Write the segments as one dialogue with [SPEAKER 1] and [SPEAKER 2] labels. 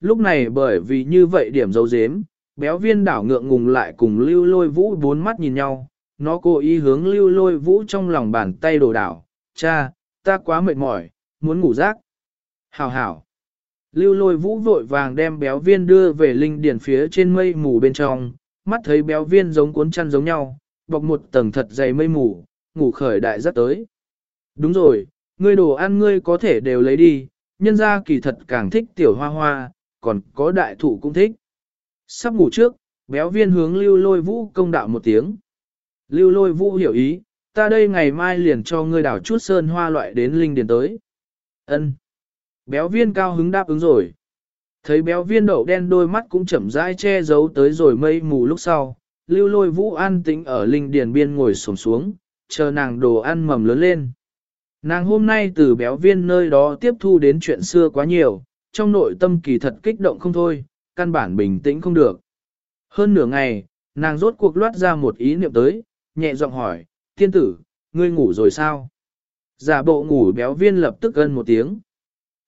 [SPEAKER 1] lúc này bởi vì như vậy điểm dấu dếm, béo viên đảo ngượng ngùng lại cùng lưu lôi vũ bốn mắt nhìn nhau, nó cố ý hướng lưu lôi vũ trong lòng bàn tay đồ đảo, cha, ta quá mệt mỏi, muốn ngủ rác. Hảo hảo. Lưu lôi vũ vội vàng đem béo viên đưa về linh điển phía trên mây mù bên trong, mắt thấy béo viên giống cuốn chăn giống nhau, bọc một tầng thật dày mây mù, ngủ khởi đại rất tới. Đúng rồi, ngươi đồ ăn ngươi có thể đều lấy đi, nhân ra kỳ thật càng thích tiểu hoa hoa, còn có đại thụ cũng thích. Sắp ngủ trước, béo viên hướng lưu lôi vũ công đạo một tiếng. Lưu lôi vũ hiểu ý, ta đây ngày mai liền cho ngươi đảo chút sơn hoa loại đến linh điền tới. Ân. Béo viên cao hứng đáp ứng rồi. Thấy béo viên đậu đen đôi mắt cũng chậm rãi che giấu tới rồi mây mù lúc sau, lưu lôi vũ an tĩnh ở linh điền biên ngồi sổm xuống, chờ nàng đồ ăn mầm lớn lên. Nàng hôm nay từ béo viên nơi đó tiếp thu đến chuyện xưa quá nhiều, trong nội tâm kỳ thật kích động không thôi, căn bản bình tĩnh không được. Hơn nửa ngày, nàng rốt cuộc loát ra một ý niệm tới, nhẹ giọng hỏi, tiên tử, ngươi ngủ rồi sao? Giả bộ ngủ béo viên lập tức gân một tiếng.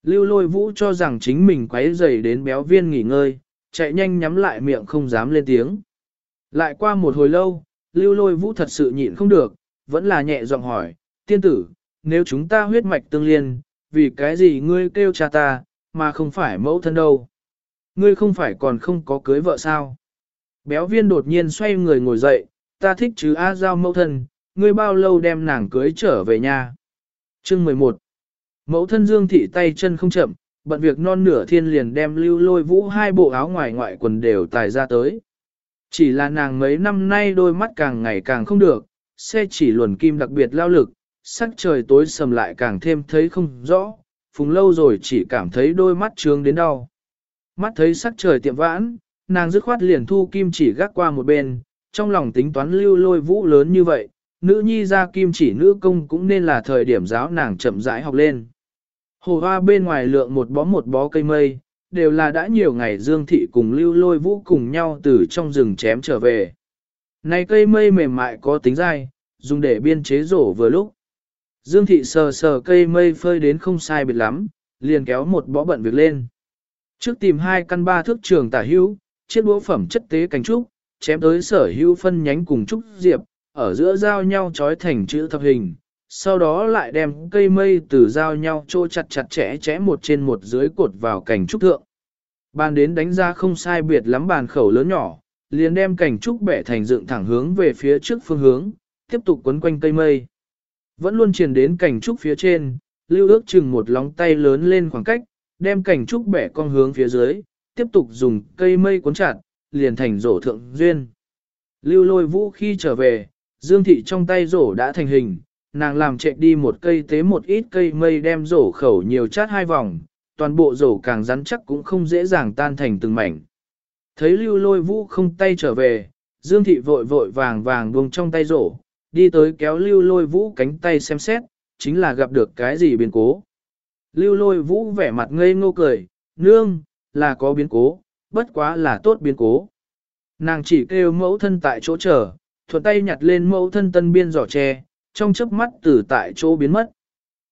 [SPEAKER 1] Lưu lôi vũ cho rằng chính mình quấy dày đến béo viên nghỉ ngơi, chạy nhanh nhắm lại miệng không dám lên tiếng. Lại qua một hồi lâu, lưu lôi vũ thật sự nhịn không được, vẫn là nhẹ giọng hỏi, tiên tử, nếu chúng ta huyết mạch tương liên, vì cái gì ngươi kêu cha ta, mà không phải mẫu thân đâu? Ngươi không phải còn không có cưới vợ sao? Béo viên đột nhiên xoay người ngồi dậy, ta thích chứ A Giao mẫu thân, ngươi bao lâu đem nàng cưới trở về nhà? Chương 11 Mẫu thân Dương Thị tay chân không chậm, bận việc non nửa thiên liền đem lưu lôi vũ hai bộ áo ngoài ngoại quần đều tài ra tới. Chỉ là nàng mấy năm nay đôi mắt càng ngày càng không được, xe chỉ luồn kim đặc biệt lao lực, sắc trời tối sầm lại càng thêm thấy không rõ, phùng lâu rồi chỉ cảm thấy đôi mắt trướng đến đau. Mắt thấy sắc trời tiệm vãn, nàng dứt khoát liền thu kim chỉ gác qua một bên, trong lòng tính toán lưu lôi vũ lớn như vậy, nữ nhi ra kim chỉ nữ công cũng nên là thời điểm giáo nàng chậm rãi học lên. Hồ hoa bên ngoài lượng một bó một bó cây mây, đều là đã nhiều ngày Dương Thị cùng lưu lôi vũ cùng nhau từ trong rừng chém trở về. Này cây mây mềm mại có tính dai, dùng để biên chế rổ vừa lúc. Dương Thị sờ sờ cây mây phơi đến không sai biệt lắm, liền kéo một bó bận việc lên. Trước tìm hai căn ba thước trường tả hữu, chiếc đũa phẩm chất tế cánh trúc, chém tới sở hữu phân nhánh cùng trúc diệp, ở giữa giao nhau trói thành chữ thập hình, sau đó lại đem cây mây từ giao nhau trô chặt chặt chẽ chẽ một trên một dưới cột vào cảnh trúc thượng. Bàn đến đánh ra không sai biệt lắm bàn khẩu lớn nhỏ, liền đem cảnh trúc bẻ thành dựng thẳng hướng về phía trước phương hướng, tiếp tục quấn quanh cây mây. Vẫn luôn truyền đến cảnh trúc phía trên, lưu ước chừng một lóng tay lớn lên khoảng cách, đem cảnh trúc bẻ con hướng phía dưới, tiếp tục dùng cây mây cuốn chặt, liền thành rổ thượng duyên. Lưu lôi vũ khi trở về, dương thị trong tay rổ đã thành hình, nàng làm chạy đi một cây tế một ít cây mây đem rổ khẩu nhiều chát hai vòng, toàn bộ rổ càng rắn chắc cũng không dễ dàng tan thành từng mảnh. Thấy lưu lôi vũ không tay trở về, Dương Thị vội vội vàng vàng buông trong tay rổ, đi tới kéo lưu lôi vũ cánh tay xem xét, chính là gặp được cái gì biến cố. Lưu lôi vũ vẻ mặt ngây ngô cười, nương, là có biến cố, bất quá là tốt biến cố. Nàng chỉ kêu mẫu thân tại chỗ chờ, thuận tay nhặt lên mẫu thân tân biên giỏ tre, trong chớp mắt từ tại chỗ biến mất.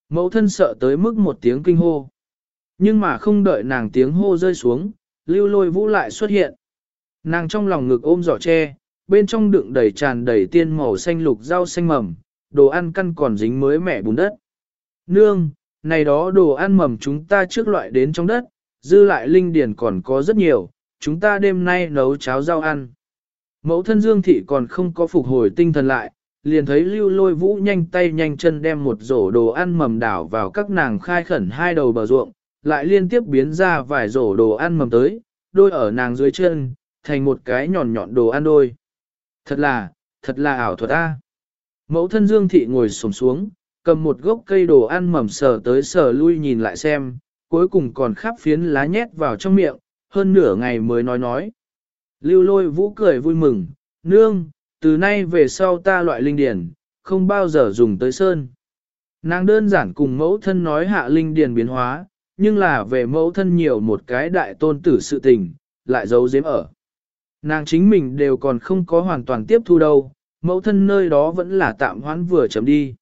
[SPEAKER 1] Mẫu thân sợ tới mức một tiếng kinh hô. Nhưng mà không đợi nàng tiếng hô rơi xuống, lưu lôi vũ lại xuất hiện. Nàng trong lòng ngực ôm giỏ tre, bên trong đựng đầy tràn đầy tiên màu xanh lục rau xanh mầm, đồ ăn căn còn dính mới mẻ bùn đất. Nương, này đó đồ ăn mầm chúng ta trước loại đến trong đất, dư lại linh điển còn có rất nhiều, chúng ta đêm nay nấu cháo rau ăn. Mẫu thân Dương Thị còn không có phục hồi tinh thần lại, liền thấy lưu lôi vũ nhanh tay nhanh chân đem một rổ đồ ăn mầm đảo vào các nàng khai khẩn hai đầu bờ ruộng, lại liên tiếp biến ra vài rổ đồ ăn mầm tới, đôi ở nàng dưới chân, thành một cái nhọn nhọn đồ ăn đôi. Thật là, thật là ảo thuật a. Mẫu thân Dương Thị ngồi xổm xuống, cầm một gốc cây đồ ăn mầm sờ tới sờ lui nhìn lại xem, cuối cùng còn khắp phiến lá nhét vào trong miệng, hơn nửa ngày mới nói nói. Lưu lôi vũ cười vui mừng, nương, từ nay về sau ta loại linh điển, không bao giờ dùng tới sơn. Nàng đơn giản cùng mẫu thân nói hạ linh điển biến hóa, nhưng là về mẫu thân nhiều một cái đại tôn tử sự tình, lại giấu giếm ở. Nàng chính mình đều còn không có hoàn toàn tiếp thu đâu, mẫu thân nơi đó vẫn là tạm hoãn vừa chấm đi.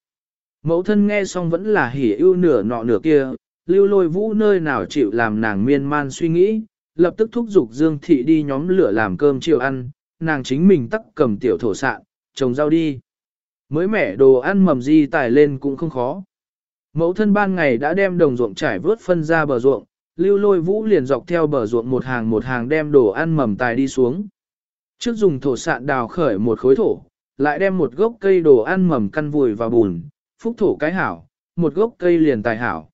[SPEAKER 1] Mẫu thân nghe xong vẫn là hỉ ưu nửa nọ nửa kia, lưu lôi vũ nơi nào chịu làm nàng miên man suy nghĩ, lập tức thúc giục Dương Thị đi nhóm lửa làm cơm chiều ăn, nàng chính mình tắc cầm tiểu thổ sạn, trồng rau đi. Mới mẻ đồ ăn mầm di tải lên cũng không khó. Mẫu thân ban ngày đã đem đồng ruộng trải vớt phân ra bờ ruộng, lưu lôi vũ liền dọc theo bờ ruộng một hàng một hàng đem đồ ăn mầm tài đi xuống. Trước dùng thổ sạn đào khởi một khối thổ, lại đem một gốc cây đồ ăn mầm căn vùi vào bùn, phúc thổ cái hảo, một gốc cây liền tài hảo.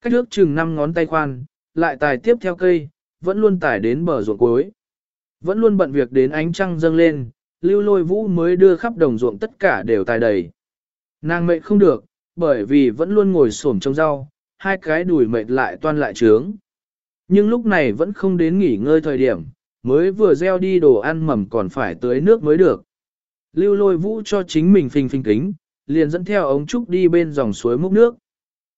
[SPEAKER 1] Cách nước chừng 5 ngón tay khoan, lại tài tiếp theo cây, vẫn luôn tài đến bờ ruộng cuối. Vẫn luôn bận việc đến ánh trăng dâng lên, lưu lôi vũ mới đưa khắp đồng ruộng tất cả đều tài đầy. Nàng mệnh không được, bởi vì vẫn luôn ngồi xổm trong rau, hai cái đùi mệt lại toan lại trướng. Nhưng lúc này vẫn không đến nghỉ ngơi thời điểm, mới vừa gieo đi đồ ăn mầm còn phải tưới nước mới được. Lưu lôi vũ cho chính mình phình phình kính, liền dẫn theo ống trúc đi bên dòng suối múc nước.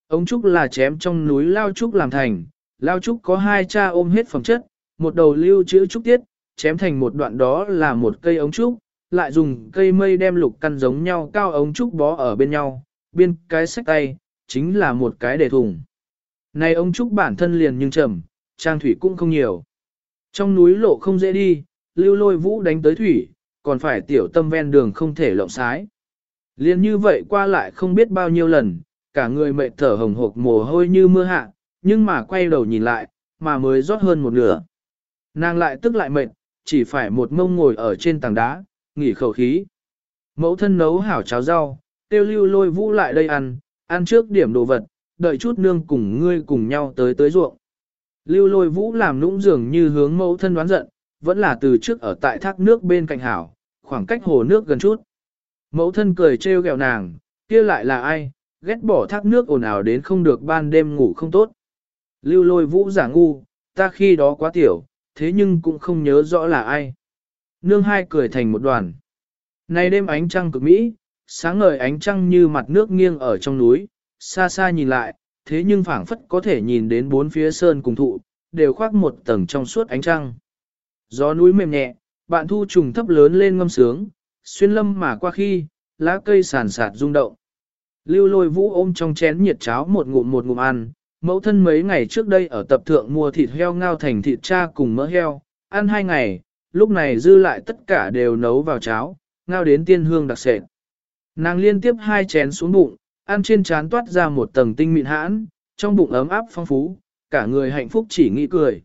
[SPEAKER 1] Ống trúc là chém trong núi lao trúc làm thành, lao trúc có hai cha ôm hết phẩm chất, một đầu lưu chữ trúc tiết, chém thành một đoạn đó là một cây ống trúc, lại dùng cây mây đem lục căn giống nhau cao ống trúc bó ở bên nhau, biên cái sách tay, chính là một cái để thùng. Này ông trúc bản thân liền nhưng trầm, trang thủy cũng không nhiều. Trong núi lộ không dễ đi, lưu lôi vũ đánh tới thủy, còn phải tiểu tâm ven đường không thể lộng sái. Liên như vậy qua lại không biết bao nhiêu lần, cả người mệt thở hồng hộc mồ hôi như mưa hạ, nhưng mà quay đầu nhìn lại, mà mới rót hơn một nửa. Nàng lại tức lại mệt, chỉ phải một mông ngồi ở trên tảng đá, nghỉ khẩu khí. Mẫu thân nấu hảo cháo rau, tiêu lưu lôi vũ lại đây ăn, ăn trước điểm đồ vật, đợi chút nương cùng ngươi cùng nhau tới tới ruộng. Lưu lôi vũ làm nũng dường như hướng mẫu thân đoán giận, vẫn là từ trước ở tại thác nước bên cạnh hảo, khoảng cách hồ nước gần chút. Mẫu thân cười trêu ghẹo nàng, kia lại là ai, ghét bỏ thác nước ồn ào đến không được ban đêm ngủ không tốt. Lưu lôi vũ giả ngu, ta khi đó quá tiểu, thế nhưng cũng không nhớ rõ là ai. Nương hai cười thành một đoàn. Này đêm ánh trăng cực mỹ, sáng ngời ánh trăng như mặt nước nghiêng ở trong núi, xa xa nhìn lại, thế nhưng phảng phất có thể nhìn đến bốn phía sơn cùng thụ, đều khoác một tầng trong suốt ánh trăng. Gió núi mềm nhẹ, bạn thu trùng thấp lớn lên ngâm sướng, xuyên lâm mà qua khi, lá cây sàn sạt rung động. Lưu lôi vũ ôm trong chén nhiệt cháo một ngụm một ngụm ăn, mẫu thân mấy ngày trước đây ở tập thượng mua thịt heo ngao thành thịt cha cùng mỡ heo, ăn hai ngày, lúc này dư lại tất cả đều nấu vào cháo, ngao đến tiên hương đặc sệt. Nàng liên tiếp hai chén xuống bụng, ăn trên chán toát ra một tầng tinh mịn hãn, trong bụng ấm áp phong phú, cả người hạnh phúc chỉ nghĩ cười.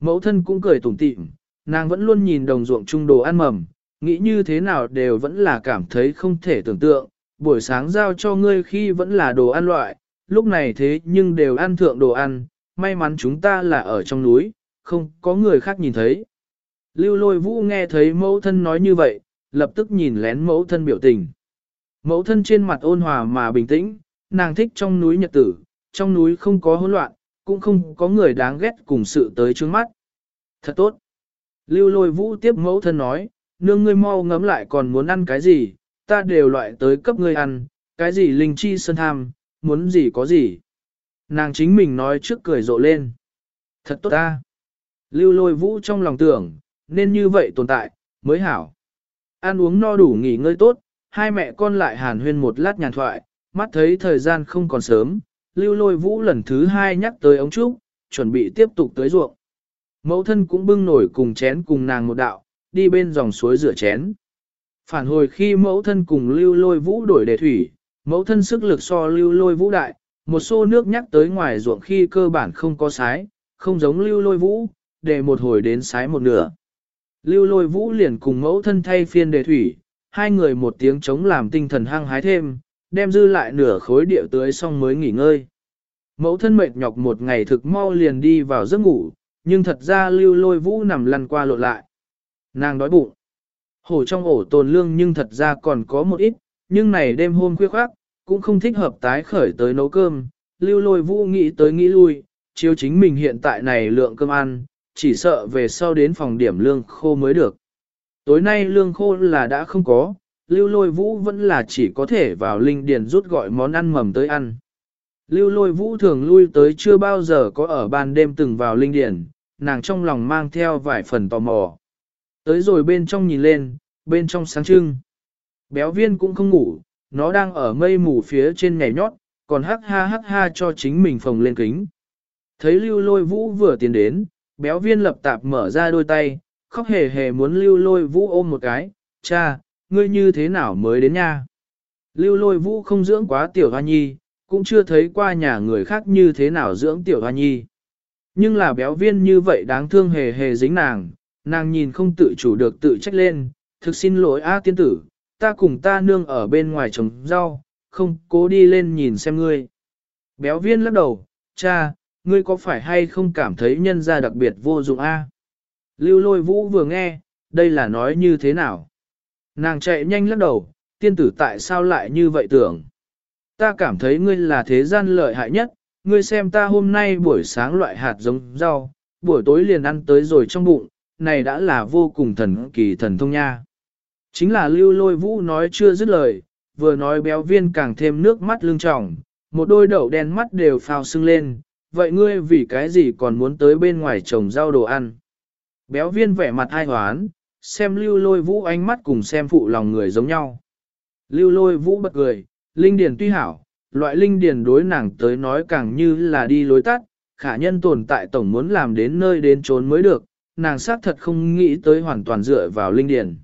[SPEAKER 1] Mẫu thân cũng cười tủm tỉm, nàng vẫn luôn nhìn đồng ruộng trung đồ ăn mầm, nghĩ như thế nào đều vẫn là cảm thấy không thể tưởng tượng, buổi sáng giao cho ngươi khi vẫn là đồ ăn loại, lúc này thế nhưng đều ăn thượng đồ ăn, may mắn chúng ta là ở trong núi, không có người khác nhìn thấy. Lưu lôi vũ nghe thấy mẫu thân nói như vậy, lập tức nhìn lén mẫu thân biểu tình. Mẫu thân trên mặt ôn hòa mà bình tĩnh, nàng thích trong núi nhật tử, trong núi không có hỗn loạn, cũng không có người đáng ghét cùng sự tới trước mắt. Thật tốt. Lưu lôi vũ tiếp mẫu thân nói, nương ngươi mau ngấm lại còn muốn ăn cái gì, ta đều loại tới cấp ngươi ăn, cái gì linh chi sơn tham, muốn gì có gì. Nàng chính mình nói trước cười rộ lên. Thật tốt ta. Lưu lôi vũ trong lòng tưởng, nên như vậy tồn tại, mới hảo. Ăn uống no đủ nghỉ ngơi tốt, hai mẹ con lại hàn huyên một lát nhàn thoại, mắt thấy thời gian không còn sớm, lưu lôi vũ lần thứ hai nhắc tới ống trúc, chuẩn bị tiếp tục tới ruộng. Mẫu thân cũng bưng nổi cùng chén cùng nàng một đạo, đi bên dòng suối rửa chén. Phản hồi khi mẫu thân cùng lưu lôi vũ đổi đề thủy, mẫu thân sức lực so lưu lôi vũ đại, một xô nước nhắc tới ngoài ruộng khi cơ bản không có sái, không giống lưu lôi vũ, để một hồi đến sái một nửa. Lưu lôi vũ liền cùng mẫu thân thay phiên đề thủy, hai người một tiếng chống làm tinh thần hăng hái thêm, đem dư lại nửa khối địa tưới xong mới nghỉ ngơi. Mẫu thân mệt nhọc một ngày thực mau liền đi vào giấc ngủ, nhưng thật ra lưu lôi vũ nằm lăn qua lộn lại. Nàng đói bụng. Hổ trong ổ tồn lương nhưng thật ra còn có một ít, nhưng này đêm hôm khuya khoác, cũng không thích hợp tái khởi tới nấu cơm. Lưu lôi vũ nghĩ tới nghĩ lui, chiếu chính mình hiện tại này lượng cơm ăn, chỉ sợ về sau đến phòng điểm lương khô mới được. Tối nay lương khô là đã không có, lưu lôi vũ vẫn là chỉ có thể vào linh điền rút gọi món ăn mầm tới ăn. Lưu lôi vũ thường lui tới chưa bao giờ có ở ban đêm từng vào linh điền, nàng trong lòng mang theo vài phần tò mò. Tới rồi bên trong nhìn lên, bên trong sáng trưng. Béo viên cũng không ngủ, nó đang ở mây mù phía trên nhảy nhót, còn hắc ha hắc ha cho chính mình phồng lên kính. Thấy lưu lôi vũ vừa tiến đến, béo viên lập tạp mở ra đôi tay, khóc hề hề muốn lưu lôi vũ ôm một cái, cha, ngươi như thế nào mới đến nha. Lưu lôi vũ không dưỡng quá tiểu hoa nhi, cũng chưa thấy qua nhà người khác như thế nào dưỡng tiểu hoa nhi. Nhưng là béo viên như vậy đáng thương hề hề dính nàng, nàng nhìn không tự chủ được tự trách lên, thực xin lỗi A tiên tử, ta cùng ta nương ở bên ngoài trồng rau, không cố đi lên nhìn xem ngươi. Béo viên lắc đầu, cha, ngươi có phải hay không cảm thấy nhân gia đặc biệt vô dụng A? Lưu lôi vũ vừa nghe, đây là nói như thế nào? Nàng chạy nhanh lắc đầu, tiên tử tại sao lại như vậy tưởng? Ta cảm thấy ngươi là thế gian lợi hại nhất, ngươi xem ta hôm nay buổi sáng loại hạt giống rau, buổi tối liền ăn tới rồi trong bụng, này đã là vô cùng thần kỳ thần thông nha. Chính là lưu lôi vũ nói chưa dứt lời, vừa nói béo viên càng thêm nước mắt lưng tròng, một đôi đậu đen mắt đều phao sưng lên, vậy ngươi vì cái gì còn muốn tới bên ngoài trồng rau đồ ăn? Béo viên vẻ mặt ai hoán, xem lưu lôi vũ ánh mắt cùng xem phụ lòng người giống nhau. Lưu lôi vũ bật cười, linh điền tuy hảo, loại linh điền đối nàng tới nói càng như là đi lối tắt, khả nhân tồn tại tổng muốn làm đến nơi đến trốn mới được, nàng xác thật không nghĩ tới hoàn toàn dựa vào linh điền.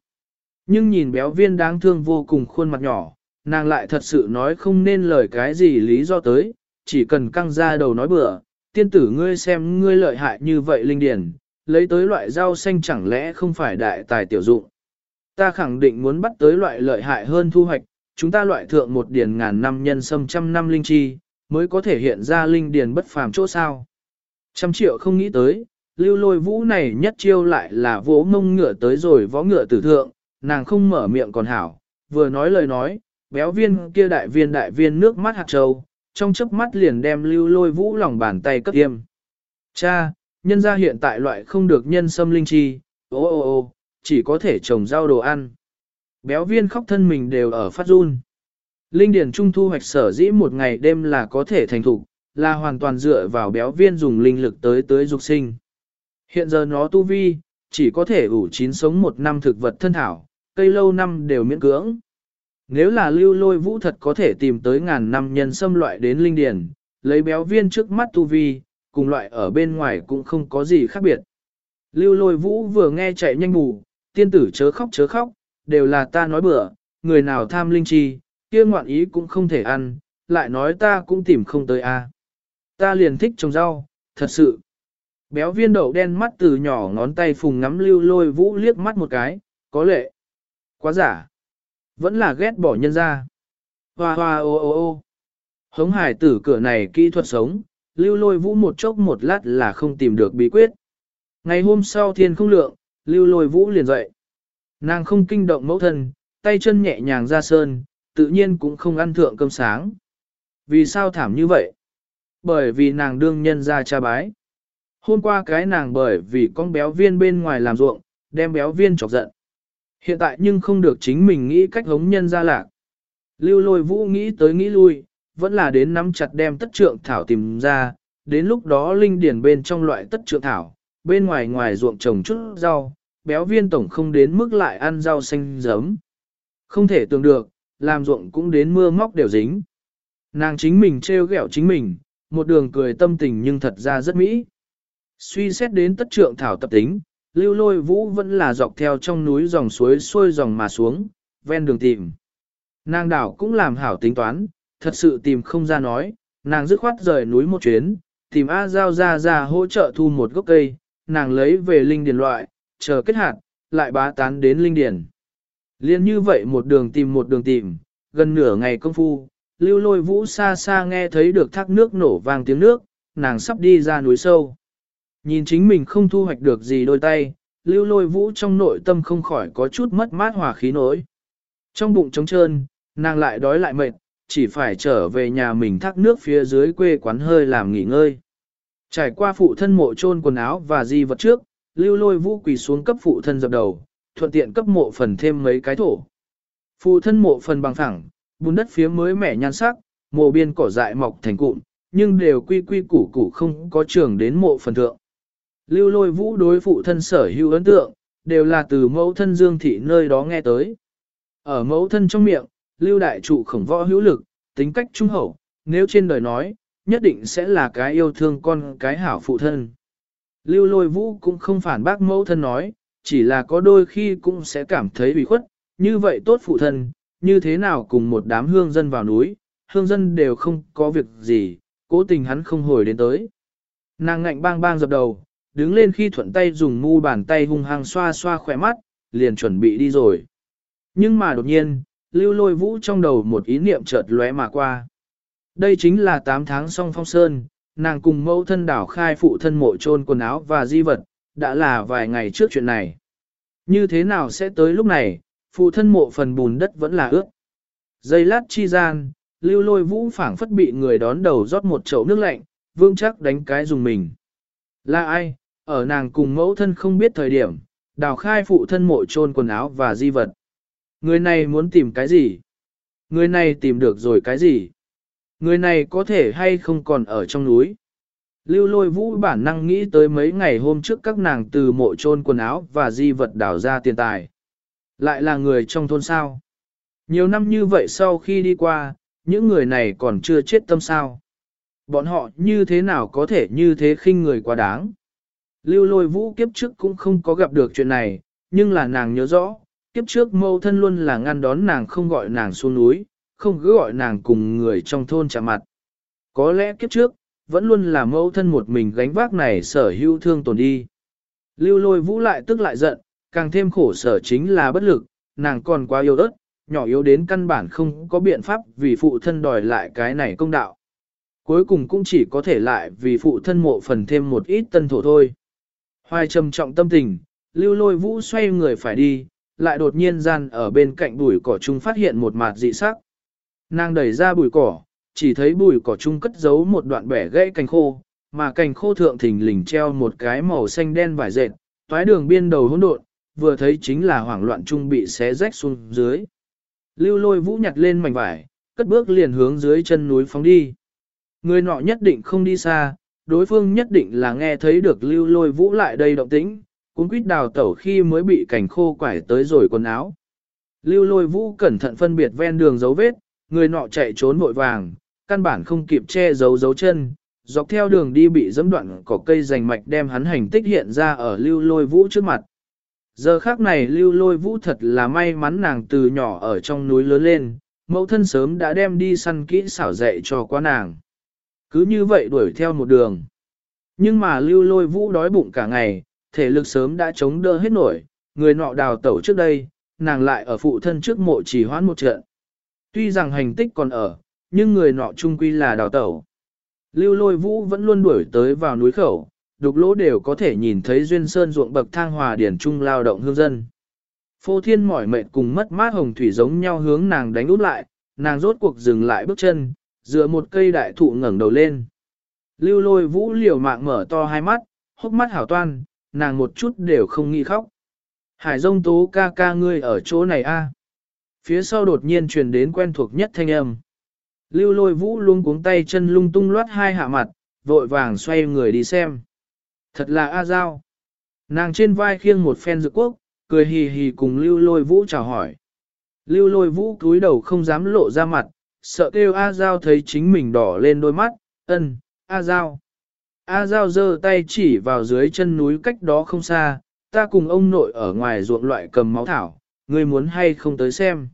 [SPEAKER 1] Nhưng nhìn béo viên đáng thương vô cùng khuôn mặt nhỏ, nàng lại thật sự nói không nên lời cái gì lý do tới, chỉ cần căng ra đầu nói bừa, tiên tử ngươi xem ngươi lợi hại như vậy linh điền, lấy tới loại rau xanh chẳng lẽ không phải đại tài tiểu dụng. Ta khẳng định muốn bắt tới loại lợi hại hơn thu hoạch, chúng ta loại thượng một điền ngàn năm nhân sâm trăm năm linh chi, mới có thể hiện ra linh điền bất phàm chỗ sao. Trăm triệu không nghĩ tới, lưu lôi vũ này nhất chiêu lại là vỗ mông ngựa tới rồi võ ngựa tử thượng, nàng không mở miệng còn hảo, vừa nói lời nói, béo viên kia đại viên đại viên nước mắt hạt trâu, trong chớp mắt liền đem lưu lôi vũ lòng bàn tay cấp tiêm. Cha, nhân gia hiện tại loại không được nhân sâm linh chi, ô ô ô, chỉ có thể trồng rau đồ ăn. Béo viên khóc thân mình đều ở phát run. Linh điển trung thu hoạch sở dĩ một ngày đêm là có thể thành thục, là hoàn toàn dựa vào béo viên dùng linh lực tới tới dục sinh. Hiện giờ nó tu vi, chỉ có thể ủ chín sống một năm thực vật thân thảo, cây lâu năm đều miễn cưỡng. Nếu là lưu lôi vũ thật có thể tìm tới ngàn năm nhân xâm loại đến linh điển, lấy béo viên trước mắt tu vi, cùng loại ở bên ngoài cũng không có gì khác biệt. Lưu lôi vũ vừa nghe chạy nhanh ngủ, tiên tử chớ khóc chớ khóc, đều là ta nói bừa, người nào tham linh chi, kia ngoạn ý cũng không thể ăn, lại nói ta cũng tìm không tới a. Ta liền thích trồng rau, thật sự. Béo viên đậu đen mắt từ nhỏ ngón tay phùng ngắm lưu lôi vũ liếc mắt một cái, có lệ. Quá giả. Vẫn là ghét bỏ nhân ra. Hoa hoa ô ô ô. Hống hải tử cửa này kỹ thuật sống, lưu lôi vũ một chốc một lát là không tìm được bí quyết. Ngày hôm sau thiên không lượng, lưu lôi vũ liền dậy. Nàng không kinh động mẫu thân, tay chân nhẹ nhàng ra sơn, tự nhiên cũng không ăn thượng cơm sáng. Vì sao thảm như vậy? Bởi vì nàng đương nhân ra cha bái. Hôm qua cái nàng bởi vì con béo viên bên ngoài làm ruộng, đem béo viên chọc giận. Hiện tại nhưng không được chính mình nghĩ cách hống nhân ra lạc. Lưu lôi vũ nghĩ tới nghĩ lui, vẫn là đến nắm chặt đem tất trượng thảo tìm ra, đến lúc đó linh điển bên trong loại tất trượng thảo, bên ngoài ngoài ruộng trồng chút rau, béo viên tổng không đến mức lại ăn rau xanh giấm. Không thể tưởng được, làm ruộng cũng đến mưa móc đều dính. Nàng chính mình trêu ghẹo chính mình, một đường cười tâm tình nhưng thật ra rất mỹ. Suy xét đến tất trượng thảo tập tính, lưu lôi vũ vẫn là dọc theo trong núi dòng suối xuôi dòng mà xuống, ven đường tìm. Nàng đảo cũng làm hảo tính toán, thật sự tìm không ra nói, nàng dứt khoát rời núi một chuyến, tìm A Giao ra ra hỗ trợ thu một gốc cây, nàng lấy về linh điền loại, chờ kết hạt, lại bá tán đến linh điền. Liên như vậy một đường tìm một đường tìm, gần nửa ngày công phu, lưu lôi vũ xa xa nghe thấy được thác nước nổ vang tiếng nước, nàng sắp đi ra núi sâu. Nhìn chính mình không thu hoạch được gì đôi tay, lưu lôi vũ trong nội tâm không khỏi có chút mất mát hòa khí nổi. Trong bụng trống trơn, nàng lại đói lại mệt, chỉ phải trở về nhà mình thác nước phía dưới quê quán hơi làm nghỉ ngơi. Trải qua phụ thân mộ chôn quần áo và di vật trước, lưu lôi vũ quỳ xuống cấp phụ thân dập đầu, thuận tiện cấp mộ phần thêm mấy cái thổ. Phụ thân mộ phần bằng phẳng, bùn đất phía mới mẻ nhan sắc, mộ biên cỏ dại mọc thành cụm, nhưng đều quy quy củ củ không có trường đến mộ phần thượng. Lưu lôi vũ đối phụ thân sở hữu ấn tượng, đều là từ mẫu thân dương thị nơi đó nghe tới. Ở mẫu thân trong miệng, lưu đại trụ khổng võ hữu lực, tính cách trung hậu, nếu trên đời nói, nhất định sẽ là cái yêu thương con cái hảo phụ thân. Lưu lôi vũ cũng không phản bác mẫu thân nói, chỉ là có đôi khi cũng sẽ cảm thấy bị khuất, như vậy tốt phụ thân, như thế nào cùng một đám hương dân vào núi, hương dân đều không có việc gì, cố tình hắn không hồi đến tới. Nàng ngạnh bang bang dập đầu, đứng lên khi thuận tay dùng mu bàn tay hung hăng xoa xoa khỏe mắt, liền chuẩn bị đi rồi. Nhưng mà đột nhiên, lưu lôi vũ trong đầu một ý niệm chợt lóe mà qua. Đây chính là 8 tháng song phong sơn, nàng cùng mẫu thân đảo khai phụ thân mộ trôn quần áo và di vật, đã là vài ngày trước chuyện này. Như thế nào sẽ tới lúc này, phụ thân mộ phần bùn đất vẫn là ướt. Giây lát chi gian, lưu lôi vũ phảng phất bị người đón đầu rót một chậu nước lạnh, vương chắc đánh cái dùng mình. Là ai, ở nàng cùng mẫu thân không biết thời điểm, đào khai phụ thân mộ trôn quần áo và di vật. Người này muốn tìm cái gì? Người này tìm được rồi cái gì? Người này có thể hay không còn ở trong núi? Lưu lôi vũ bản năng nghĩ tới mấy ngày hôm trước các nàng từ mộ trôn quần áo và di vật đào ra tiền tài. Lại là người trong thôn sao? Nhiều năm như vậy sau khi đi qua, những người này còn chưa chết tâm sao? Bọn họ như thế nào có thể như thế khinh người quá đáng? Lưu lôi vũ kiếp trước cũng không có gặp được chuyện này, nhưng là nàng nhớ rõ, kiếp trước mâu thân luôn là ngăn đón nàng không gọi nàng xuống núi, không cứ gọi nàng cùng người trong thôn chạm mặt. Có lẽ kiếp trước, vẫn luôn là mâu thân một mình gánh vác này sở hữu thương tổn đi. Lưu lôi vũ lại tức lại giận, càng thêm khổ sở chính là bất lực, nàng còn quá yếu ớt, nhỏ yếu đến căn bản không có biện pháp vì phụ thân đòi lại cái này công đạo. Cuối cùng cũng chỉ có thể lại vì phụ thân mộ phần thêm một ít tân thổ thôi. Hoài trầm trọng tâm tình, lưu lôi vũ xoay người phải đi, lại đột nhiên gian ở bên cạnh bụi cỏ chung phát hiện một mạt dị sắc. Nàng đẩy ra bụi cỏ, chỉ thấy bụi cỏ chung cất giấu một đoạn bẻ gãy cành khô, mà cành khô thượng thình lình treo một cái màu xanh đen vải dệt, toái đường biên đầu hỗn độn, vừa thấy chính là hoảng loạn chung bị xé rách xuống dưới. Lưu lôi vũ nhặt lên mảnh vải, cất bước liền hướng dưới chân núi phóng đi. Người nọ nhất định không đi xa, đối phương nhất định là nghe thấy được lưu lôi vũ lại đây động tĩnh, Cuốn quýt đào tẩu khi mới bị cảnh khô quải tới rồi quần áo. Lưu lôi vũ cẩn thận phân biệt ven đường dấu vết, người nọ chạy trốn vội vàng, căn bản không kịp che giấu dấu chân, dọc theo đường đi bị dẫm đoạn cỏ cây rành mạch đem hắn hành tích hiện ra ở lưu lôi vũ trước mặt. Giờ khác này lưu lôi vũ thật là may mắn nàng từ nhỏ ở trong núi lớn lên, mẫu thân sớm đã đem đi săn kỹ xảo dạy cho quá nàng. Cứ như vậy đuổi theo một đường. Nhưng mà lưu lôi vũ đói bụng cả ngày, thể lực sớm đã chống đỡ hết nổi, người nọ đào tẩu trước đây, nàng lại ở phụ thân trước mộ chỉ hoãn một trận. Tuy rằng hành tích còn ở, nhưng người nọ trung quy là đào tẩu. Lưu lôi vũ vẫn luôn đuổi tới vào núi khẩu, đục lỗ đều có thể nhìn thấy duyên sơn ruộng bậc thang hòa điển trung lao động hương dân. Phô thiên mỏi mệt cùng mất mát hồng thủy giống nhau hướng nàng đánh út lại, nàng rốt cuộc dừng lại bước chân, dựa một cây đại thụ ngẩng đầu lên. Lưu lôi vũ liều mạng mở to hai mắt, hốc mắt hảo toan, nàng một chút đều không nghĩ khóc. Hải dông tố ca ca ngươi ở chỗ này a. Phía sau đột nhiên truyền đến quen thuộc nhất thanh âm. Lưu lôi vũ luôn cuống tay chân lung tung loát hai hạ mặt, vội vàng xoay người đi xem. Thật là A Giao. Nàng trên vai khiêng một phen dược quốc, cười hì hì cùng lưu lôi vũ chào hỏi. Lưu lôi vũ cúi đầu không dám lộ ra mặt, sợ kêu A Giao thấy chính mình đỏ lên đôi mắt, ân, A Giao. A Giao giơ tay chỉ vào dưới chân núi cách đó không xa, ta cùng ông nội ở ngoài ruộng loại cầm máu thảo, ngươi muốn hay không tới xem.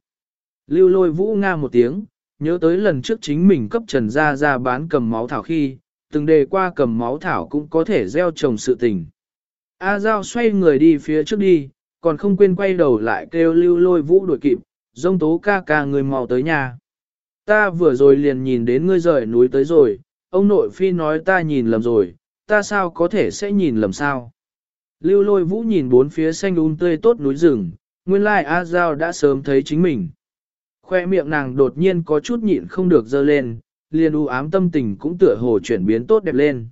[SPEAKER 1] Lưu lôi vũ nga một tiếng, nhớ tới lần trước chính mình cấp trần ra ra bán cầm máu thảo khi, từng đề qua cầm máu thảo cũng có thể gieo trồng sự tình. A Giao xoay người đi phía trước đi, còn không quên quay đầu lại kêu lưu lôi vũ đuổi kịp, dông tố ca ca người mau tới nhà. Ta vừa rồi liền nhìn đến ngươi rời núi tới rồi, ông nội phi nói ta nhìn lầm rồi, ta sao có thể sẽ nhìn lầm sao. Lưu lôi vũ nhìn bốn phía xanh un tươi tốt núi rừng, nguyên lai A Giao đã sớm thấy chính mình. Khoe miệng nàng đột nhiên có chút nhịn không được dơ lên, liền u ám tâm tình cũng tựa hồ chuyển biến tốt đẹp lên.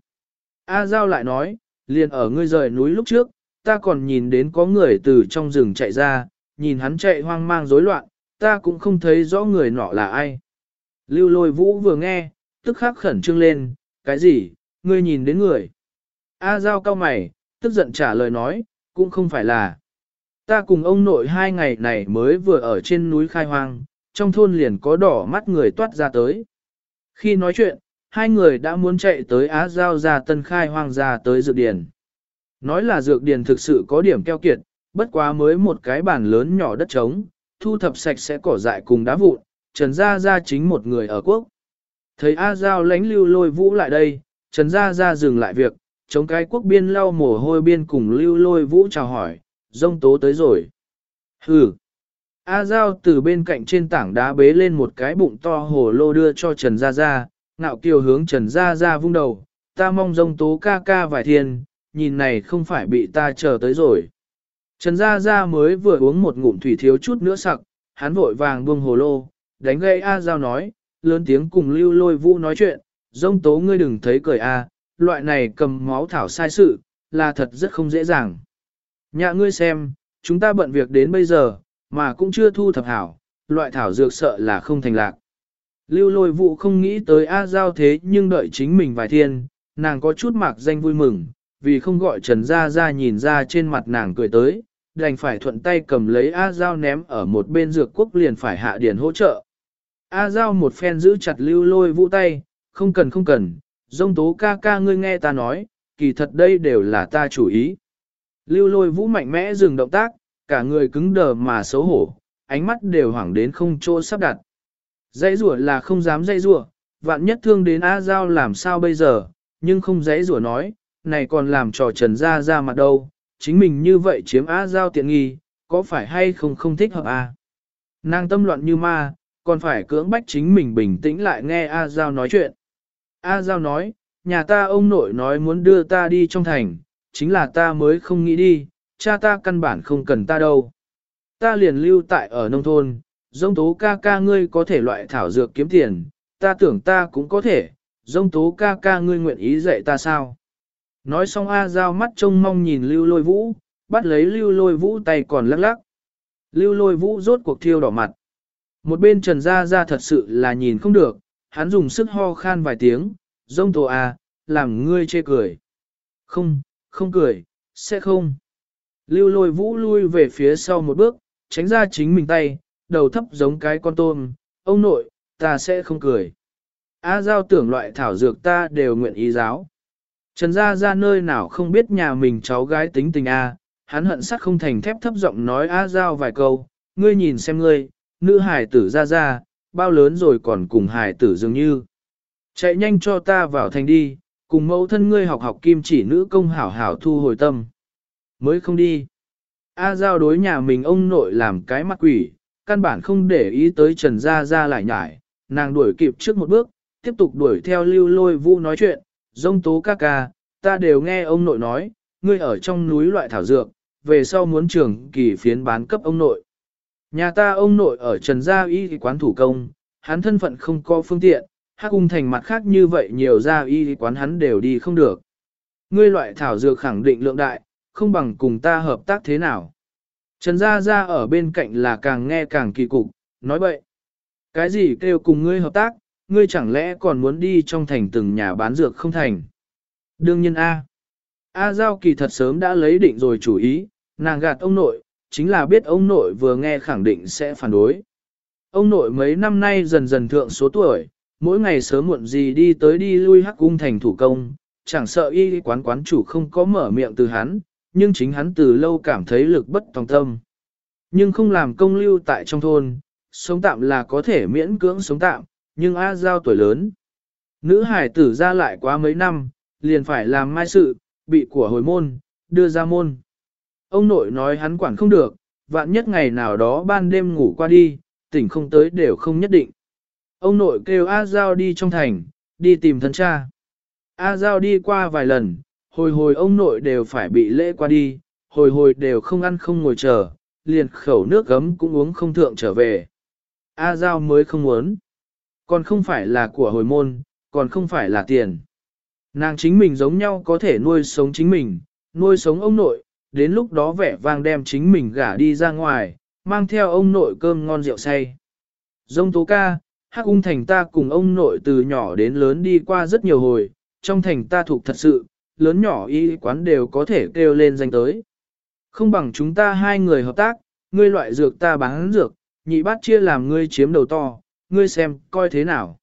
[SPEAKER 1] A Giao lại nói, liền ở ngươi rời núi lúc trước, ta còn nhìn đến có người từ trong rừng chạy ra, nhìn hắn chạy hoang mang rối loạn, ta cũng không thấy rõ người nọ là ai. Lưu lôi vũ vừa nghe, tức khắc khẩn trương lên, cái gì, ngươi nhìn đến người. A Giao cao mày, tức giận trả lời nói, cũng không phải là. Ta cùng ông nội hai ngày này mới vừa ở trên núi khai hoang, trong thôn liền có đỏ mắt người toát ra tới. Khi nói chuyện, hai người đã muốn chạy tới Á Giao ra tân khai hoang ra tới dược điền Nói là dược điền thực sự có điểm keo kiệt, bất quá mới một cái bàn lớn nhỏ đất trống, thu thập sạch sẽ cỏ dại cùng đá vụn, Trần Gia Gia chính một người ở quốc. Thấy A Giao lánh lưu lôi vũ lại đây, Trần Gia Gia dừng lại việc, chống cái quốc biên lau mồ hôi biên cùng lưu lôi vũ chào hỏi, dông tố tới rồi. Hừ. A Giao từ bên cạnh trên tảng đá bế lên một cái bụng to hồ lô đưa cho Trần Gia Gia, ngạo kiều hướng Trần Gia Gia vung đầu, ta mong dông tố ca ca vài thiên, nhìn này không phải bị ta chờ tới rồi. Trần Gia Gia mới vừa uống một ngụm thủy thiếu chút nữa sặc, hắn vội vàng buông hồ lô, đánh gây A Giao nói, lớn tiếng cùng lưu lôi vũ nói chuyện, dông tố ngươi đừng thấy cười A, loại này cầm máu thảo sai sự, là thật rất không dễ dàng. Nhạ ngươi xem, chúng ta bận việc đến bây giờ, mà cũng chưa thu thập hảo, loại thảo dược sợ là không thành lạc. Lưu lôi vụ không nghĩ tới A Giao thế nhưng đợi chính mình vài thiên, nàng có chút mạc danh vui mừng, vì không gọi Trần Gia Gia nhìn ra trên mặt nàng cười tới, đành phải thuận tay cầm lấy A Giao ném ở một bên dược quốc liền phải hạ điển hỗ trợ. A Giao một phen giữ chặt lưu lôi vũ tay, không cần không cần, dông tố ca ca ngươi nghe ta nói, kỳ thật đây đều là ta chủ ý. Lưu lôi vũ mạnh mẽ dừng động tác, cả người cứng đờ mà xấu hổ, ánh mắt đều hoảng đến không chỗ sắp đặt. Dãy rủa là không dám dãy rủa, vạn nhất thương đến A Giao làm sao bây giờ, nhưng không dãy rủa nói, này còn làm trò trần ra ra mặt đâu, chính mình như vậy chiếm A Giao tiện nghi, có phải hay không không thích hợp A. Nàng tâm loạn như ma, còn phải cưỡng bách chính mình bình tĩnh lại nghe A Giao nói chuyện. A Giao nói, nhà ta ông nội nói muốn đưa ta đi trong thành, chính là ta mới không nghĩ đi, cha ta căn bản không cần ta đâu. Ta liền lưu tại ở nông thôn, dông tố ca ca ngươi có thể loại thảo dược kiếm tiền, ta tưởng ta cũng có thể, dông tố ca ca ngươi nguyện ý dạy ta sao. Nói xong A Giao mắt trông mong nhìn lưu lôi vũ, bắt lấy lưu lôi vũ tay còn lắc lắc. Lưu lôi vũ rốt cuộc thiêu đỏ mặt. Một bên trần gia ra thật sự là nhìn không được, hắn dùng sức ho khan vài tiếng, rông tổ à, làm ngươi chê cười. Không, không cười, sẽ không. Lưu lôi vũ lui về phía sau một bước, tránh ra chính mình tay, đầu thấp giống cái con tôm, ông nội, ta sẽ không cười. A giao tưởng loại thảo dược ta đều nguyện ý giáo. Trần gia ra nơi nào không biết nhà mình cháu gái tính tình A, hắn hận sắt không thành thép thấp giọng nói A giao vài câu, ngươi nhìn xem ngươi, nữ hải tử ra ra, bao lớn rồi còn cùng hải tử dường như. Chạy nhanh cho ta vào thành đi, cùng mẫu thân ngươi học học kim chỉ nữ công hảo hảo thu hồi tâm. Mới không đi. A giao đối nhà mình ông nội làm cái mặt quỷ, căn bản không để ý tới Trần Gia Gia lại nhải, nàng đuổi kịp trước một bước, tiếp tục đuổi theo lưu lôi vũ nói chuyện, dông tố ca ca, ta đều nghe ông nội nói, ngươi ở trong núi loại thảo dược, về sau muốn trường kỳ phiến bán cấp ông nội. Nhà ta ông nội ở Trần Gia Y quán thủ công, hắn thân phận không có phương tiện, hắc cung thành mặt khác như vậy nhiều gia y quán hắn đều đi không được. Ngươi loại thảo dược khẳng định lượng đại, không bằng cùng ta hợp tác thế nào. Trần Gia Gia ở bên cạnh là càng nghe càng kỳ cục, nói bậy. Cái gì kêu cùng ngươi hợp tác, ngươi chẳng lẽ còn muốn đi trong thành từng nhà bán dược không thành. Đương nhiên A. A Giao kỳ thật sớm đã lấy định rồi chủ ý, nàng gạt ông nội, chính là biết ông nội vừa nghe khẳng định sẽ phản đối. Ông nội mấy năm nay dần dần thượng số tuổi, mỗi ngày sớm muộn gì đi tới đi lui hắc cung thành thủ công, chẳng sợ y quán quán chủ không có mở miệng từ hắn, nhưng chính hắn từ lâu cảm thấy lực bất tòng tâm. Nhưng không làm công lưu tại trong thôn, sống tạm là có thể miễn cưỡng sống tạm, nhưng A Giao tuổi lớn. Nữ hải tử ra lại quá mấy năm, liền phải làm mai sự, bị của hồi môn, đưa ra môn. Ông nội nói hắn quản không được, vạn nhất ngày nào đó ban đêm ngủ qua đi, tỉnh không tới đều không nhất định. Ông nội kêu A Giao đi trong thành, đi tìm thân cha. A Giao đi qua vài lần, hồi hồi ông nội đều phải bị lễ qua đi, hồi hồi đều không ăn không ngồi chờ, liền khẩu nước gấm cũng uống không thượng trở về. A Giao mới không muốn. Còn không phải là của hồi môn, còn không phải là tiền. Nàng chính mình giống nhau có thể nuôi sống chính mình, nuôi sống ông nội, đến lúc đó vẻ vang đem chính mình gả đi ra ngoài, mang theo ông nội cơm ngon rượu say. Dông tố ca, hắc ung thành ta cùng ông nội từ nhỏ đến lớn đi qua rất nhiều hồi, trong thành ta thuộc thật sự, lớn nhỏ y quán đều có thể kêu lên danh tới. Không bằng chúng ta hai người hợp tác, ngươi loại dược ta bán dược, nhị bát chia làm ngươi chiếm đầu to, ngươi xem, coi thế nào.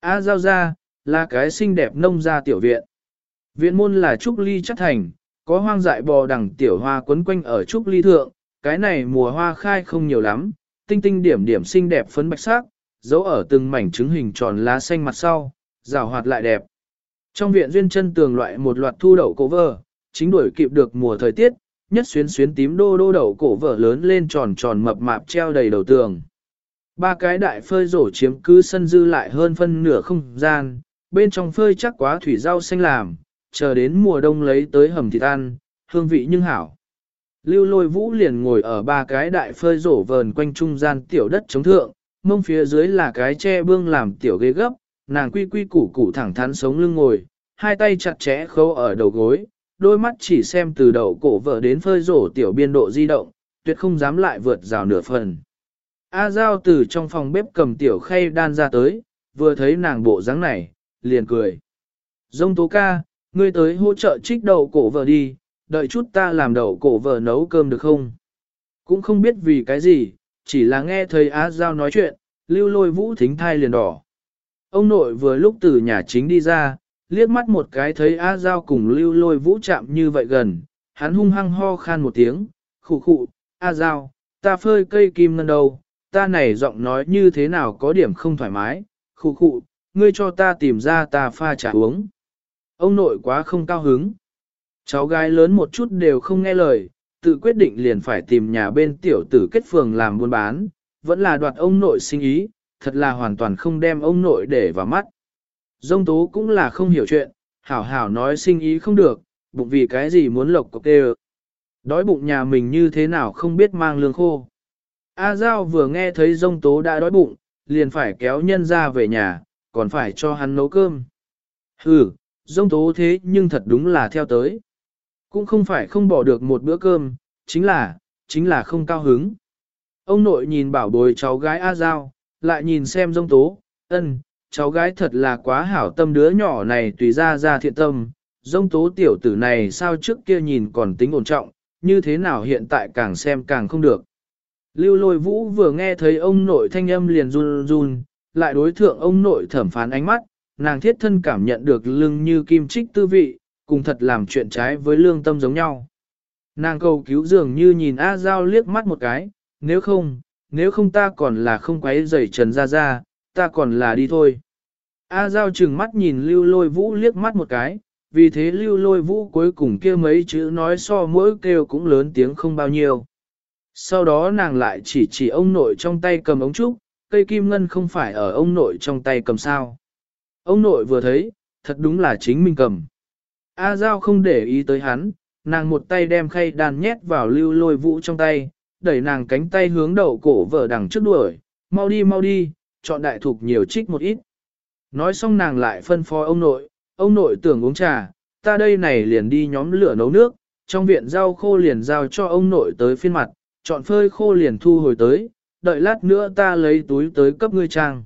[SPEAKER 1] A giao ra, là cái xinh đẹp nông gia tiểu viện. Viện môn là trúc ly chất thành, có hoang dại bò đằng tiểu hoa quấn quanh ở trúc ly thượng, cái này mùa hoa khai không nhiều lắm, tinh tinh điểm điểm xinh đẹp phấn bạch sắc, giấu ở từng mảnh trứng hình tròn lá xanh mặt sau, rào hoạt lại đẹp. Trong viện duyên chân tường loại một loạt thu đậu cổ vơ, chính đuổi kịp được mùa thời tiết, nhất xuyến xuyến tím đô đô đậu cổ vở lớn lên tròn tròn mập mạp treo đầy đầu tường. Ba cái đại phơi rổ chiếm cứ sân dư lại hơn phân nửa không gian, bên trong phơi chắc quá thủy rau xanh làm, chờ đến mùa đông lấy tới hầm thịt ăn, hương vị nhưng hảo. Lưu lôi vũ liền ngồi ở ba cái đại phơi rổ vờn quanh trung gian tiểu đất chống thượng, mông phía dưới là cái che bương làm tiểu ghế gấp, nàng quy quy củ củ thẳng thắn sống lưng ngồi, hai tay chặt chẽ khâu ở đầu gối, đôi mắt chỉ xem từ đầu cổ vợ đến phơi rổ tiểu biên độ di động, tuyệt không dám lại vượt rào nửa phần. A Giao từ trong phòng bếp cầm tiểu khay đan ra tới, vừa thấy nàng bộ dáng này, liền cười. Dông tố ca, ngươi tới hỗ trợ trích đậu cổ vợ đi, đợi chút ta làm đậu cổ vợ nấu cơm được không? Cũng không biết vì cái gì, chỉ là nghe thầy Á Giao nói chuyện, lưu lôi vũ thính thai liền đỏ. Ông nội vừa lúc từ nhà chính đi ra, liếc mắt một cái thấy A Giao cùng lưu lôi vũ chạm như vậy gần, hắn hung hăng ho khan một tiếng, khụ khụ, A Giao, ta phơi cây kim ngân đầu, ta này giọng nói như thế nào có điểm không thoải mái, khụ khụ, ngươi cho ta tìm ra ta pha trà uống. Ông nội quá không cao hứng. Cháu gái lớn một chút đều không nghe lời, tự quyết định liền phải tìm nhà bên tiểu tử kết phường làm buôn bán, vẫn là đoạt ông nội sinh ý, thật là hoàn toàn không đem ông nội để vào mắt. Dông tố cũng là không hiểu chuyện, hảo hảo nói sinh ý không được, bụng vì cái gì muốn lộc cọc tê Đói bụng nhà mình như thế nào không biết mang lương khô. A Giao vừa nghe thấy dông tố đã đói bụng, liền phải kéo nhân ra về nhà, còn phải cho hắn nấu cơm. Hừ, dông tố thế nhưng thật đúng là theo tới. Cũng không phải không bỏ được một bữa cơm, chính là, chính là không cao hứng. Ông nội nhìn bảo bồi cháu gái A Giao, lại nhìn xem dông tố, ân, cháu gái thật là quá hảo tâm đứa nhỏ này tùy ra ra thiện tâm, dông tố tiểu tử này sao trước kia nhìn còn tính ổn trọng, như thế nào hiện tại càng xem càng không được. Lưu lôi vũ vừa nghe thấy ông nội thanh âm liền run run, lại đối thượng ông nội thẩm phán ánh mắt, nàng thiết thân cảm nhận được lưng như kim trích tư vị, cùng thật làm chuyện trái với lương tâm giống nhau. Nàng cầu cứu dường như nhìn A Giao liếc mắt một cái, nếu không, nếu không ta còn là không quấy rầy trần ra ra, ta còn là đi thôi. A Giao chừng mắt nhìn lưu lôi vũ liếc mắt một cái, vì thế lưu lôi vũ cuối cùng kia mấy chữ nói so mỗi kêu cũng lớn tiếng không bao nhiêu. Sau đó nàng lại chỉ chỉ ông nội trong tay cầm ống trúc, cây kim ngân không phải ở ông nội trong tay cầm sao. Ông nội vừa thấy, thật đúng là chính mình cầm. A Giao không để ý tới hắn, nàng một tay đem khay đàn nhét vào lưu lôi vũ trong tay, đẩy nàng cánh tay hướng đầu cổ vợ đằng trước đuổi, mau đi mau đi, chọn đại thục nhiều trích một ít. Nói xong nàng lại phân phó ông nội, ông nội tưởng uống trà, ta đây này liền đi nhóm lửa nấu nước, trong viện rau khô liền giao cho ông nội tới phiên mặt, chọn phơi khô liền thu hồi tới, đợi lát nữa ta lấy túi tới cấp ngươi trang.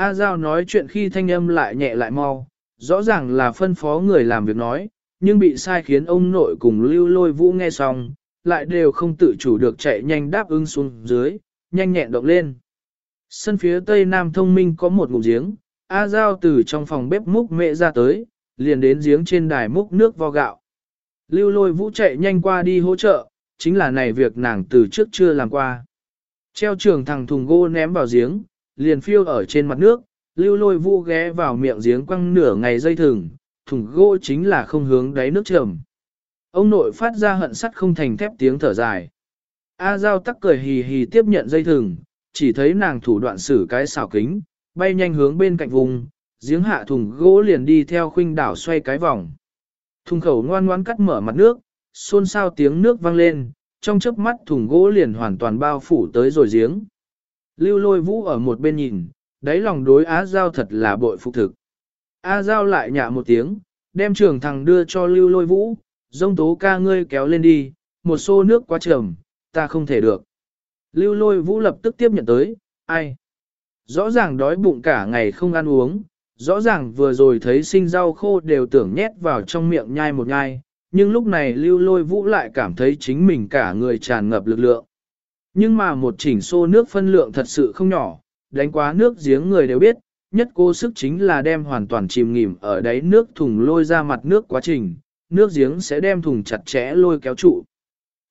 [SPEAKER 1] A Giao nói chuyện khi thanh âm lại nhẹ lại mau, rõ ràng là phân phó người làm việc nói, nhưng bị sai khiến ông nội cùng lưu lôi vũ nghe xong, lại đều không tự chủ được chạy nhanh đáp ứng xuống dưới, nhanh nhẹn động lên. Sân phía tây nam thông minh có một ngụm giếng, A Giao từ trong phòng bếp múc mẹ ra tới, liền đến giếng trên đài múc nước vo gạo. Lưu lôi vũ chạy nhanh qua đi hỗ trợ, chính là này việc nàng từ trước chưa làm qua. Treo trường thằng thùng gỗ ném vào giếng, liền phiêu ở trên mặt nước, lưu lôi vũ ghé vào miệng giếng quăng nửa ngày dây thừng, thùng gỗ chính là không hướng đáy nước trầm. Ông nội phát ra hận sắt không thành thép tiếng thở dài. A Giao tắc cười hì hì tiếp nhận dây thừng, chỉ thấy nàng thủ đoạn xử cái xảo kính, bay nhanh hướng bên cạnh vùng, giếng hạ thùng gỗ liền đi theo khuynh đảo xoay cái vòng. Thùng khẩu ngoan ngoan cắt mở mặt nước, xôn xao tiếng nước vang lên, trong chớp mắt thùng gỗ liền hoàn toàn bao phủ tới rồi giếng. Lưu lôi vũ ở một bên nhìn, đáy lòng đối Á Giao thật là bội phục thực. Á Giao lại nhạ một tiếng, đem trường thằng đưa cho lưu lôi vũ, dông tố ca ngươi kéo lên đi, một xô nước quá trầm, ta không thể được. Lưu lôi vũ lập tức tiếp nhận tới, ai? Rõ ràng đói bụng cả ngày không ăn uống, rõ ràng vừa rồi thấy sinh rau khô đều tưởng nhét vào trong miệng nhai một nhai, nhưng lúc này lưu lôi vũ lại cảm thấy chính mình cả người tràn ngập lực lượng. Nhưng mà một chỉnh xô nước phân lượng thật sự không nhỏ, đánh quá nước giếng người đều biết, nhất cố sức chính là đem hoàn toàn chìm nghỉm ở đáy nước thùng lôi ra mặt nước quá trình, nước giếng sẽ đem thùng chặt chẽ lôi kéo trụ.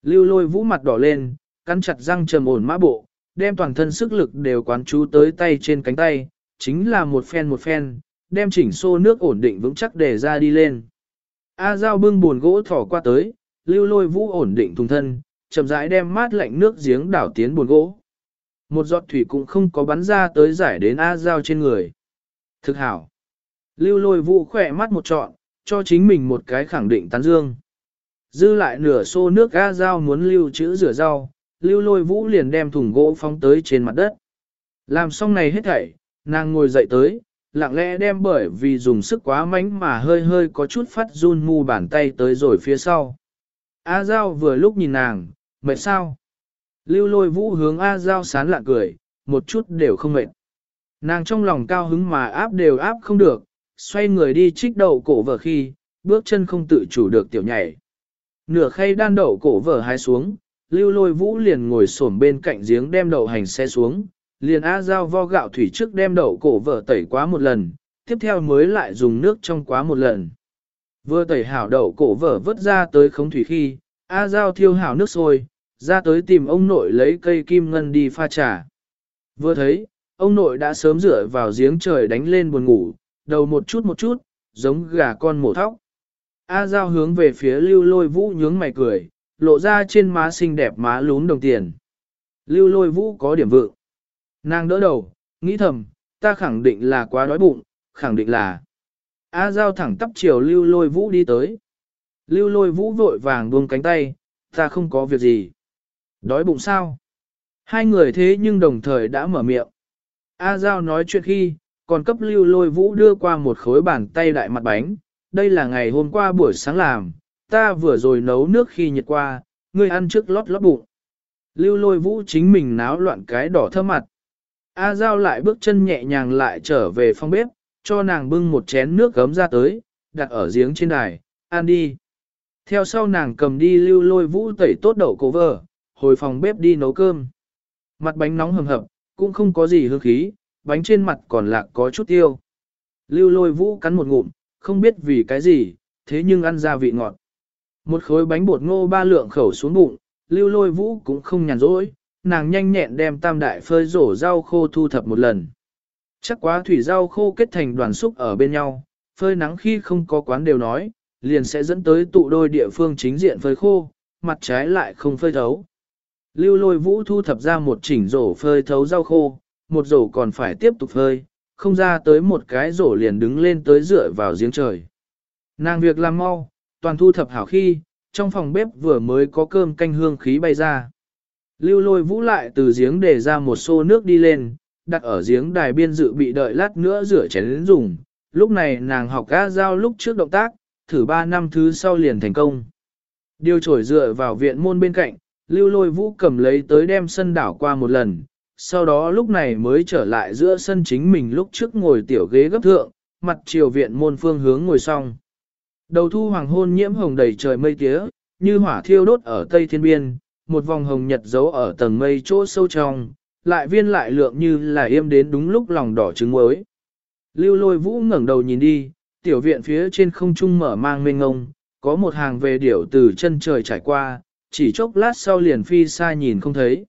[SPEAKER 1] Lưu lôi vũ mặt đỏ lên, cắn chặt răng trầm ổn mã bộ, đem toàn thân sức lực đều quán chú tới tay trên cánh tay, chính là một phen một phen, đem chỉnh xô nước ổn định vững chắc để ra đi lên. A dao bưng buồn gỗ thỏ qua tới, lưu lôi vũ ổn định thùng thân, chậm rãi đem mát lạnh nước giếng đảo tiến buồn gỗ. Một giọt thủy cũng không có bắn ra tới giải đến A Giao trên người. Thực hảo. Lưu lôi vũ khỏe mắt một trọn, cho chính mình một cái khẳng định tán dương. Dư lại nửa xô nước A Giao muốn lưu trữ rửa rau, lưu lôi vũ liền đem thùng gỗ phóng tới trên mặt đất. Làm xong này hết thảy, nàng ngồi dậy tới, lặng lẽ đem bởi vì dùng sức quá mạnh mà hơi hơi có chút phát run ngu bàn tay tới rồi phía sau. A Giao vừa lúc nhìn nàng, mệt sao? Lưu lôi vũ hướng A Giao sán lạ cười, một chút đều không mệt. Nàng trong lòng cao hứng mà áp đều áp không được, xoay người đi trích đậu cổ vở khi, bước chân không tự chủ được tiểu nhảy. Nửa khay đan đậu cổ vở hai xuống, lưu lôi vũ liền ngồi xổm bên cạnh giếng đem đậu hành xe xuống, liền A Giao vo gạo thủy trước đem đậu cổ vở tẩy quá một lần, tiếp theo mới lại dùng nước trong quá một lần. Vừa tẩy hảo đậu cổ vở vớt ra tới khống thủy khi, A Giao thiêu hảo nước sôi, ra tới tìm ông nội lấy cây kim ngân đi pha trà. Vừa thấy, ông nội đã sớm rửa vào giếng trời đánh lên buồn ngủ, đầu một chút một chút, giống gà con mổ thóc. A Giao hướng về phía lưu lôi vũ nhướng mày cười, lộ ra trên má xinh đẹp má lún đồng tiền. Lưu lôi vũ có điểm vượng. Nàng đỡ đầu, nghĩ thầm, ta khẳng định là quá đói bụng, khẳng định là. A Giao thẳng tắp chiều lưu lôi vũ đi tới. Lưu lôi vũ vội vàng buông cánh tay, ta không có việc gì. Đói bụng sao? Hai người thế nhưng đồng thời đã mở miệng. A Giao nói chuyện khi, còn cấp lưu lôi vũ đưa qua một khối bàn tay đại mặt bánh. Đây là ngày hôm qua buổi sáng làm, ta vừa rồi nấu nước khi nhiệt qua, ngươi ăn trước lót lót bụng. Lưu lôi vũ chính mình náo loạn cái đỏ thơm mặt. A Giao lại bước chân nhẹ nhàng lại trở về phòng bếp, cho nàng bưng một chén nước gấm ra tới, đặt ở giếng trên đài, ăn đi. Theo sau nàng cầm đi lưu lôi vũ tẩy tốt đậu cổ vờ, hồi phòng bếp đi nấu cơm. Mặt bánh nóng hầm hập, cũng không có gì hương khí, bánh trên mặt còn lạc có chút tiêu. Lưu lôi vũ cắn một ngụm, không biết vì cái gì, thế nhưng ăn ra vị ngọt. Một khối bánh bột ngô ba lượng khẩu xuống bụng, lưu lôi vũ cũng không nhàn rỗi, nàng nhanh nhẹn đem tam đại phơi rổ rau khô thu thập một lần. Chắc quá thủy rau khô kết thành đoàn xúc ở bên nhau, phơi nắng khi không có quán đều nói, liền sẽ dẫn tới tụ đôi địa phương chính diện phơi khô, mặt trái lại không phơi thấu. Lưu lôi vũ thu thập ra một chỉnh rổ phơi thấu rau khô, một rổ còn phải tiếp tục phơi, không ra tới một cái rổ liền đứng lên tới dựa vào giếng trời. Nàng việc làm mau, toàn thu thập hảo khi, trong phòng bếp vừa mới có cơm canh hương khí bay ra. Lưu lôi vũ lại từ giếng để ra một xô nước đi lên, đặt ở giếng đài biên dự bị đợi lát nữa rửa chén đến dùng. Lúc này nàng học gã giao lúc trước động tác, thử ba năm thứ sau liền thành công. Điều trổi dựa vào viện môn bên cạnh, lưu lôi vũ cầm lấy tới đem sân đảo qua một lần, sau đó lúc này mới trở lại giữa sân chính mình lúc trước ngồi tiểu ghế gấp thượng, mặt chiều viện môn phương hướng ngồi xong. Đầu thu hoàng hôn nhiễm hồng đầy trời mây tía, như hỏa thiêu đốt ở tây thiên biên, một vòng hồng nhật giấu ở tầng mây chỗ sâu trong, lại viên lại lượng như là im đến đúng lúc lòng đỏ trứng muối. Lưu lôi vũ ngẩng đầu nhìn đi, tiểu viện phía trên không trung mở mang mênh ngông, có một hàng về điểu từ chân trời trải qua, chỉ chốc lát sau liền phi xa nhìn không thấy.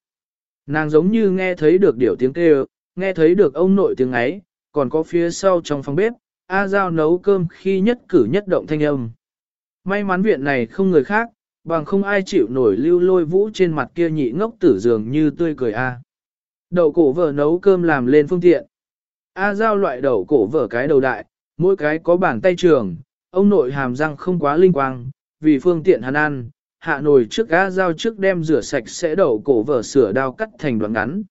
[SPEAKER 1] Nàng giống như nghe thấy được điểu tiếng kêu, nghe thấy được ông nội tiếng ấy, còn có phía sau trong phòng bếp, A Giao nấu cơm khi nhất cử nhất động thanh âm. May mắn viện này không người khác, bằng không ai chịu nổi lưu lôi vũ trên mặt kia nhị ngốc tử dường như tươi cười A. Đậu cổ vợ nấu cơm làm lên phương tiện. A Giao loại đậu cổ vợ cái đầu đại, mỗi cái có bàn tay trường, ông nội hàm răng không quá linh quang, vì phương tiện hắn ăn, hạ nồi trước gã dao trước đem rửa sạch sẽ đậu cổ vở sửa đao cắt thành đoạn ngắn.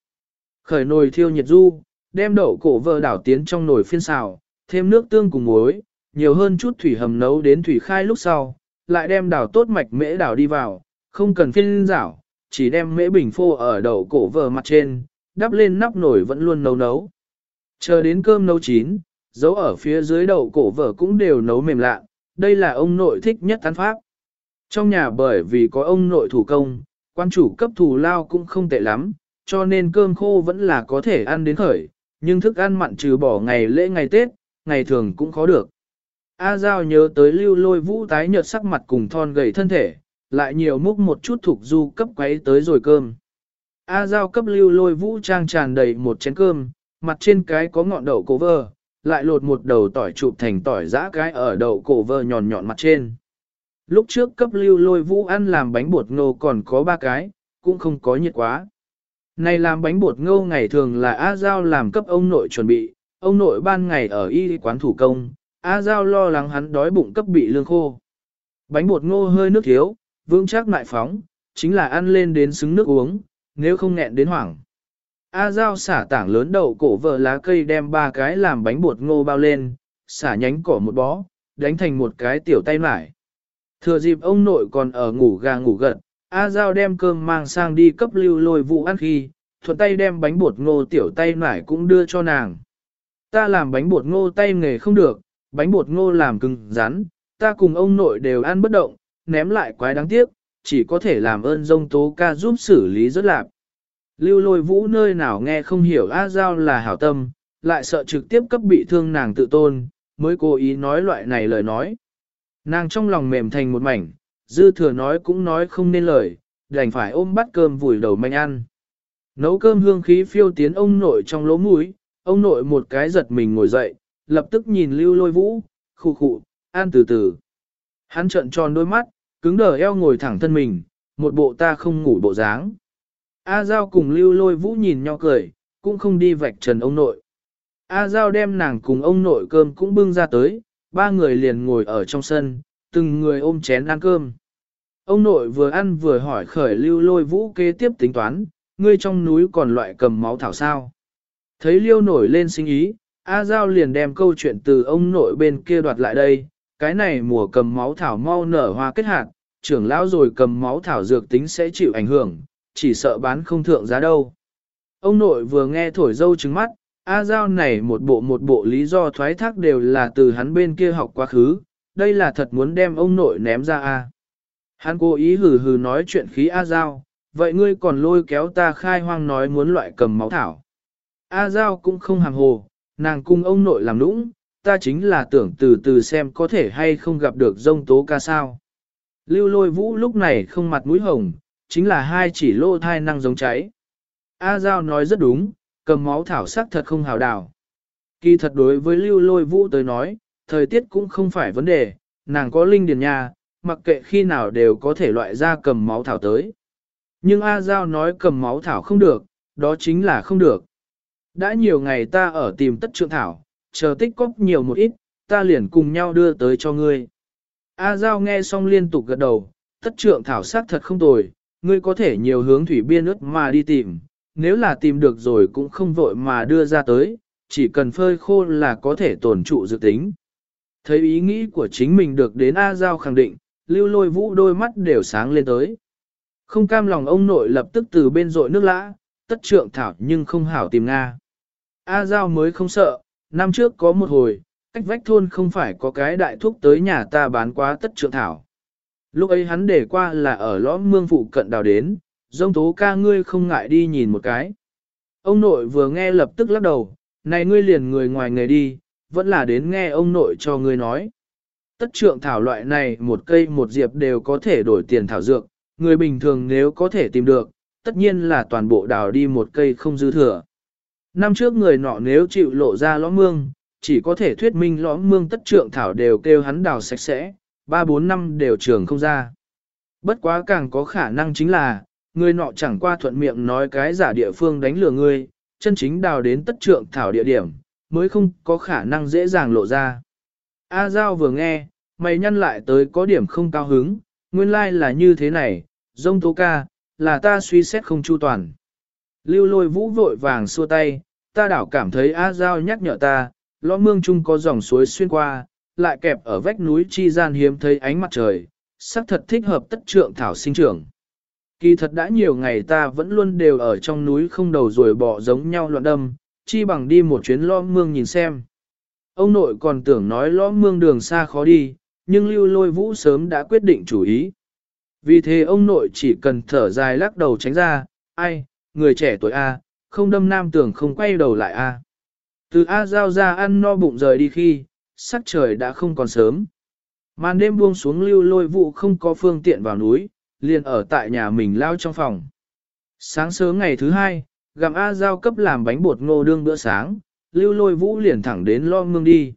[SPEAKER 1] Khởi nồi thiêu nhiệt du, đem đậu cổ vợ đảo tiến trong nồi phiên xào, thêm nước tương cùng muối, nhiều hơn chút thủy hầm nấu đến thủy khai lúc sau, lại đem đảo tốt mạch mễ đảo đi vào, không cần phiên rảo, chỉ đem mễ bình phô ở đậu cổ vở mặt trên, đắp lên nắp nồi vẫn luôn nấu nấu. Chờ đến cơm nấu chín, dấu ở phía dưới đầu cổ vở cũng đều nấu mềm lạ, đây là ông nội thích nhất ăn pháp. Trong nhà bởi vì có ông nội thủ công, quan chủ cấp thù lao cũng không tệ lắm, cho nên cơm khô vẫn là có thể ăn đến khởi, nhưng thức ăn mặn trừ bỏ ngày lễ ngày Tết, ngày thường cũng khó được. A Giao nhớ tới lưu lôi vũ tái nhợt sắc mặt cùng thon gầy thân thể, lại nhiều múc một chút thuộc du cấp quấy tới rồi cơm. A Giao cấp lưu lôi vũ trang tràn đầy một chén cơm, mặt trên cái có ngọn đậu cố vơ, lại lột một đầu tỏi chụp thành tỏi giã cái ở đầu cổ vơ nhọn nhọn mặt trên. Lúc trước cấp lưu lôi vũ ăn làm bánh bột ngô còn có ba cái, cũng không có nhiệt quá. Này làm bánh bột ngô ngày thường là A Giao làm cấp ông nội chuẩn bị, ông nội ban ngày ở y quán thủ công, A Giao lo lắng hắn đói bụng cấp bị lương khô. Bánh bột ngô hơi nước thiếu, vững chắc lại phóng, chính là ăn lên đến xứng nước uống, nếu không nghẹn đến hoảng. A Giao xả tảng lớn đậu cổ vợ lá cây đem ba cái làm bánh bột ngô bao lên, xả nhánh cỏ một bó, đánh thành một cái tiểu tay mải. Thừa dịp ông nội còn ở ngủ gà ngủ gật, A Giao đem cơm mang sang đi cấp lưu lôi vụ ăn khi, thuận tay đem bánh bột ngô tiểu tay mải cũng đưa cho nàng. Ta làm bánh bột ngô tay nghề không được, bánh bột ngô làm cứng rắn, ta cùng ông nội đều ăn bất động, ném lại quái đáng tiếc, chỉ có thể làm ơn dông tố ca giúp xử lý rất lạp. Lưu lôi vũ nơi nào nghe không hiểu A Giao là hảo tâm, lại sợ trực tiếp cấp bị thương nàng tự tôn, mới cố ý nói loại này lời nói. Nàng trong lòng mềm thành một mảnh, dư thừa nói cũng nói không nên lời, đành phải ôm bát cơm vùi đầu manh ăn. Nấu cơm hương khí phiêu tiến ông nội trong lỗ mũi, ông nội một cái giật mình ngồi dậy, lập tức nhìn lưu lôi vũ, khụ khụ, ăn từ từ. Hắn trợn tròn đôi mắt, cứng đờ eo ngồi thẳng thân mình, một bộ ta không ngủ bộ dáng. A Giao cùng lưu lôi vũ nhìn nhau cười, cũng không đi vạch trần ông nội. A Giao đem nàng cùng ông nội cơm cũng bưng ra tới, ba người liền ngồi ở trong sân, từng người ôm chén ăn cơm. Ông nội vừa ăn vừa hỏi khởi lưu lôi vũ kế tiếp tính toán, ngươi trong núi còn loại cầm máu thảo sao. Thấy liêu nổi lên sinh ý, A Giao liền đem câu chuyện từ ông nội bên kia đoạt lại đây, cái này mùa cầm máu thảo mau nở hoa kết hạt, trưởng lão rồi cầm máu thảo dược tính sẽ chịu ảnh hưởng, chỉ sợ bán không thượng giá đâu. Ông nội vừa nghe thổi dâu trứng mắt, A Giao này một bộ một bộ lý do thoái thác đều là từ hắn bên kia học quá khứ, đây là thật muốn đem ông nội ném ra A. Hắn cố ý hừ hừ nói chuyện khí A Giao, vậy ngươi còn lôi kéo ta khai hoang nói muốn loại cầm máu thảo. A Giao cũng không hàm hồ, nàng cung ông nội làm nũng, ta chính là tưởng từ từ xem có thể hay không gặp được dông tố ca sao. Lưu lôi vũ lúc này không mặt mũi hồng, chính là hai chỉ lô thai năng giống cháy. A Giao nói rất đúng, cầm máu thảo sắc thật không hào đào. Kỳ thật đối với lưu lôi vũ tới nói, thời tiết cũng không phải vấn đề, nàng có linh điền nha, mặc kệ khi nào đều có thể loại ra cầm máu thảo tới. Nhưng A Giao nói cầm máu thảo không được, đó chính là không được. Đã nhiều ngày ta ở tìm tất trượng thảo, chờ tích cóp nhiều một ít, ta liền cùng nhau đưa tới cho ngươi. A Giao nghe xong liên tục gật đầu, tất trượng thảo sắc thật không tồi, ngươi có thể nhiều hướng thủy biên ướt mà đi tìm, nếu là tìm được rồi cũng không vội mà đưa ra tới, chỉ cần phơi khô là có thể tổn trụ dự tính. Thấy ý nghĩ của chính mình được đến A Giao khẳng định, lưu lôi vũ đôi mắt đều sáng lên tới. Không cam lòng ông nội lập tức từ bên rội nước lã, tất trượng thảo nhưng không hảo tìm Nga. A Giao mới không sợ, năm trước có một hồi, cách vách thôn không phải có cái đại thúc tới nhà ta bán quá tất trượng thảo. Lúc ấy hắn để qua là ở lõm mương phụ cận đào đến, dông tố ca ngươi không ngại đi nhìn một cái. Ông nội vừa nghe lập tức lắc đầu, này ngươi liền người ngoài nghề đi, vẫn là đến nghe ông nội cho ngươi nói. Tất trượng thảo loại này một cây một diệp đều có thể đổi tiền thảo dược, người bình thường nếu có thể tìm được, tất nhiên là toàn bộ đào đi một cây không dư thừa. Năm trước người nọ nếu chịu lộ ra lõm mương, chỉ có thể thuyết minh lõm mương tất trượng thảo đều kêu hắn đào sạch sẽ, ba bốn năm đều trường không ra. Bất quá càng có khả năng chính là, người nọ chẳng qua thuận miệng nói cái giả địa phương đánh lừa ngươi, chân chính đào đến tất trượng thảo địa điểm, mới không có khả năng dễ dàng lộ ra. A Giao vừa nghe, mày nhăn lại tới có điểm không cao hứng, nguyên lai like là như thế này, dông tố ca, là ta suy xét không chu toàn. Lưu lôi vũ vội vàng xua tay, ta đảo cảm thấy A Giao nhắc nhở ta, lõ mương chung có dòng suối xuyên qua, lại kẹp ở vách núi chi gian hiếm thấy ánh mặt trời, sắc thật thích hợp tất trượng thảo sinh trưởng. Kỳ thật đã nhiều ngày ta vẫn luôn đều ở trong núi không đầu rồi bỏ giống nhau loạn đâm, chi bằng đi một chuyến lõm mương nhìn xem. Ông nội còn tưởng nói lõm mương đường xa khó đi, nhưng lưu lôi vũ sớm đã quyết định chủ ý. Vì thế ông nội chỉ cần thở dài lắc đầu tránh ra, ai, người trẻ tuổi A, không đâm nam tưởng không quay đầu lại A. Từ A giao ra ăn no bụng rời đi khi, sắc trời đã không còn sớm. Màn đêm buông xuống lưu lôi vụ không có phương tiện vào núi, liền ở tại nhà mình lao trong phòng. Sáng sớm ngày thứ hai, gặm A giao cấp làm bánh bột ngô đương bữa sáng, lưu lôi vũ liền thẳng đến lo mương đi.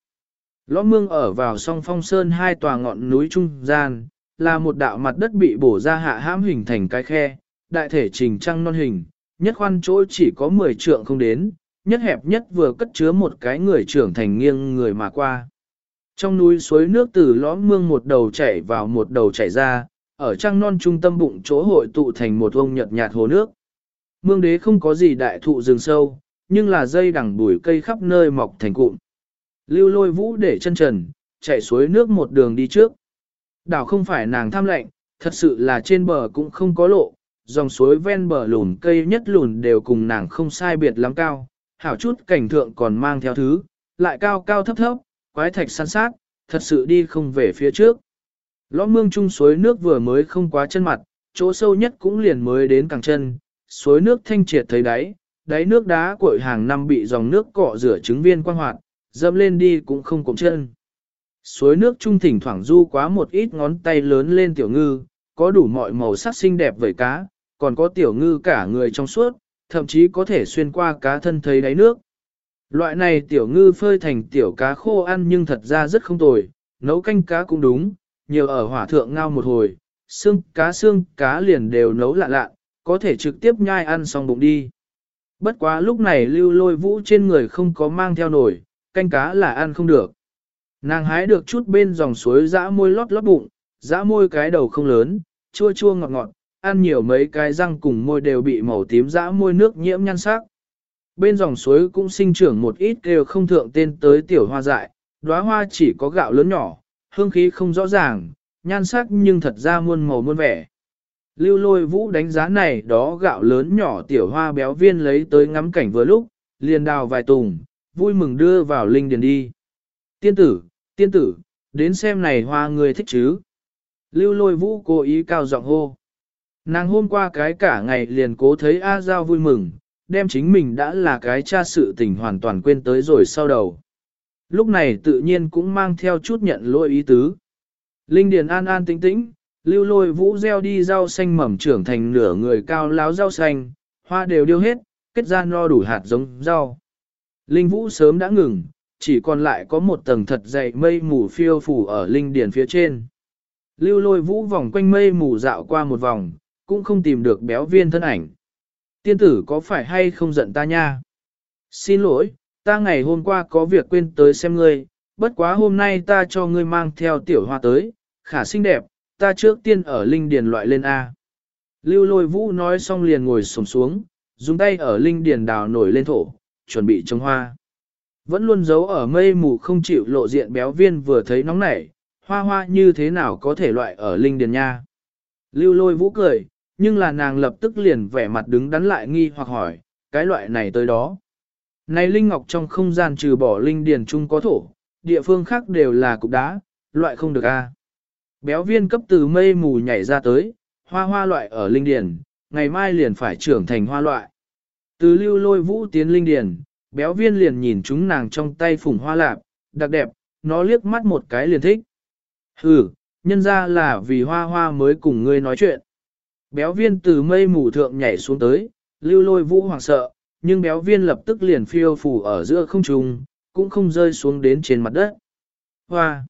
[SPEAKER 1] Lõ mương ở vào song phong sơn hai tòa ngọn núi trung gian, là một đạo mặt đất bị bổ ra hạ hãm hình thành cái khe, đại thể trình trăng non hình, nhất khoan chỗ chỉ có 10 trượng không đến, nhất hẹp nhất vừa cất chứa một cái người trưởng thành nghiêng người mà qua. Trong núi suối nước từ lõm mương một đầu chảy vào một đầu chảy ra, ở trăng non trung tâm bụng chỗ hội tụ thành một ông nhật nhạt hồ nước. Mương đế không có gì đại thụ rừng sâu, nhưng là dây đằng bùi cây khắp nơi mọc thành cụm. Lưu lôi vũ để chân trần, chạy suối nước một đường đi trước. Đảo không phải nàng tham lệnh, thật sự là trên bờ cũng không có lộ, dòng suối ven bờ lùn cây nhất lùn đều cùng nàng không sai biệt lắm cao, hảo chút cảnh thượng còn mang theo thứ, lại cao cao thấp thấp, quái thạch san sát, thật sự đi không về phía trước. Lõ mương chung suối nước vừa mới không quá chân mặt, chỗ sâu nhất cũng liền mới đến càng chân, suối nước thanh triệt thấy đáy, đáy nước đá cội hàng năm bị dòng nước cọ rửa trứng viên quang hoạt, dâm lên đi cũng không cụm chân. Suối nước trung thỉnh thoảng du quá một ít ngón tay lớn lên tiểu ngư, có đủ mọi màu sắc xinh đẹp vẩy cá, còn có tiểu ngư cả người trong suốt, thậm chí có thể xuyên qua cá thân thấy đáy nước. Loại này tiểu ngư phơi thành tiểu cá khô ăn nhưng thật ra rất không tồi, nấu canh cá cũng đúng, nhiều ở hỏa thượng ngao một hồi, xương cá xương cá liền đều nấu lạ lạ, có thể trực tiếp nhai ăn xong bụng đi. Bất quá lúc này lưu lôi vũ trên người không có mang theo nổi, canh cá là ăn không được. Nàng hái được chút bên dòng suối dã môi lót lót bụng, dã môi cái đầu không lớn, chua chua ngọt ngọt, ăn nhiều mấy cái răng cùng môi đều bị màu tím dã môi nước nhiễm nhan sắc. Bên dòng suối cũng sinh trưởng một ít kêu không thượng tên tới tiểu hoa dại, đóa hoa chỉ có gạo lớn nhỏ, hương khí không rõ ràng, nhan sắc nhưng thật ra muôn màu muôn vẻ. Lưu lôi vũ đánh giá này đó gạo lớn nhỏ tiểu hoa béo viên lấy tới ngắm cảnh vừa lúc, liền đào vài tùng, vui mừng đưa vào linh điền đi. Tiên tử, tiên tử, đến xem này hoa người thích chứ. Lưu lôi vũ cố ý cao giọng hô. Nàng hôm qua cái cả ngày liền cố thấy A Giao vui mừng, đem chính mình đã là cái cha sự tình hoàn toàn quên tới rồi sau đầu. Lúc này tự nhiên cũng mang theo chút nhận lỗi ý tứ. Linh Điền an an tĩnh tĩnh, lưu lôi vũ gieo đi rau xanh mầm trưởng thành nửa người cao láo rau xanh, hoa đều điêu hết, kết ra no đủ hạt giống rau. Linh vũ sớm đã ngừng, chỉ còn lại có một tầng thật dày mây mù phiêu phủ ở linh điền phía trên. Lưu lôi vũ vòng quanh mây mù dạo qua một vòng, cũng không tìm được béo viên thân ảnh. Tiên tử có phải hay không giận ta nha? Xin lỗi, ta ngày hôm qua có việc quên tới xem ngươi, bất quá hôm nay ta cho ngươi mang theo tiểu hoa tới, khả xinh đẹp, ta trước tiên ở linh điền loại lên A. Lưu lôi vũ nói xong liền ngồi sổng xuống, dùng tay ở linh điền đào nổi lên thổ, chuẩn bị trồng hoa. Vẫn luôn giấu ở mây mù không chịu lộ diện béo viên vừa thấy nóng nảy, hoa hoa như thế nào có thể loại ở linh điền nha. Lưu lôi vũ cười, nhưng là nàng lập tức liền vẻ mặt đứng đắn lại nghi hoặc hỏi, cái loại này tới đó. Này linh ngọc trong không gian trừ bỏ linh điền trung có thổ, địa phương khác đều là cục đá, loại không được a. Béo viên cấp từ mây mù nhảy ra tới, hoa hoa loại ở linh điền, ngày mai liền phải trưởng thành hoa loại. Từ lưu lôi vũ tiến linh điền, béo viên liền nhìn chúng nàng trong tay phủng hoa lạp, đặc đẹp, nó liếc mắt một cái liền thích. Hừ, nhân ra là vì hoa hoa mới cùng ngươi nói chuyện. Béo viên từ mây mù thượng nhảy xuống tới, lưu lôi vũ hoàng sợ, nhưng béo viên lập tức liền phiêu phủ ở giữa không trung, cũng không rơi xuống đến trên mặt đất. Hoa!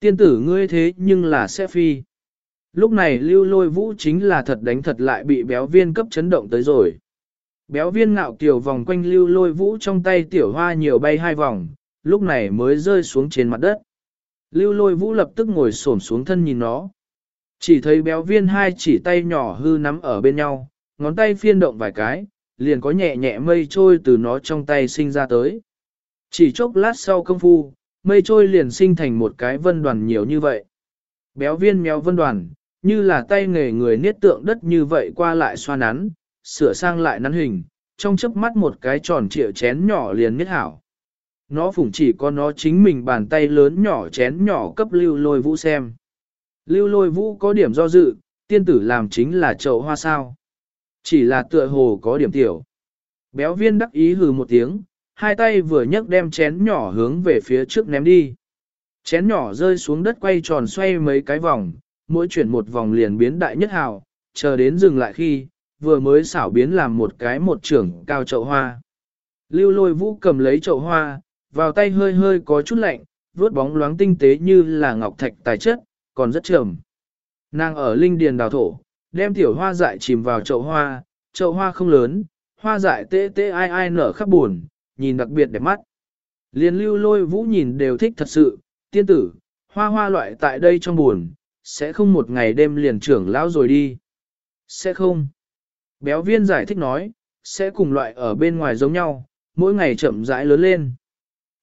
[SPEAKER 1] Tiên tử ngươi thế nhưng là sẽ phi. Lúc này lưu lôi vũ chính là thật đánh thật lại bị béo viên cấp chấn động tới rồi. Béo viên ngạo kiểu vòng quanh lưu lôi vũ trong tay tiểu hoa nhiều bay hai vòng, lúc này mới rơi xuống trên mặt đất. Lưu lôi vũ lập tức ngồi xổm xuống thân nhìn nó. Chỉ thấy béo viên hai chỉ tay nhỏ hư nắm ở bên nhau, ngón tay phiên động vài cái, liền có nhẹ nhẹ mây trôi từ nó trong tay sinh ra tới. Chỉ chốc lát sau công phu, mây trôi liền sinh thành một cái vân đoàn nhiều như vậy. Béo viên méo vân đoàn, như là tay nghề người niết tượng đất như vậy qua lại xoa nắn, sửa sang lại nắn hình, trong chớp mắt một cái tròn trịa chén nhỏ liền niết hảo. Nó phủng chỉ có nó chính mình bàn tay lớn nhỏ chén nhỏ cấp lưu lôi vũ xem. Lưu lôi vũ có điểm do dự, tiên tử làm chính là chậu hoa sao. Chỉ là tựa hồ có điểm tiểu. Béo viên đắc ý hừ một tiếng, hai tay vừa nhấc đem chén nhỏ hướng về phía trước ném đi. Chén nhỏ rơi xuống đất quay tròn xoay mấy cái vòng, mỗi chuyển một vòng liền biến đại nhất hào, chờ đến dừng lại khi, vừa mới xảo biến làm một cái một trưởng cao chậu hoa. Lưu lôi vũ cầm lấy chậu hoa, vào tay hơi hơi có chút lạnh, vuốt bóng loáng tinh tế như là ngọc thạch tài chất, còn rất trầm. Nàng ở linh điền đào thổ, đem tiểu hoa dại chìm vào chậu hoa, chậu hoa không lớn, hoa dại tê tê ai ai nở khắp buồn, nhìn đặc biệt đẹp mắt. Liên lưu lôi vũ nhìn đều thích thật sự, tiên tử, hoa hoa loại tại đây trong buồn, sẽ không một ngày đêm liền trưởng lão rồi đi. Sẽ không. Béo viên giải thích nói, sẽ cùng loại ở bên ngoài giống nhau, mỗi ngày chậm rãi lớn lên.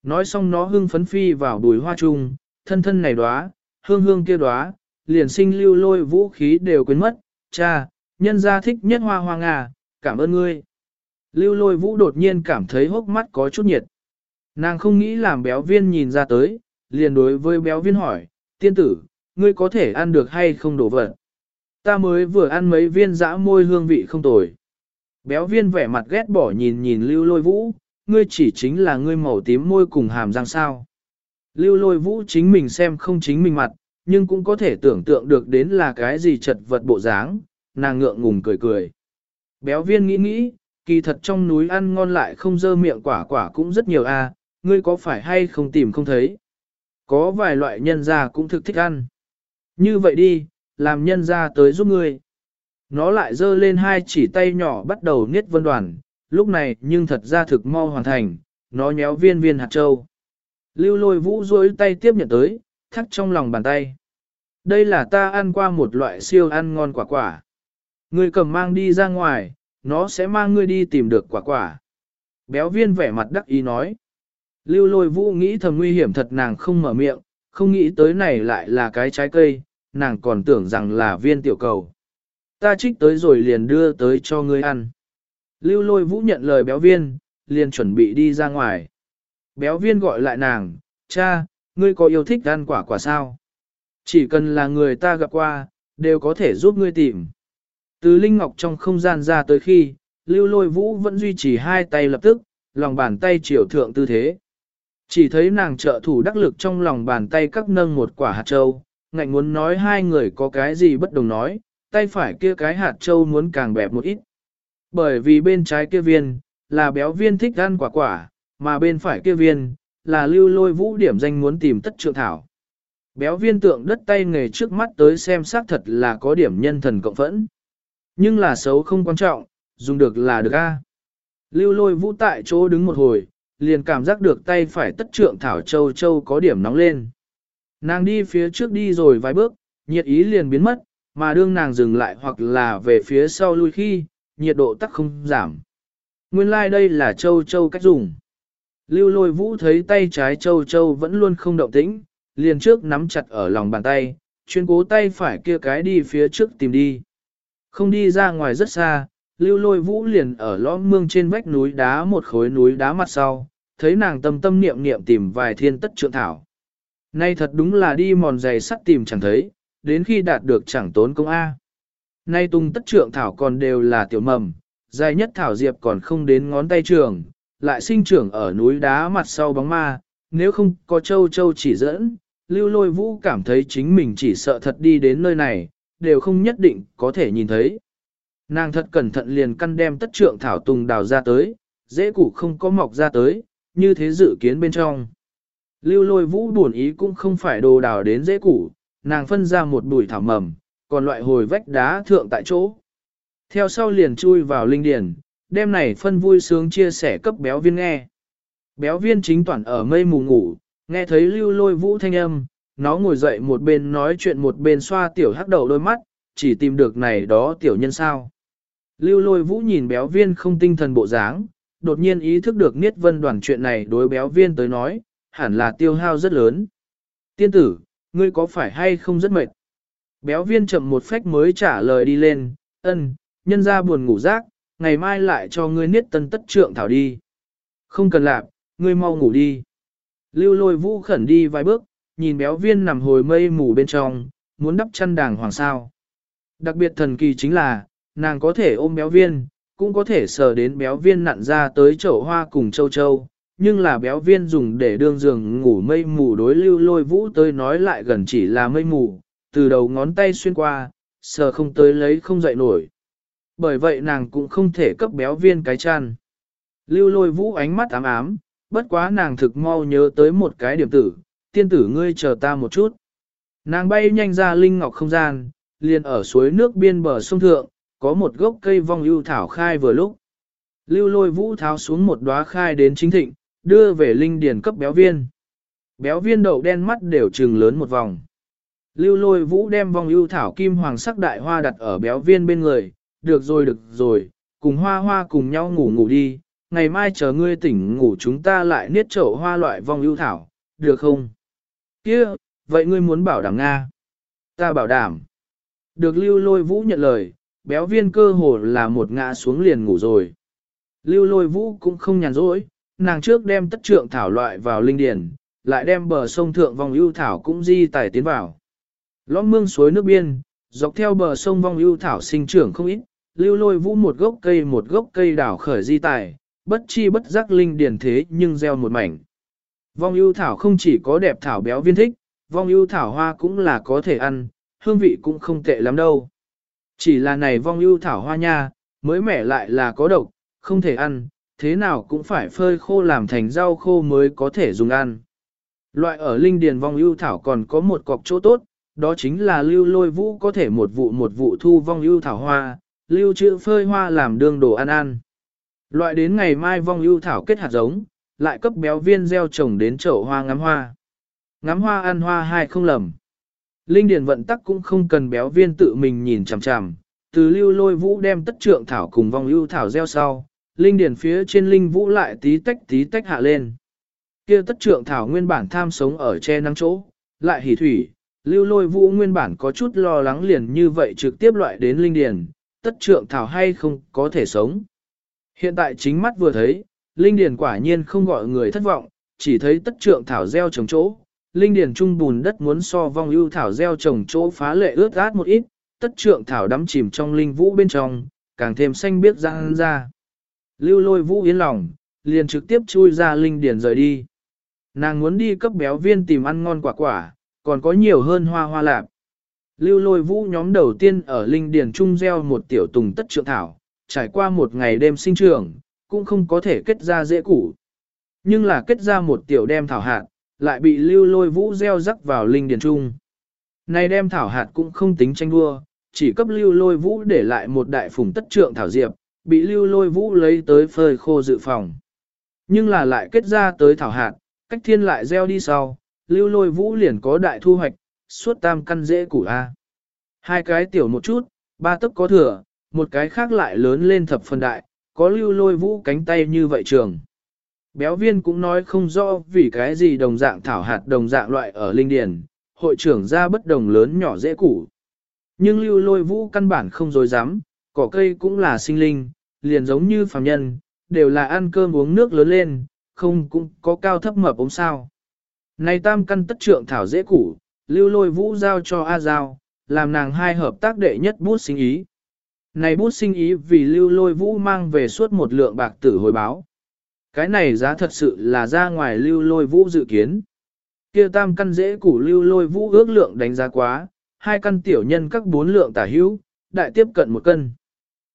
[SPEAKER 1] Nói xong nó hưng phấn phi vào bùi hoa trung, thân thân này đóa, hương hương kia đóa, liền sinh lưu lôi vũ khí đều quên mất, cha, nhân gia thích nhất hoa hoa ngà, cảm ơn ngươi. Lưu lôi vũ đột nhiên cảm thấy hốc mắt có chút nhiệt. Nàng không nghĩ làm béo viên nhìn ra tới, liền đối với béo viên hỏi, tiên tử, ngươi có thể ăn được hay không đổ vật? Ta mới vừa ăn mấy viên dã môi hương vị không tồi. Béo viên vẻ mặt ghét bỏ nhìn nhìn lưu lôi vũ, ngươi chỉ chính là ngươi màu tím môi cùng hàm răng sao. Lưu lôi vũ chính mình xem không chính mình mặt, nhưng cũng có thể tưởng tượng được đến là cái gì chật vật bộ dáng, nàng ngượng ngùng cười cười. Béo viên nghĩ nghĩ, kỳ thật trong núi ăn ngon lại không dơ miệng quả quả cũng rất nhiều a, à, ngươi có phải hay không tìm không thấy? Có vài loại nhân gia cũng thực thích ăn. Như vậy đi, làm nhân gia tới giúp ngươi. Nó lại dơ lên hai chỉ tay nhỏ bắt đầu niết vân đoàn, lúc này nhưng thật ra thực mau hoàn thành, nó nhéo viên viên hạt châu. Lưu lôi vũ rối tay tiếp nhận tới, thắt trong lòng bàn tay. Đây là ta ăn qua một loại siêu ăn ngon quả quả. Ngươi cầm mang đi ra ngoài, nó sẽ mang ngươi đi tìm được quả quả. Béo viên vẻ mặt đắc ý nói. Lưu lôi vũ nghĩ thầm nguy hiểm thật nàng không mở miệng, không nghĩ tới này lại là cái trái cây, nàng còn tưởng rằng là viên tiểu cầu. Ta trích tới rồi liền đưa tới cho ngươi ăn. Lưu lôi vũ nhận lời béo viên, liền chuẩn bị đi ra ngoài. Béo viên gọi lại nàng, cha, ngươi có yêu thích ăn quả quả sao? Chỉ cần là người ta gặp qua, đều có thể giúp ngươi tìm. Từ Linh Ngọc trong không gian ra tới khi, lưu lôi vũ vẫn duy trì hai tay lập tức, lòng bàn tay chiều thượng tư thế. Chỉ thấy nàng trợ thủ đắc lực trong lòng bàn tay các nâng một quả hạt châu, ngạnh muốn nói hai người có cái gì bất đồng nói, tay phải kia cái hạt châu muốn càng bẹp một ít. Bởi vì bên trái kia viên, là béo viên thích ăn quả quả, mà bên phải kia viên, là lưu lôi vũ điểm danh muốn tìm tất trượng thảo. Béo viên tượng đất tay nghề trước mắt tới xem xác thật là có điểm nhân thần cộng phẫn. Nhưng là xấu không quan trọng, dùng được là được a. Lưu lôi vũ tại chỗ đứng một hồi, liền cảm giác được tay phải tất trượng thảo châu châu có điểm nóng lên. Nàng đi phía trước đi rồi vài bước, nhiệt ý liền biến mất, mà đương nàng dừng lại hoặc là về phía sau lui khi, nhiệt độ tắc không giảm. Nguyên lai like đây là châu châu cách dùng. Lưu lôi vũ thấy tay trái châu châu vẫn luôn không động tĩnh, liền trước nắm chặt ở lòng bàn tay, chuyên cố tay phải kia cái đi phía trước tìm đi. Không đi ra ngoài rất xa, lưu lôi vũ liền ở lõm mương trên vách núi đá một khối núi đá mặt sau, thấy nàng tâm tâm niệm niệm tìm vài thiên tất trượng thảo. Nay thật đúng là đi mòn giày sắt tìm chẳng thấy, đến khi đạt được chẳng tốn công A. Nay tung tất trượng thảo còn đều là tiểu mầm, dài nhất thảo diệp còn không đến ngón tay trường, lại sinh trưởng ở núi đá mặt sau bóng ma, nếu không có châu châu chỉ dẫn, lưu lôi vũ cảm thấy chính mình chỉ sợ thật đi đến nơi này, đều không nhất định có thể nhìn thấy. Nàng thật cẩn thận liền căn đem tất trượng thảo tùng đào ra tới, dễ củ không có mọc ra tới, như thế dự kiến bên trong. Lưu lôi vũ buồn ý cũng không phải đồ đào đến dễ củ, nàng phân ra một bụi thảo mầm, còn loại hồi vách đá thượng tại chỗ. Theo sau liền chui vào linh điển, đêm này phân vui sướng chia sẻ cấp béo viên nghe. Béo viên chính toàn ở mây mù ngủ, nghe thấy lưu lôi vũ thanh âm, nó ngồi dậy một bên nói chuyện một bên xoa tiểu hắc đầu đôi mắt, chỉ tìm được này đó tiểu nhân sao. Lưu lôi vũ nhìn béo viên không tinh thần bộ dáng, đột nhiên ý thức được niết vân đoàn chuyện này đối béo viên tới nói, hẳn là tiêu hao rất lớn. Tiên tử, ngươi có phải hay không rất mệt? Béo viên chậm một phách mới trả lời đi lên, ân, nhân ra buồn ngủ rác, ngày mai lại cho ngươi niết tân tất trượng thảo đi. Không cần làm, ngươi mau ngủ đi. Lưu lôi vũ khẩn đi vài bước, nhìn béo viên nằm hồi mây mù bên trong, muốn đắp chăn đàng hoàng sao. Đặc biệt thần kỳ chính là, nàng có thể ôm béo viên, cũng có thể sờ đến béo viên nặn ra tới chậu hoa cùng châu châu, nhưng là béo viên dùng để đương giường ngủ mây mù đối lưu lôi vũ tới nói lại gần chỉ là mây mù, từ đầu ngón tay xuyên qua, sờ không tới lấy không dậy nổi. Bởi vậy nàng cũng không thể cấp béo viên cái chăn. Lưu lôi vũ ánh mắt ám ám, bất quá nàng thực mau nhớ tới một cái điểm tử, tiên tử ngươi chờ ta một chút. Nàng bay nhanh ra linh ngọc không gian, liền ở suối nước biên bờ sông thượng, có một gốc cây vong ưu thảo khai vừa lúc. Lưu lôi vũ tháo xuống một đóa khai đến chính thịnh, đưa về linh điền cấp béo viên. Béo viên đậu đen mắt đều trừng lớn một vòng. Lưu lôi vũ đem vong ưu thảo kim hoàng sắc đại hoa đặt ở béo viên bên người, được rồi được rồi, cùng hoa hoa cùng nhau ngủ ngủ đi, ngày mai chờ ngươi tỉnh ngủ chúng ta lại niết chậu hoa loại vong ưu thảo, được không? Kia, vậy ngươi muốn bảo đảm Nga? Ta bảo đảm. Được lưu lôi vũ nhận lời, béo viên cơ hồ là một ngã xuống liền ngủ rồi. Lưu lôi vũ cũng không nhàn rỗi, nàng trước đem tất trượng thảo loại vào linh điển, lại đem bờ sông thượng vòng ưu thảo cũng di tải tiến vào. Lõm mương suối nước biên, dọc theo bờ sông vong ưu thảo sinh trưởng không ít, lưu lôi vũ một gốc cây một gốc cây đảo khởi di tài, bất chi bất giác linh điển thế nhưng gieo một mảnh. Vong ưu thảo không chỉ có đẹp thảo béo viên thích, vong ưu thảo hoa cũng là có thể ăn, hương vị cũng không tệ lắm đâu. Chỉ là này vong ưu thảo hoa nha, mới mẻ lại là có độc, không thể ăn, thế nào cũng phải phơi khô làm thành rau khô mới có thể dùng ăn. Loại ở linh điền vong ưu thảo còn có một cọc chỗ tốt, đó chính là lưu lôi vũ có thể một vụ một vụ thu vong ưu thảo hoa, lưu trữ phơi hoa làm đương đồ ăn ăn. Loại đến ngày mai vong ưu thảo kết hạt giống, lại cấp béo viên gieo trồng đến chậu hoa ngắm hoa. Ngắm hoa ăn hoa hai không lầm. Linh điền vận tắc cũng không cần béo viên tự mình nhìn chằm chằm, từ lưu lôi vũ đem tất trượng thảo cùng vong ưu thảo gieo sau, linh điền phía trên linh vũ lại tí tách tí tách hạ lên. Kia tất trượng thảo nguyên bản tham sống ở che nắng chỗ, lại hỉ thủy, lưu lôi vũ nguyên bản có chút lo lắng liền như vậy trực tiếp loại đến linh điền, tất trượng thảo hay không có thể sống. Hiện tại chính mắt vừa thấy, linh điền quả nhiên không gọi người thất vọng, chỉ thấy tất trượng thảo gieo trồng chỗ, linh điền trung bùn đất muốn so vong ưu thảo gieo trồng chỗ phá lệ ướt át một ít, tất trượng thảo đắm chìm trong linh vũ bên trong, càng thêm xanh biết răng ra. Lưu lôi vũ yên lòng, liền trực tiếp chui ra linh điền rời đi. Nàng muốn đi cấp béo viên tìm ăn ngon quả quả, còn có nhiều hơn hoa hoa lạp. Lưu lôi vũ nhóm đầu tiên ở linh điền trung gieo một tiểu tùng tất trượng thảo, trải qua một ngày đêm sinh trưởng, cũng không có thể kết ra dễ củ. Nhưng là kết ra một tiểu đem thảo hạt, lại bị lưu lôi vũ gieo rắc vào linh điền trung. Này đem thảo hạt cũng không tính tranh đua, chỉ cấp lưu lôi vũ để lại một đại phùng tất trượng thảo diệp, bị lưu lôi vũ lấy tới phơi khô dự phòng. Nhưng là lại kết ra tới thảo hạt, cách thiên lại gieo đi sau, lưu lôi vũ liền có đại thu hoạch, suốt tam căn dễ củ A. Hai cái tiểu một chút, ba tấc có thừa, một cái khác lại lớn lên thập phần đại, có lưu lôi vũ cánh tay như vậy trường. Béo viên cũng nói không rõ vì cái gì đồng dạng thảo hạt đồng dạng loại ở linh điền, hội trưởng ra bất đồng lớn nhỏ dễ củ. Nhưng lưu lôi vũ căn bản không dối dám, cỏ cây cũng là sinh linh, liền giống như phàm nhân, đều là ăn cơm uống nước lớn lên, không cũng có cao thấp mập ống sao. Này tam căn tất trượng thảo dễ củ, lưu lôi vũ giao cho A Giao, làm nàng hai hợp tác đệ nhất bút sinh ý. Này bút sinh ý vì lưu lôi vũ mang về suốt một lượng bạc tử hồi báo. Cái này giá thật sự là ra ngoài lưu lôi vũ dự kiến. kia tam căn dễ củ lưu lôi vũ ước lượng đánh giá quá, hai căn tiểu nhân các bốn lượng tả hữu, đại tiếp cận một cân.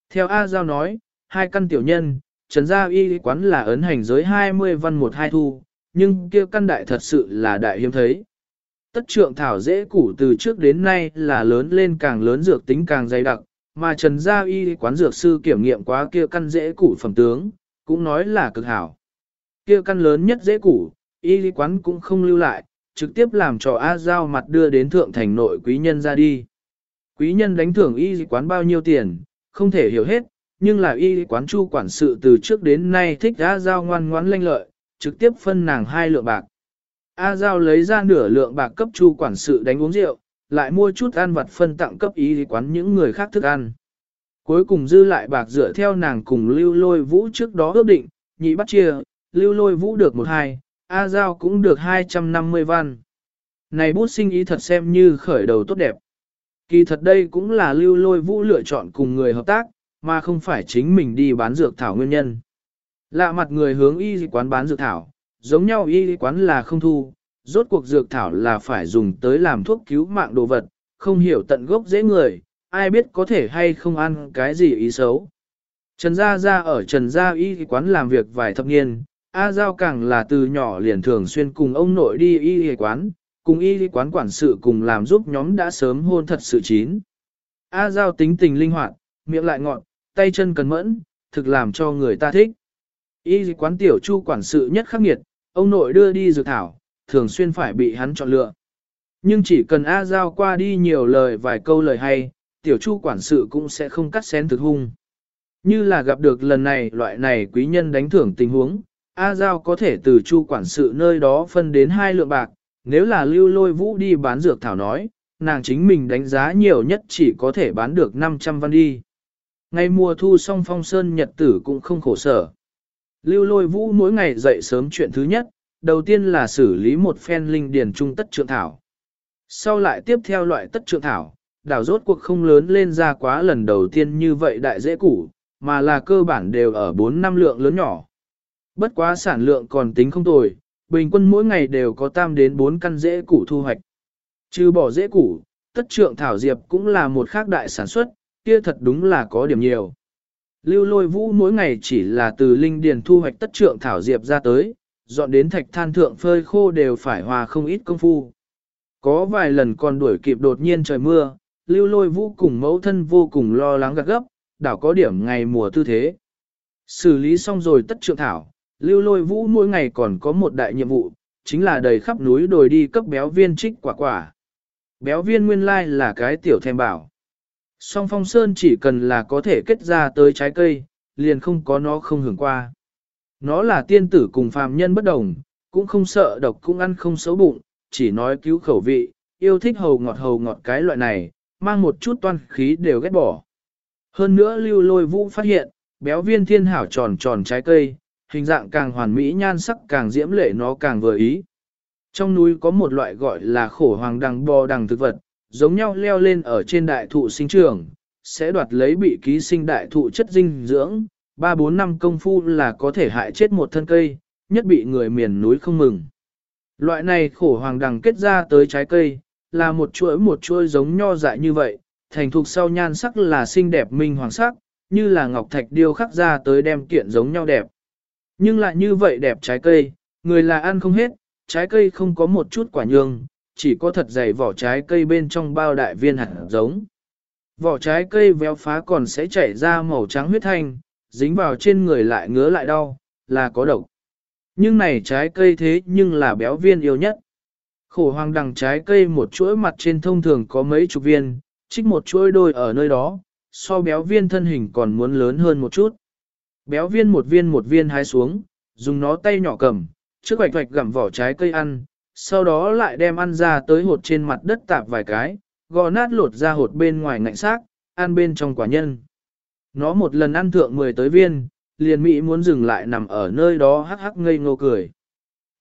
[SPEAKER 1] Theo A Giao nói, hai căn tiểu nhân, trần gia y quán là ấn hành giới 20 văn một hai thu, nhưng kia căn đại thật sự là đại hiếm thấy. Tất trượng thảo dễ củ từ trước đến nay là lớn lên càng lớn dược tính càng dày đặc, mà trần gia y quán dược sư kiểm nghiệm quá kia căn dễ củ phẩm tướng, cũng nói là cực hảo. Kia căn lớn nhất dễ củ, y quán cũng không lưu lại, trực tiếp làm cho A Giao mặt đưa đến thượng thành nội quý nhân ra đi. Quý nhân đánh thưởng y quán bao nhiêu tiền, không thể hiểu hết, nhưng là y quán chu quản sự từ trước đến nay thích A Giao ngoan ngoãn lanh lợi, trực tiếp phân nàng hai lượng bạc. A Giao lấy ra nửa lượng bạc cấp chu quản sự đánh uống rượu, lại mua chút ăn vặt phân tặng cấp ý quán những người khác thức ăn. Cuối cùng dư lại bạc dựa theo nàng cùng lưu lôi vũ trước đó ước định, nhị bắt chia, lưu lôi vũ được một hai, A Giao cũng được 250 văn. Này bút sinh ý thật xem như khởi đầu tốt đẹp. Kỳ thật đây cũng là lưu lôi vũ lựa chọn cùng người hợp tác, mà không phải chính mình đi bán dược thảo nguyên nhân. Lạ mặt người hướng y quán bán dược thảo, giống nhau y quán là không thu, rốt cuộc dược thảo là phải dùng tới làm thuốc cứu mạng đồ vật, không hiểu tận gốc dễ người, ai biết có thể hay không ăn cái gì ý xấu. Trần Gia Gia ở Trần Gia y quán làm việc vài thập niên, A Giao càng là từ nhỏ liền thường xuyên cùng ông nội đi y quán, cùng y quán quản sự cùng làm giúp nhóm đã sớm hôn thật sự chín. A Giao tính tình linh hoạt, miệng lại ngọn, tay chân cần mẫn, thực làm cho người ta thích. Y quán tiểu chu quản sự nhất khắc nghiệt, ông nội đưa đi dược thảo, thường xuyên phải bị hắn chọn lựa. Nhưng chỉ cần A Giao qua đi nhiều lời vài câu lời hay, tiểu chu quản sự cũng sẽ không cắt xén thực hung. Như là gặp được lần này loại này quý nhân đánh thưởng tình huống, A Giao có thể từ chu quản sự nơi đó phân đến hai lượng bạc, nếu là lưu lôi vũ đi bán dược thảo nói, nàng chính mình đánh giá nhiều nhất chỉ có thể bán được 500 văn đi. Ngày mùa thu xong phong sơn nhật tử cũng không khổ sở. Lưu lôi vũ mỗi ngày dậy sớm chuyện thứ nhất, đầu tiên là xử lý một phen linh điền trung tất trượng thảo. Sau lại tiếp theo loại tất trượng thảo, đảo rốt cuộc không lớn lên ra quá lần đầu tiên như vậy đại dễ củ, mà là cơ bản đều ở 4 năm lượng lớn nhỏ. Bất quá sản lượng còn tính không tồi, bình quân mỗi ngày đều có tam đến 4 căn dễ củ thu hoạch. Trừ bỏ dễ củ, tất trượng thảo diệp cũng là một khác đại sản xuất, kia thật đúng là có điểm nhiều. Lưu lôi vũ mỗi ngày chỉ là từ linh điền thu hoạch tất trượng thảo diệp ra tới, dọn đến thạch than thượng phơi khô đều phải hòa không ít công phu. Có vài lần còn đuổi kịp đột nhiên trời mưa, lưu lôi vũ cùng mẫu thân vô cùng lo lắng gắt gấp, đảo có điểm ngày mùa tư thế. Xử lý xong rồi tất trượng thảo, lưu lôi vũ mỗi ngày còn có một đại nhiệm vụ, chính là đầy khắp núi đồi đi cấp béo viên trích quả quả. Béo viên nguyên lai là cái tiểu thèm bảo. Song phong sơn chỉ cần là có thể kết ra tới trái cây, liền không có nó không hưởng qua. Nó là tiên tử cùng phàm nhân bất đồng, cũng không sợ độc cũng ăn không xấu bụng, chỉ nói cứu khẩu vị, yêu thích hầu ngọt hầu ngọt cái loại này, mang một chút toan khí đều ghét bỏ. Hơn nữa lưu lôi vũ phát hiện, béo viên thiên hảo tròn tròn trái cây, hình dạng càng hoàn mỹ nhan sắc càng diễm lệ nó càng vừa ý. Trong núi có một loại gọi là khổ hoàng đằng bò đằng thực vật, giống nhau leo lên ở trên đại thụ sinh trưởng, sẽ đoạt lấy bị ký sinh đại thụ chất dinh dưỡng, 3-4 năm công phu là có thể hại chết một thân cây, nhất bị người miền núi không mừng. Loại này khổ hoàng đằng kết ra tới trái cây, là một chuỗi một chuỗi giống nho dại như vậy, thành thục sau nhan sắc là xinh đẹp minh hoàng sắc, như là ngọc thạch điêu khắc ra tới đem kiện giống nhau đẹp. Nhưng lại như vậy đẹp trái cây, người là ăn không hết, trái cây không có một chút quả nhương, chỉ có thật dày vỏ trái cây bên trong bao đại viên hạt giống. Vỏ trái cây véo phá còn sẽ chảy ra màu trắng huyết thanh, dính vào trên người lại ngứa lại đau, là có độc. Nhưng này trái cây thế nhưng là béo viên yêu nhất. Khổ hoàng đằng trái cây một chuỗi mặt trên thông thường có mấy chục viên, trích một chuỗi đôi ở nơi đó, so béo viên thân hình còn muốn lớn hơn một chút. Béo viên một viên một viên hái xuống, dùng nó tay nhỏ cầm, trước hoạch hoạch gặm vỏ trái cây ăn, sau đó lại đem ăn ra tới hột trên mặt đất tạp vài cái, gò nát lột ra hột bên ngoài ngạnh xác, ăn bên trong quả nhân. Nó một lần ăn thượng 10 tới viên, liền Mỹ muốn dừng lại nằm ở nơi đó hắc hắc ngây ngô cười.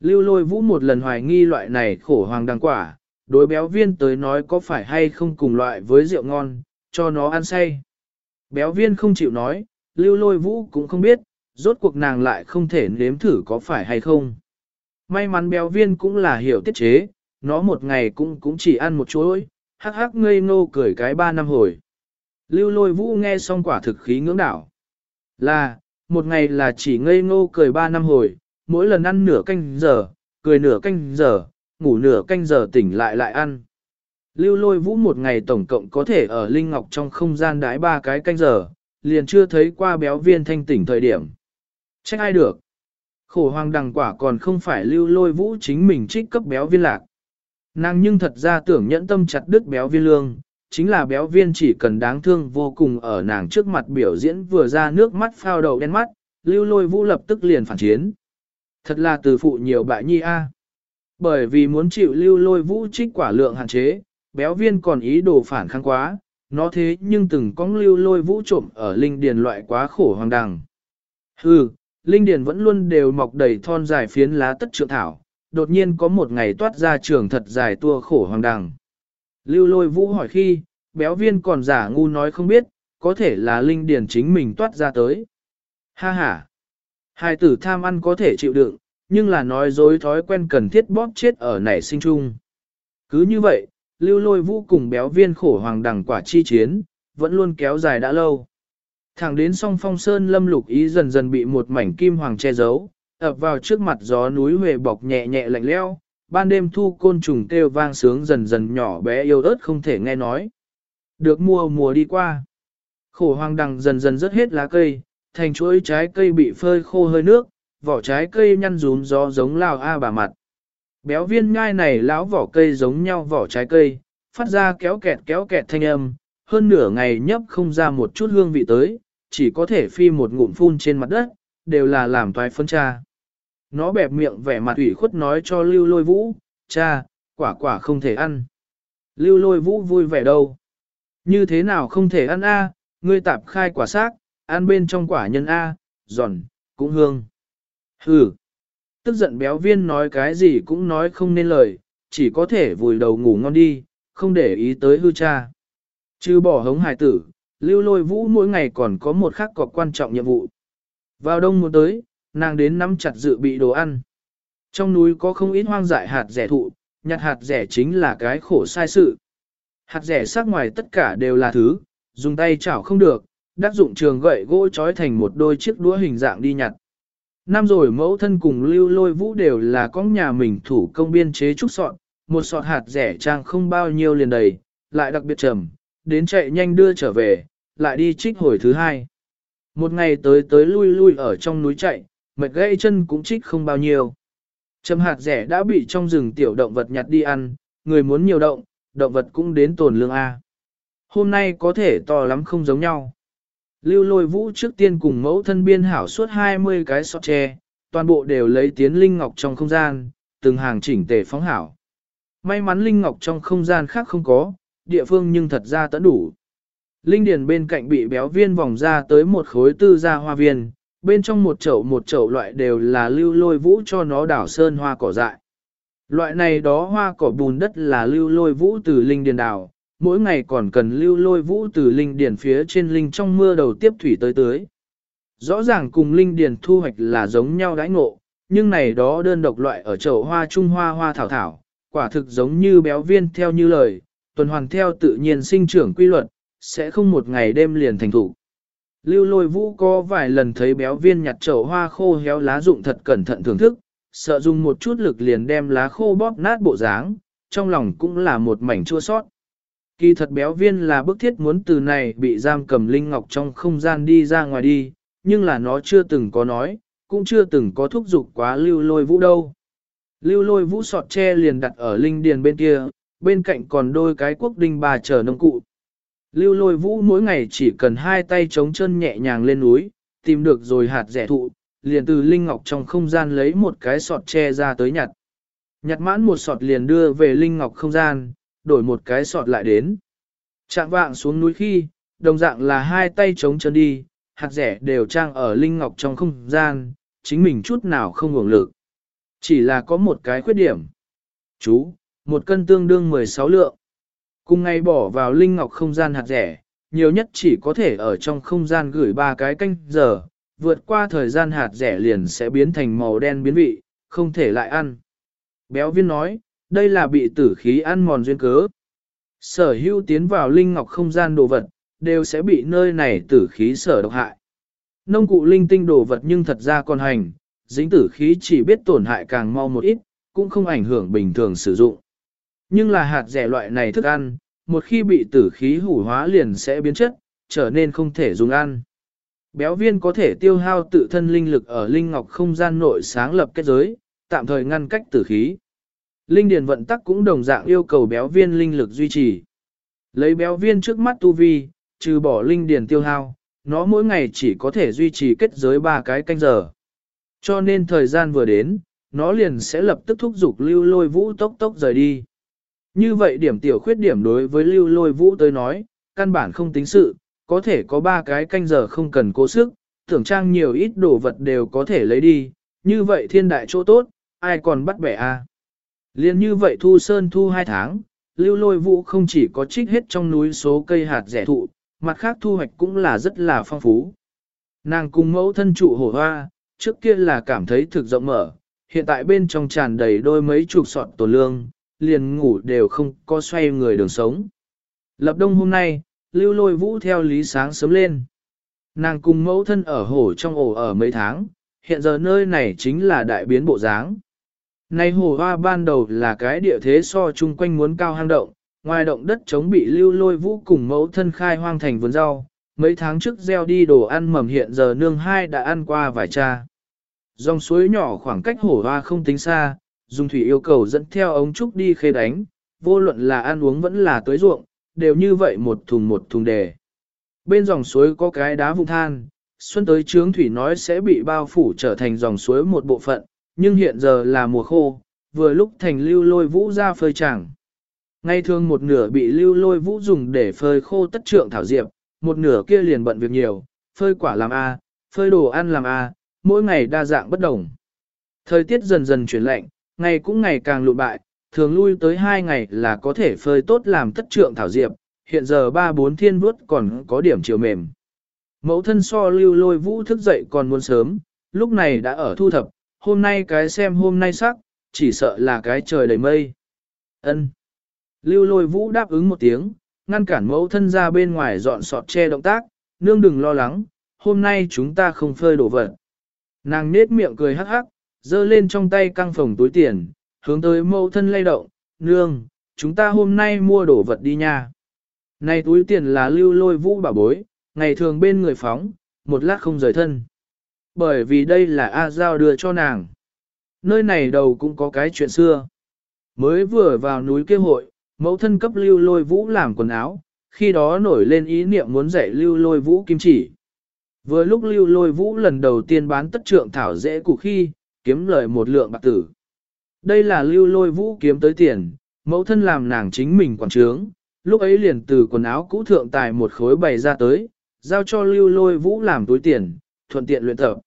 [SPEAKER 1] Lưu lôi vũ một lần hoài nghi loại này khổ hoàng đăng quả, đối béo viên tới nói có phải hay không cùng loại với rượu ngon, cho nó ăn say. Béo viên không chịu nói, lưu lôi vũ cũng không biết, rốt cuộc nàng lại không thể nếm thử có phải hay không. May mắn béo viên cũng là hiểu tiết chế, nó một ngày cũng cũng chỉ ăn một chuỗi, hắc hắc ngây ngô cười cái ba năm hồi. Lưu lôi vũ nghe xong quả thực khí ngưỡng đảo. Là, một ngày là chỉ ngây ngô cười ba năm hồi, mỗi lần ăn nửa canh giờ, cười nửa canh giờ, ngủ nửa canh giờ tỉnh lại lại ăn. Lưu lôi vũ một ngày tổng cộng có thể ở Linh Ngọc trong không gian đái ba cái canh giờ, liền chưa thấy qua béo viên thanh tỉnh thời điểm. Trách ai được. Khổ hoàng đằng quả còn không phải lưu lôi vũ chính mình trích cấp béo viên lạc. Nàng nhưng thật ra tưởng nhẫn tâm chặt đứt béo viên lương, chính là béo viên chỉ cần đáng thương vô cùng ở nàng trước mặt biểu diễn vừa ra nước mắt phao đầu đen mắt, lưu lôi vũ lập tức liền phản chiến. Thật là từ phụ nhiều bại nhi a. À. Bởi vì muốn chịu lưu lôi vũ trích quả lượng hạn chế, béo viên còn ý đồ phản kháng quá, nó thế nhưng từng có lưu lôi vũ trộm ở linh điền loại quá khổ hoàng đằng. Hừ, linh điền vẫn luôn đều mọc đầy thon dài phiến lá tất trượng thảo, đột nhiên có một ngày toát ra trường thật dài tua khổ hoàng đằng. Lưu lôi vũ hỏi khi, béo viên còn giả ngu nói không biết, có thể là linh điền chính mình toát ra tới. Ha ha! Hai tử tham ăn có thể chịu đựng, nhưng là nói dối thói quen cần thiết bóp chết ở nảy sinh chung. Cứ như vậy, lưu lôi vũ cùng béo viên khổ hoàng đằng quả chi chiến, vẫn luôn kéo dài đã lâu. Thẳng đến song phong sơn lâm lục ý dần dần bị một mảnh kim hoàng che giấu, ập vào trước mặt gió núi huệ bọc nhẹ nhẹ lạnh leo, ban đêm thu côn trùng kêu vang sướng dần dần nhỏ bé yêu ớt không thể nghe nói. Được mùa mùa đi qua. Khổ hoàng đằng dần dần rớt hết lá cây, thành chuỗi trái cây bị phơi khô hơi nước, vỏ trái cây nhăn rúm gió giống lao a bà mặt. Béo viên ngai này lão vỏ cây giống nhau vỏ trái cây, phát ra kéo kẹt kéo kẹt thanh âm, hơn nửa ngày nhấp không ra một chút hương vị tới, chỉ có thể phi một ngụm phun trên mặt đất, đều là làm toái phân cha. Nó bẹp miệng vẻ mặt ủy khuất nói cho lưu lôi vũ, cha, quả quả không thể ăn. Lưu lôi vũ vui vẻ đâu. Như thế nào không thể ăn a? ngươi tạp khai quả xác, ăn bên trong quả nhân a, giòn, cũng hương. Hừ. Tức giận béo viên nói cái gì cũng nói không nên lời, chỉ có thể vùi đầu ngủ ngon đi, không để ý tới hư cha. Trừ bỏ hống hải tử, lưu lôi vũ mỗi ngày còn có một khắc có quan trọng nhiệm vụ. Vào đông mùa tới, nàng đến nắm chặt dự bị đồ ăn. Trong núi có không ít hoang dại hạt rẻ thụ, nhặt hạt rẻ chính là cái khổ sai sự. Hạt rẻ sắc ngoài tất cả đều là thứ, dùng tay chảo không được, đắc dụng trường gậy gỗ trói thành một đôi chiếc đũa hình dạng đi nhặt. Năm rồi mẫu thân cùng lưu lôi vũ đều là con nhà mình thủ công biên chế trúc sọn, một sọt hạt rẻ trang không bao nhiêu liền đầy, lại đặc biệt trầm, đến chạy nhanh đưa trở về, lại đi trích hồi thứ hai. Một ngày tới tới lui lui ở trong núi chạy, mệt gãy chân cũng trích không bao nhiêu. Trầm hạt rẻ đã bị trong rừng tiểu động vật nhặt đi ăn, người muốn nhiều động, động vật cũng đến tồn lương A. Hôm nay có thể to lắm không giống nhau. Lưu lôi vũ trước tiên cùng mẫu thân biên hảo suốt 20 cái sọt tre, toàn bộ đều lấy tiến linh ngọc trong không gian, từng hàng chỉnh tề phóng hảo. May mắn linh ngọc trong không gian khác không có, địa phương nhưng thật ra tẫn đủ. Linh điền bên cạnh bị béo viên vòng ra tới một khối tư gia hoa viên, bên trong một chậu một chậu loại đều là lưu lôi vũ cho nó đảo sơn hoa cỏ dại. Loại này đó hoa cỏ bùn đất là lưu lôi vũ từ linh điền đảo, mỗi ngày còn cần lưu lôi vũ từ linh điền phía trên linh trong mưa đầu tiếp thủy tới tới. Rõ ràng cùng linh điền thu hoạch là giống nhau đãi ngộ, nhưng này đó đơn độc loại ở chậu hoa trung hoa hoa thảo thảo, quả thực giống như béo viên theo như lời, tuần hoàn theo tự nhiên sinh trưởng quy luật, sẽ không một ngày đêm liền thành thủ. Lưu lôi vũ có vài lần thấy béo viên nhặt chậu hoa khô héo lá rụng thật cẩn thận thưởng thức, sợ dùng một chút lực liền đem lá khô bóp nát bộ dáng, trong lòng cũng là một mảnh chua sót. Kỳ thật béo viên là bức thiết muốn từ này bị giam cầm linh ngọc trong không gian đi ra ngoài đi, nhưng là nó chưa từng có nói, cũng chưa từng có thúc giục quá lưu lôi vũ đâu. Lưu lôi vũ sọt tre liền đặt ở linh điền bên kia, bên cạnh còn đôi cái quốc đinh bà chờ nông cụ. Lưu lôi vũ mỗi ngày chỉ cần hai tay chống chân nhẹ nhàng lên núi, tìm được rồi hạt rẻ thụ, liền từ linh ngọc trong không gian lấy một cái sọt tre ra tới nhặt. Nhặt mãn một sọt liền đưa về linh ngọc không gian, đổi một cái sọt lại đến. Trạng vạng xuống núi khi, đồng dạng là hai tay chống chân đi, hạt rẻ đều trang ở linh ngọc trong không gian, chính mình chút nào không hưởng lực. Chỉ là có một cái khuyết điểm. Chú, một cân tương đương 16 lượng. Cùng ngày bỏ vào linh ngọc không gian hạt rẻ, nhiều nhất chỉ có thể ở trong không gian gửi ba cái canh giờ, vượt qua thời gian hạt rẻ liền sẽ biến thành màu đen biến vị, không thể lại ăn. Béo viên nói, đây là bị tử khí ăn mòn duyên cớ. Sở hữu tiến vào linh ngọc không gian đồ vật, đều sẽ bị nơi này tử khí sở độc hại. Nông cụ linh tinh đồ vật nhưng thật ra còn hành, dính tử khí chỉ biết tổn hại càng mau một ít, cũng không ảnh hưởng bình thường sử dụng. Nhưng là hạt rẻ loại này thức ăn, một khi bị tử khí hủ hóa liền sẽ biến chất, trở nên không thể dùng ăn. Béo viên có thể tiêu hao tự thân linh lực ở linh ngọc không gian nội sáng lập kết giới, tạm thời ngăn cách tử khí. Linh điền vận tắc cũng đồng dạng yêu cầu béo viên linh lực duy trì. Lấy béo viên trước mắt tu vi, trừ bỏ linh điền tiêu hao, nó mỗi ngày chỉ có thể duy trì kết giới ba cái canh giờ. Cho nên thời gian vừa đến, nó liền sẽ lập tức thúc giục lưu lôi vũ tốc tốc rời đi. Như vậy điểm tiểu khuyết điểm đối với lưu lôi vũ tới nói, căn bản không tính sự, có thể có ba cái canh giờ không cần cố sức, tưởng trang nhiều ít đồ vật đều có thể lấy đi, như vậy thiên đại chỗ tốt, ai còn bắt bẻ a? À? Liên như vậy thu sơn thu hai tháng, lưu lôi vũ không chỉ có trích hết trong núi số cây hạt rẻ thụ, mặt khác thu hoạch cũng là rất là phong phú. Nàng cùng mẫu thân trụ hổ hoa, trước kia là cảm thấy thực rộng mở, hiện tại bên trong tràn đầy đôi mấy chục sọt tổ lương, liền ngủ đều không có xoay người đường sống. Lập đông hôm nay, lưu lôi vũ theo lý sáng sớm lên. Nàng cùng mẫu thân ở hổ trong ổ ở mấy tháng, hiện giờ nơi này chính là đại biến bộ dáng. Này hồ hoa ban đầu là cái địa thế so chung quanh muốn cao hang động, ngoài động đất chống bị lưu lôi vũ cùng mẫu thân khai hoang thành vườn rau, mấy tháng trước gieo đi đồ ăn mầm hiện giờ nương hai đã ăn qua vài cha. Dòng suối nhỏ khoảng cách hổ hoa không tính xa, dùng thủy yêu cầu dẫn theo ống trúc đi khê đánh, vô luận là ăn uống vẫn là tới ruộng, đều như vậy một thùng một thùng đề. Bên dòng suối có cái đá vụn than, xuân tới trướng thủy nói sẽ bị bao phủ trở thành dòng suối một bộ phận, nhưng hiện giờ là mùa khô, vừa lúc thành lưu lôi vũ ra phơi chẳng. Ngay thường một nửa bị lưu lôi vũ dùng để phơi khô tất trượng thảo diệp, một nửa kia liền bận việc nhiều, phơi quả làm A, phơi đồ ăn làm A, mỗi ngày đa dạng bất đồng. Thời tiết dần dần chuyển lạnh, ngày cũng ngày càng lụn bại, thường lui tới hai ngày là có thể phơi tốt làm tất trượng thảo diệp, hiện giờ ba bốn thiên vuốt còn có điểm chiều mềm. Mẫu thân so lưu lôi vũ thức dậy còn muốn sớm, lúc này đã ở thu thập, hôm nay cái xem hôm nay sắc, chỉ sợ là cái trời đầy mây. ân Lưu lôi vũ đáp ứng một tiếng, ngăn cản mẫu thân ra bên ngoài dọn sọt che động tác, nương đừng lo lắng, hôm nay chúng ta không phơi đổ vật. Nàng nết miệng cười hắc hắc, giơ lên trong tay căng phòng túi tiền, hướng tới mẫu thân lay động, nương, chúng ta hôm nay mua đồ vật đi nha. Này túi tiền là lưu lôi vũ bảo bối, ngày thường bên người phóng, một lát không rời thân. Bởi vì đây là A Giao đưa cho nàng. Nơi này đầu cũng có cái chuyện xưa. Mới vừa vào núi kêu hội, mẫu thân cấp lưu lôi vũ làm quần áo, khi đó nổi lên ý niệm muốn dạy lưu lôi vũ kim chỉ. Vừa lúc lưu lôi vũ lần đầu tiên bán tất trượng thảo dễ củ khi, kiếm lời một lượng bạc tử. Đây là lưu lôi vũ kiếm tới tiền, mẫu thân làm nàng chính mình quản trướng, lúc ấy liền từ quần áo cũ thượng tài một khối bày ra tới, giao cho lưu lôi vũ làm túi tiền, thuận tiện luyện tập.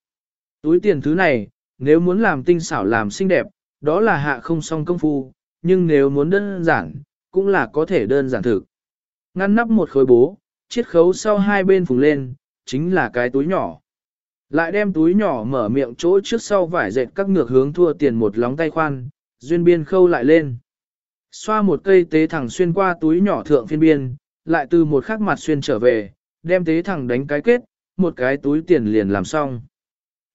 [SPEAKER 1] Túi tiền thứ này, nếu muốn làm tinh xảo làm xinh đẹp, đó là hạ không song công phu, nhưng nếu muốn đơn giản, cũng là có thể đơn giản thực. Ngăn nắp một khối bố, chiết khấu sau hai bên phùng lên, chính là cái túi nhỏ. Lại đem túi nhỏ mở miệng chỗ trước sau vải dệt các ngược hướng thua tiền một lóng tay khoan, duyên biên khâu lại lên. Xoa một cây tế thẳng xuyên qua túi nhỏ thượng phiên biên, lại từ một khắc mặt xuyên trở về, đem tế thẳng đánh cái kết, một cái túi tiền liền làm xong.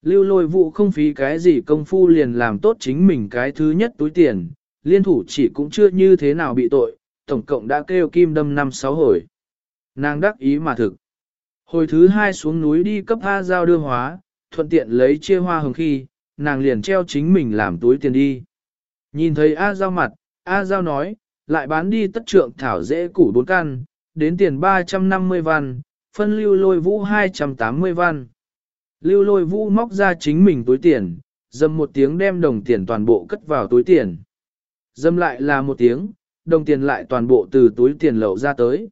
[SPEAKER 1] Lưu lôi vụ không phí cái gì công phu liền làm tốt chính mình cái thứ nhất túi tiền, liên thủ chỉ cũng chưa như thế nào bị tội, tổng cộng đã kêu kim đâm năm sáu hồi. Nàng đắc ý mà thực. Hồi thứ hai xuống núi đi cấp A giao đưa hóa, thuận tiện lấy chia hoa hồng khi, nàng liền treo chính mình làm túi tiền đi. Nhìn thấy A giao mặt, A giao nói, lại bán đi tất trượng thảo dễ củ bốn căn, đến tiền 350 văn, phân lưu lôi vũ 280 văn. Lưu lôi vũ móc ra chính mình túi tiền, dầm một tiếng đem đồng tiền toàn bộ cất vào túi tiền. Dâm lại là một tiếng, đồng tiền lại toàn bộ từ túi tiền lậu ra tới.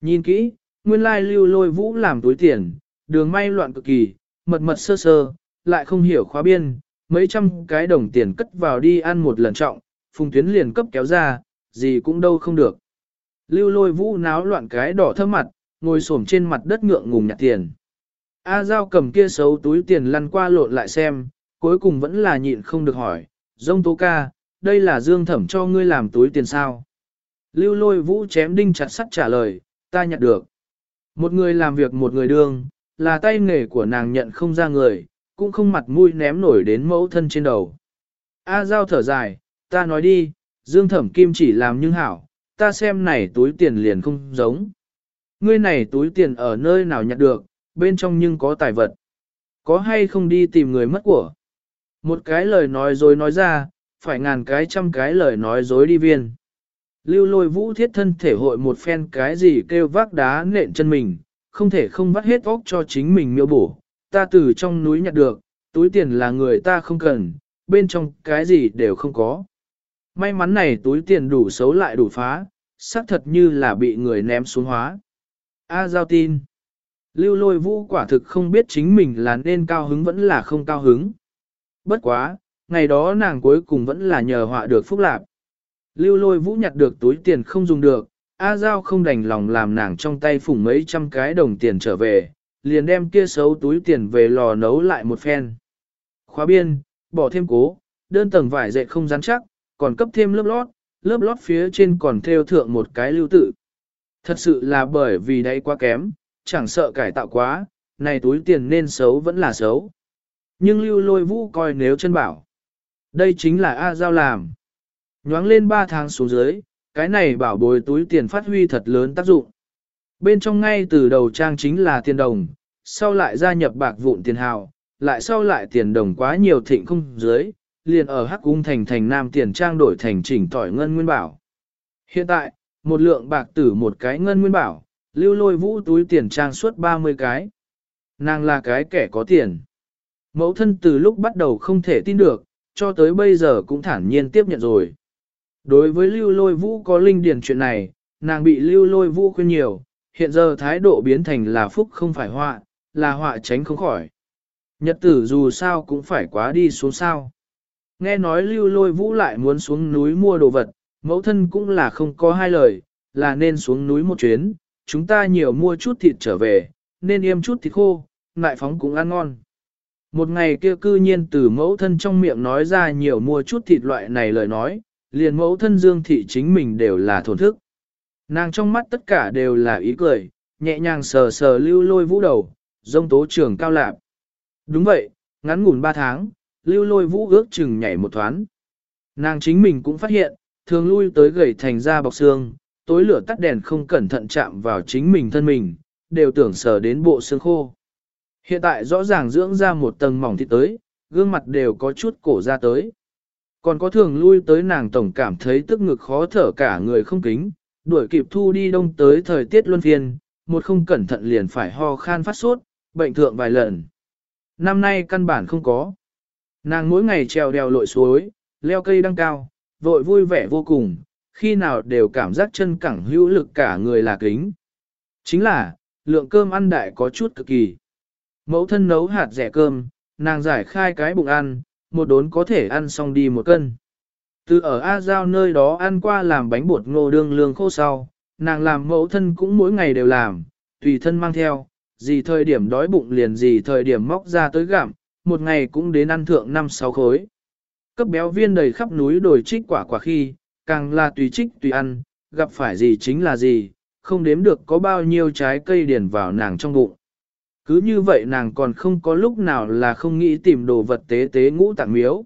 [SPEAKER 1] Nhìn kỹ, nguyên lai lưu lôi vũ làm túi tiền, đường may loạn cực kỳ, mật mật sơ sơ, lại không hiểu khóa biên, mấy trăm cái đồng tiền cất vào đi ăn một lần trọng, phùng tuyến liền cấp kéo ra, gì cũng đâu không được. Lưu lôi vũ náo loạn cái đỏ thơm mặt, ngồi xổm trên mặt đất ngượng ngùng nhặt tiền. A Giao cầm kia xấu túi tiền lăn qua lộn lại xem, cuối cùng vẫn là nhịn không được hỏi, dông tố ca, đây là dương thẩm cho ngươi làm túi tiền sao. Lưu lôi vũ chém đinh chặt sắt trả lời, ta nhặt được. Một người làm việc một người đương, là tay nghề của nàng nhận không ra người, cũng không mặt mũi ném nổi đến mẫu thân trên đầu. A Giao thở dài, ta nói đi, dương thẩm kim chỉ làm nhưng hảo, ta xem này túi tiền liền không giống. Ngươi này túi tiền ở nơi nào nhặt được, bên trong nhưng có tài vật. Có hay không đi tìm người mất của. Một cái lời nói dối nói ra, phải ngàn cái trăm cái lời nói dối đi viên. Lưu lôi vũ thiết thân thể hội một phen cái gì kêu vác đá nện chân mình, không thể không vắt hết óc cho chính mình miêu bổ. Ta từ trong núi nhặt được, túi tiền là người ta không cần, bên trong cái gì đều không có. May mắn này túi tiền đủ xấu lại đủ phá, xác thật như là bị người ném xuống hóa. A giao tin. Lưu lôi vũ quả thực không biết chính mình là nên cao hứng vẫn là không cao hứng. Bất quá, ngày đó nàng cuối cùng vẫn là nhờ họa được phúc lạc. Lưu lôi vũ nhặt được túi tiền không dùng được, A Giao không đành lòng làm nàng trong tay phủng mấy trăm cái đồng tiền trở về, liền đem kia xấu túi tiền về lò nấu lại một phen. Khóa biên, bỏ thêm cố, đơn tầng vải dệt không rắn chắc, còn cấp thêm lớp lót, lớp lót phía trên còn thêu thượng một cái lưu tự. Thật sự là bởi vì đây quá kém, chẳng sợ cải tạo quá, này túi tiền nên xấu vẫn là xấu. Nhưng lưu lôi vũ coi nếu chân bảo. Đây chính là A Giao làm. Nhoáng lên 3 tháng xuống dưới, cái này bảo bồi túi tiền phát huy thật lớn tác dụng. Bên trong ngay từ đầu trang chính là tiền đồng, sau lại gia nhập bạc vụn tiền hào, lại sau lại tiền đồng quá nhiều thịnh không dưới, liền ở Hắc Cung thành thành nam tiền trang đổi thành chỉnh tỏi ngân nguyên bảo. Hiện tại, một lượng bạc tử một cái ngân nguyên bảo, lưu lôi vũ túi tiền trang suốt 30 cái. Nàng là cái kẻ có tiền. Mẫu thân từ lúc bắt đầu không thể tin được, cho tới bây giờ cũng thản nhiên tiếp nhận rồi. Đối với lưu lôi vũ có linh điển chuyện này, nàng bị lưu lôi vũ khuyên nhiều, hiện giờ thái độ biến thành là phúc không phải họa, là họa tránh không khỏi. Nhật tử dù sao cũng phải quá đi xuống sao. Nghe nói lưu lôi vũ lại muốn xuống núi mua đồ vật, mẫu thân cũng là không có hai lời, là nên xuống núi một chuyến, chúng ta nhiều mua chút thịt trở về, nên yêm chút thịt khô, lại phóng cũng ăn ngon. Một ngày kia cư nhiên từ mẫu thân trong miệng nói ra nhiều mua chút thịt loại này lời nói, liền mẫu thân dương thị chính mình đều là thổn thức. Nàng trong mắt tất cả đều là ý cười, nhẹ nhàng sờ sờ lưu lôi vũ đầu, dông tố trường cao lạp. Đúng vậy, ngắn ngủn ba tháng, lưu lôi vũ ước chừng nhảy một thoáng. Nàng chính mình cũng phát hiện, thường lui tới gầy thành ra bọc xương, tối lửa tắt đèn không cẩn thận chạm vào chính mình thân mình, đều tưởng sờ đến bộ xương khô. Hiện tại rõ ràng dưỡng ra một tầng mỏng thịt tới, gương mặt đều có chút cổ ra tới. Còn có thường lui tới nàng tổng cảm thấy tức ngực khó thở cả người không kính, đuổi kịp thu đi đông tới thời tiết luân phiên, một không cẩn thận liền phải ho khan phát sốt, bệnh thượng vài lần. Năm nay căn bản không có. Nàng mỗi ngày trèo đèo lội suối, leo cây đăng cao, vội vui vẻ vô cùng, khi nào đều cảm giác chân cẳng hữu lực cả người là kính. Chính là, lượng cơm ăn đại có chút cực kỳ. Mẫu thân nấu hạt rẻ cơm, nàng giải khai cái bụng ăn, một đốn có thể ăn xong đi một cân. Từ ở A Giao nơi đó ăn qua làm bánh bột ngô đương lương khô sau, nàng làm mẫu thân cũng mỗi ngày đều làm, tùy thân mang theo, gì thời điểm đói bụng liền gì thời điểm móc ra tới gặm, một ngày cũng đến ăn thượng năm sáu khối. Cấp béo viên đầy khắp núi đồi trích quả quả khi, càng là tùy trích tùy ăn, gặp phải gì chính là gì, không đếm được có bao nhiêu trái cây điển vào nàng trong bụng. Cứ như vậy nàng còn không có lúc nào là không nghĩ tìm đồ vật tế tế ngũ tạng miếu.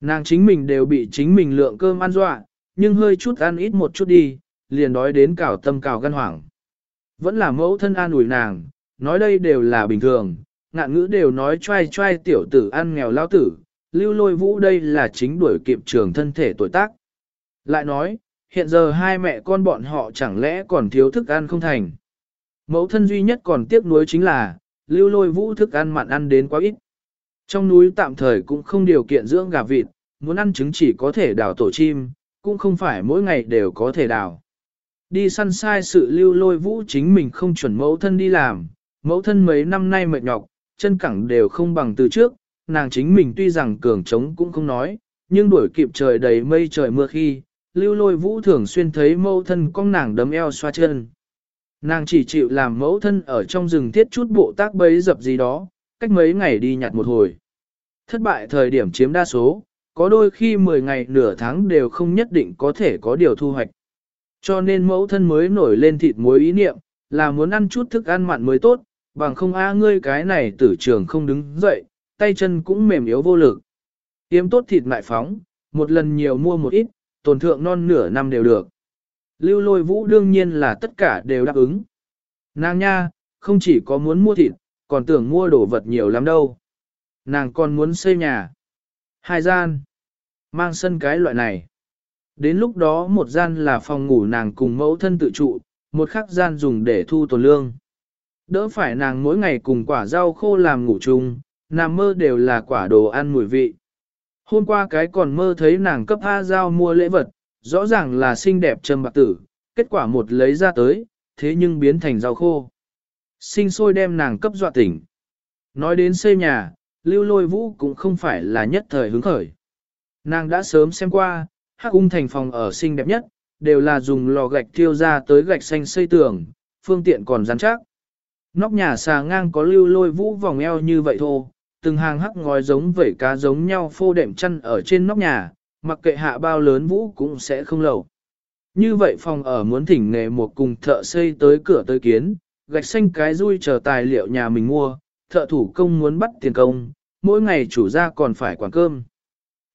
[SPEAKER 1] Nàng chính mình đều bị chính mình lượng cơm ăn dọa, nhưng hơi chút ăn ít một chút đi, liền đói đến cào tâm cào gan hoảng. Vẫn là mẫu thân an ủi nàng, nói đây đều là bình thường, ngạn ngữ đều nói trai trai tiểu tử ăn nghèo lao tử, lưu lôi vũ đây là chính đuổi kịp trường thân thể tuổi tác. Lại nói, hiện giờ hai mẹ con bọn họ chẳng lẽ còn thiếu thức ăn không thành. Mẫu thân duy nhất còn tiếc nuối chính là, lưu lôi vũ thức ăn mặn ăn đến quá ít. Trong núi tạm thời cũng không điều kiện dưỡng gà vịt, muốn ăn trứng chỉ có thể đào tổ chim, cũng không phải mỗi ngày đều có thể đào. Đi săn sai sự lưu lôi vũ chính mình không chuẩn mẫu thân đi làm, mẫu thân mấy năm nay mệt nhọc, chân cẳng đều không bằng từ trước, nàng chính mình tuy rằng cường trống cũng không nói, nhưng đuổi kịp trời đầy mây trời mưa khi, lưu lôi vũ thường xuyên thấy mẫu thân con nàng đấm eo xoa chân. Nàng chỉ chịu làm mẫu thân ở trong rừng thiết chút bộ tác bấy dập gì đó, cách mấy ngày đi nhặt một hồi. Thất bại thời điểm chiếm đa số, có đôi khi 10 ngày nửa tháng đều không nhất định có thể có điều thu hoạch. Cho nên mẫu thân mới nổi lên thịt muối ý niệm, là muốn ăn chút thức ăn mặn mới tốt, bằng không a ngươi cái này tử trường không đứng dậy, tay chân cũng mềm yếu vô lực. Tiêm tốt thịt lại phóng, một lần nhiều mua một ít, tổn thượng non nửa năm đều được. Lưu lôi vũ đương nhiên là tất cả đều đáp ứng. Nàng nha, không chỉ có muốn mua thịt, còn tưởng mua đồ vật nhiều lắm đâu. Nàng còn muốn xây nhà. Hai gian. Mang sân cái loại này. Đến lúc đó một gian là phòng ngủ nàng cùng mẫu thân tự trụ, một khắc gian dùng để thu tồn lương. Đỡ phải nàng mỗi ngày cùng quả rau khô làm ngủ chung, nằm mơ đều là quả đồ ăn mùi vị. Hôm qua cái còn mơ thấy nàng cấp A Giao mua lễ vật, rõ ràng là xinh đẹp trầm bạc tử, kết quả một lấy ra tới, thế nhưng biến thành rau khô. Sinh sôi đem nàng cấp dọa tỉnh. Nói đến xây nhà, lưu lôi vũ cũng không phải là nhất thời hứng khởi. Nàng đã sớm xem qua, hắc ung thành phòng ở xinh đẹp nhất, đều là dùng lò gạch thiêu ra tới gạch xanh xây tường, phương tiện còn rắn chắc. Nóc nhà xà ngang có lưu lôi vũ vòng eo như vậy thôi, từng hàng hắc ngói giống vẩy cá giống nhau phô đệm chăn ở trên nóc nhà, mặc kệ hạ bao lớn vũ cũng sẽ không lầu. Như vậy phòng ở muốn thỉnh nghề một cùng thợ xây tới cửa tới kiến, gạch xanh cái rui chờ tài liệu nhà mình mua, thợ thủ công muốn bắt tiền công, mỗi ngày chủ gia còn phải quản cơm.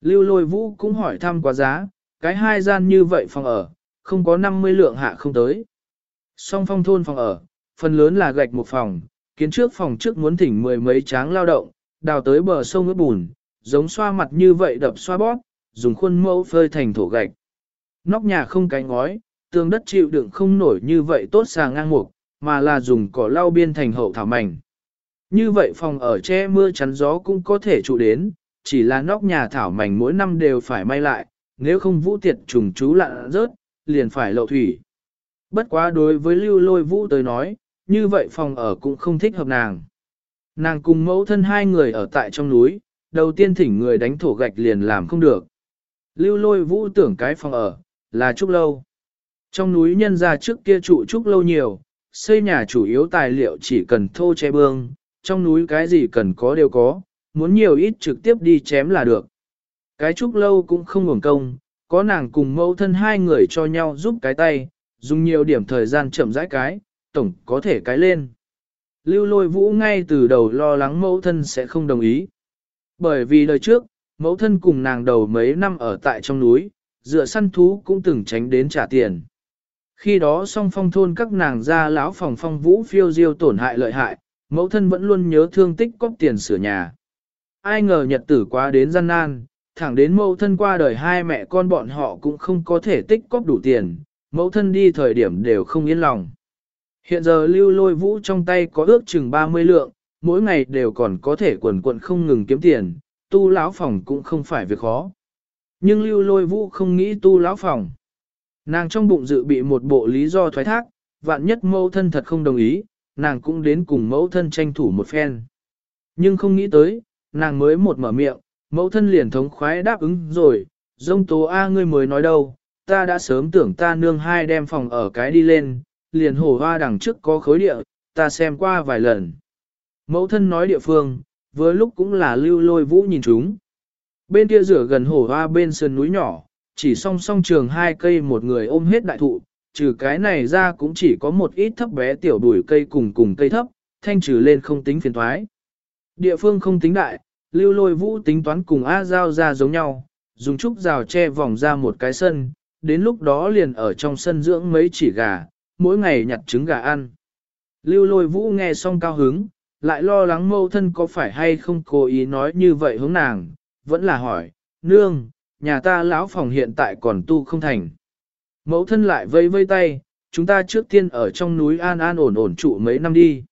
[SPEAKER 1] Lưu lôi vũ cũng hỏi thăm quá giá, cái hai gian như vậy phòng ở, không có 50 lượng hạ không tới. Song phong thôn phòng ở, phần lớn là gạch một phòng, kiến trước phòng trước muốn thỉnh mười mấy tráng lao động, đào tới bờ sông ướt bùn, giống xoa mặt như vậy đập xoa bóp, dùng khuôn mẫu phơi thành thổ gạch. Nóc nhà không cánh ngói, tường đất chịu đựng không nổi như vậy tốt xà ngang mục, mà là dùng cỏ lau biên thành hậu thảo mảnh. Như vậy phòng ở che mưa chắn gió cũng có thể trụ đến, chỉ là nóc nhà thảo mảnh mỗi năm đều phải may lại, nếu không vũ tiệt trùng chú lạ rớt, liền phải lậu thủy. Bất quá đối với lưu lôi vũ tới nói, như vậy phòng ở cũng không thích hợp nàng. Nàng cùng mẫu thân hai người ở tại trong núi, đầu tiên thỉnh người đánh thổ gạch liền làm không được. Lưu lôi vũ tưởng cái phòng ở, là trúc lâu. Trong núi nhân ra trước kia trụ trúc lâu nhiều, xây nhà chủ yếu tài liệu chỉ cần thô che bương, trong núi cái gì cần có đều có, muốn nhiều ít trực tiếp đi chém là được. Cái trúc lâu cũng không ngủng công, có nàng cùng mẫu thân hai người cho nhau giúp cái tay, dùng nhiều điểm thời gian chậm rãi cái, tổng có thể cái lên. Lưu lôi vũ ngay từ đầu lo lắng mẫu thân sẽ không đồng ý. Bởi vì đời trước, mẫu thân cùng nàng đầu mấy năm ở tại trong núi, dựa săn thú cũng từng tránh đến trả tiền. Khi đó song phong thôn các nàng ra lão phòng phong vũ phiêu diêu tổn hại lợi hại, mẫu thân vẫn luôn nhớ thương tích cóp tiền sửa nhà. Ai ngờ nhật tử quá đến gian nan, thẳng đến mẫu thân qua đời hai mẹ con bọn họ cũng không có thể tích cóp đủ tiền, mẫu thân đi thời điểm đều không yên lòng. Hiện giờ lưu lôi vũ trong tay có ước chừng 30 lượng, mỗi ngày đều còn có thể quần quận không ngừng kiếm tiền, tu lão phòng cũng không phải việc khó. Nhưng lưu lôi vũ không nghĩ tu lão phòng. Nàng trong bụng dự bị một bộ lý do thoái thác, vạn nhất mẫu thân thật không đồng ý, nàng cũng đến cùng mẫu thân tranh thủ một phen. Nhưng không nghĩ tới, nàng mới một mở miệng, mẫu thân liền thống khoái đáp ứng rồi, dông tố A ngươi mới nói đâu, ta đã sớm tưởng ta nương hai đem phòng ở cái đi lên, liền hổ hoa đằng trước có khối địa, ta xem qua vài lần. Mẫu thân nói địa phương, vừa lúc cũng là lưu lôi vũ nhìn chúng. Bên kia rửa gần hổ hoa bên sườn núi nhỏ, chỉ song song trường hai cây một người ôm hết đại thụ, trừ cái này ra cũng chỉ có một ít thấp bé tiểu đuổi cây cùng cùng cây thấp, thanh trừ lên không tính phiền thoái. Địa phương không tính đại, lưu lôi vũ tính toán cùng A Giao ra giống nhau, dùng trúc rào che vòng ra một cái sân, đến lúc đó liền ở trong sân dưỡng mấy chỉ gà, mỗi ngày nhặt trứng gà ăn. Lưu lôi vũ nghe xong cao hứng, lại lo lắng mâu thân có phải hay không cố ý nói như vậy hướng nàng, vẫn là hỏi, nương, nhà ta lão phòng hiện tại còn tu không thành. Mẫu thân lại vây vây tay, chúng ta trước tiên ở trong núi an an ổn ổn trụ mấy năm đi.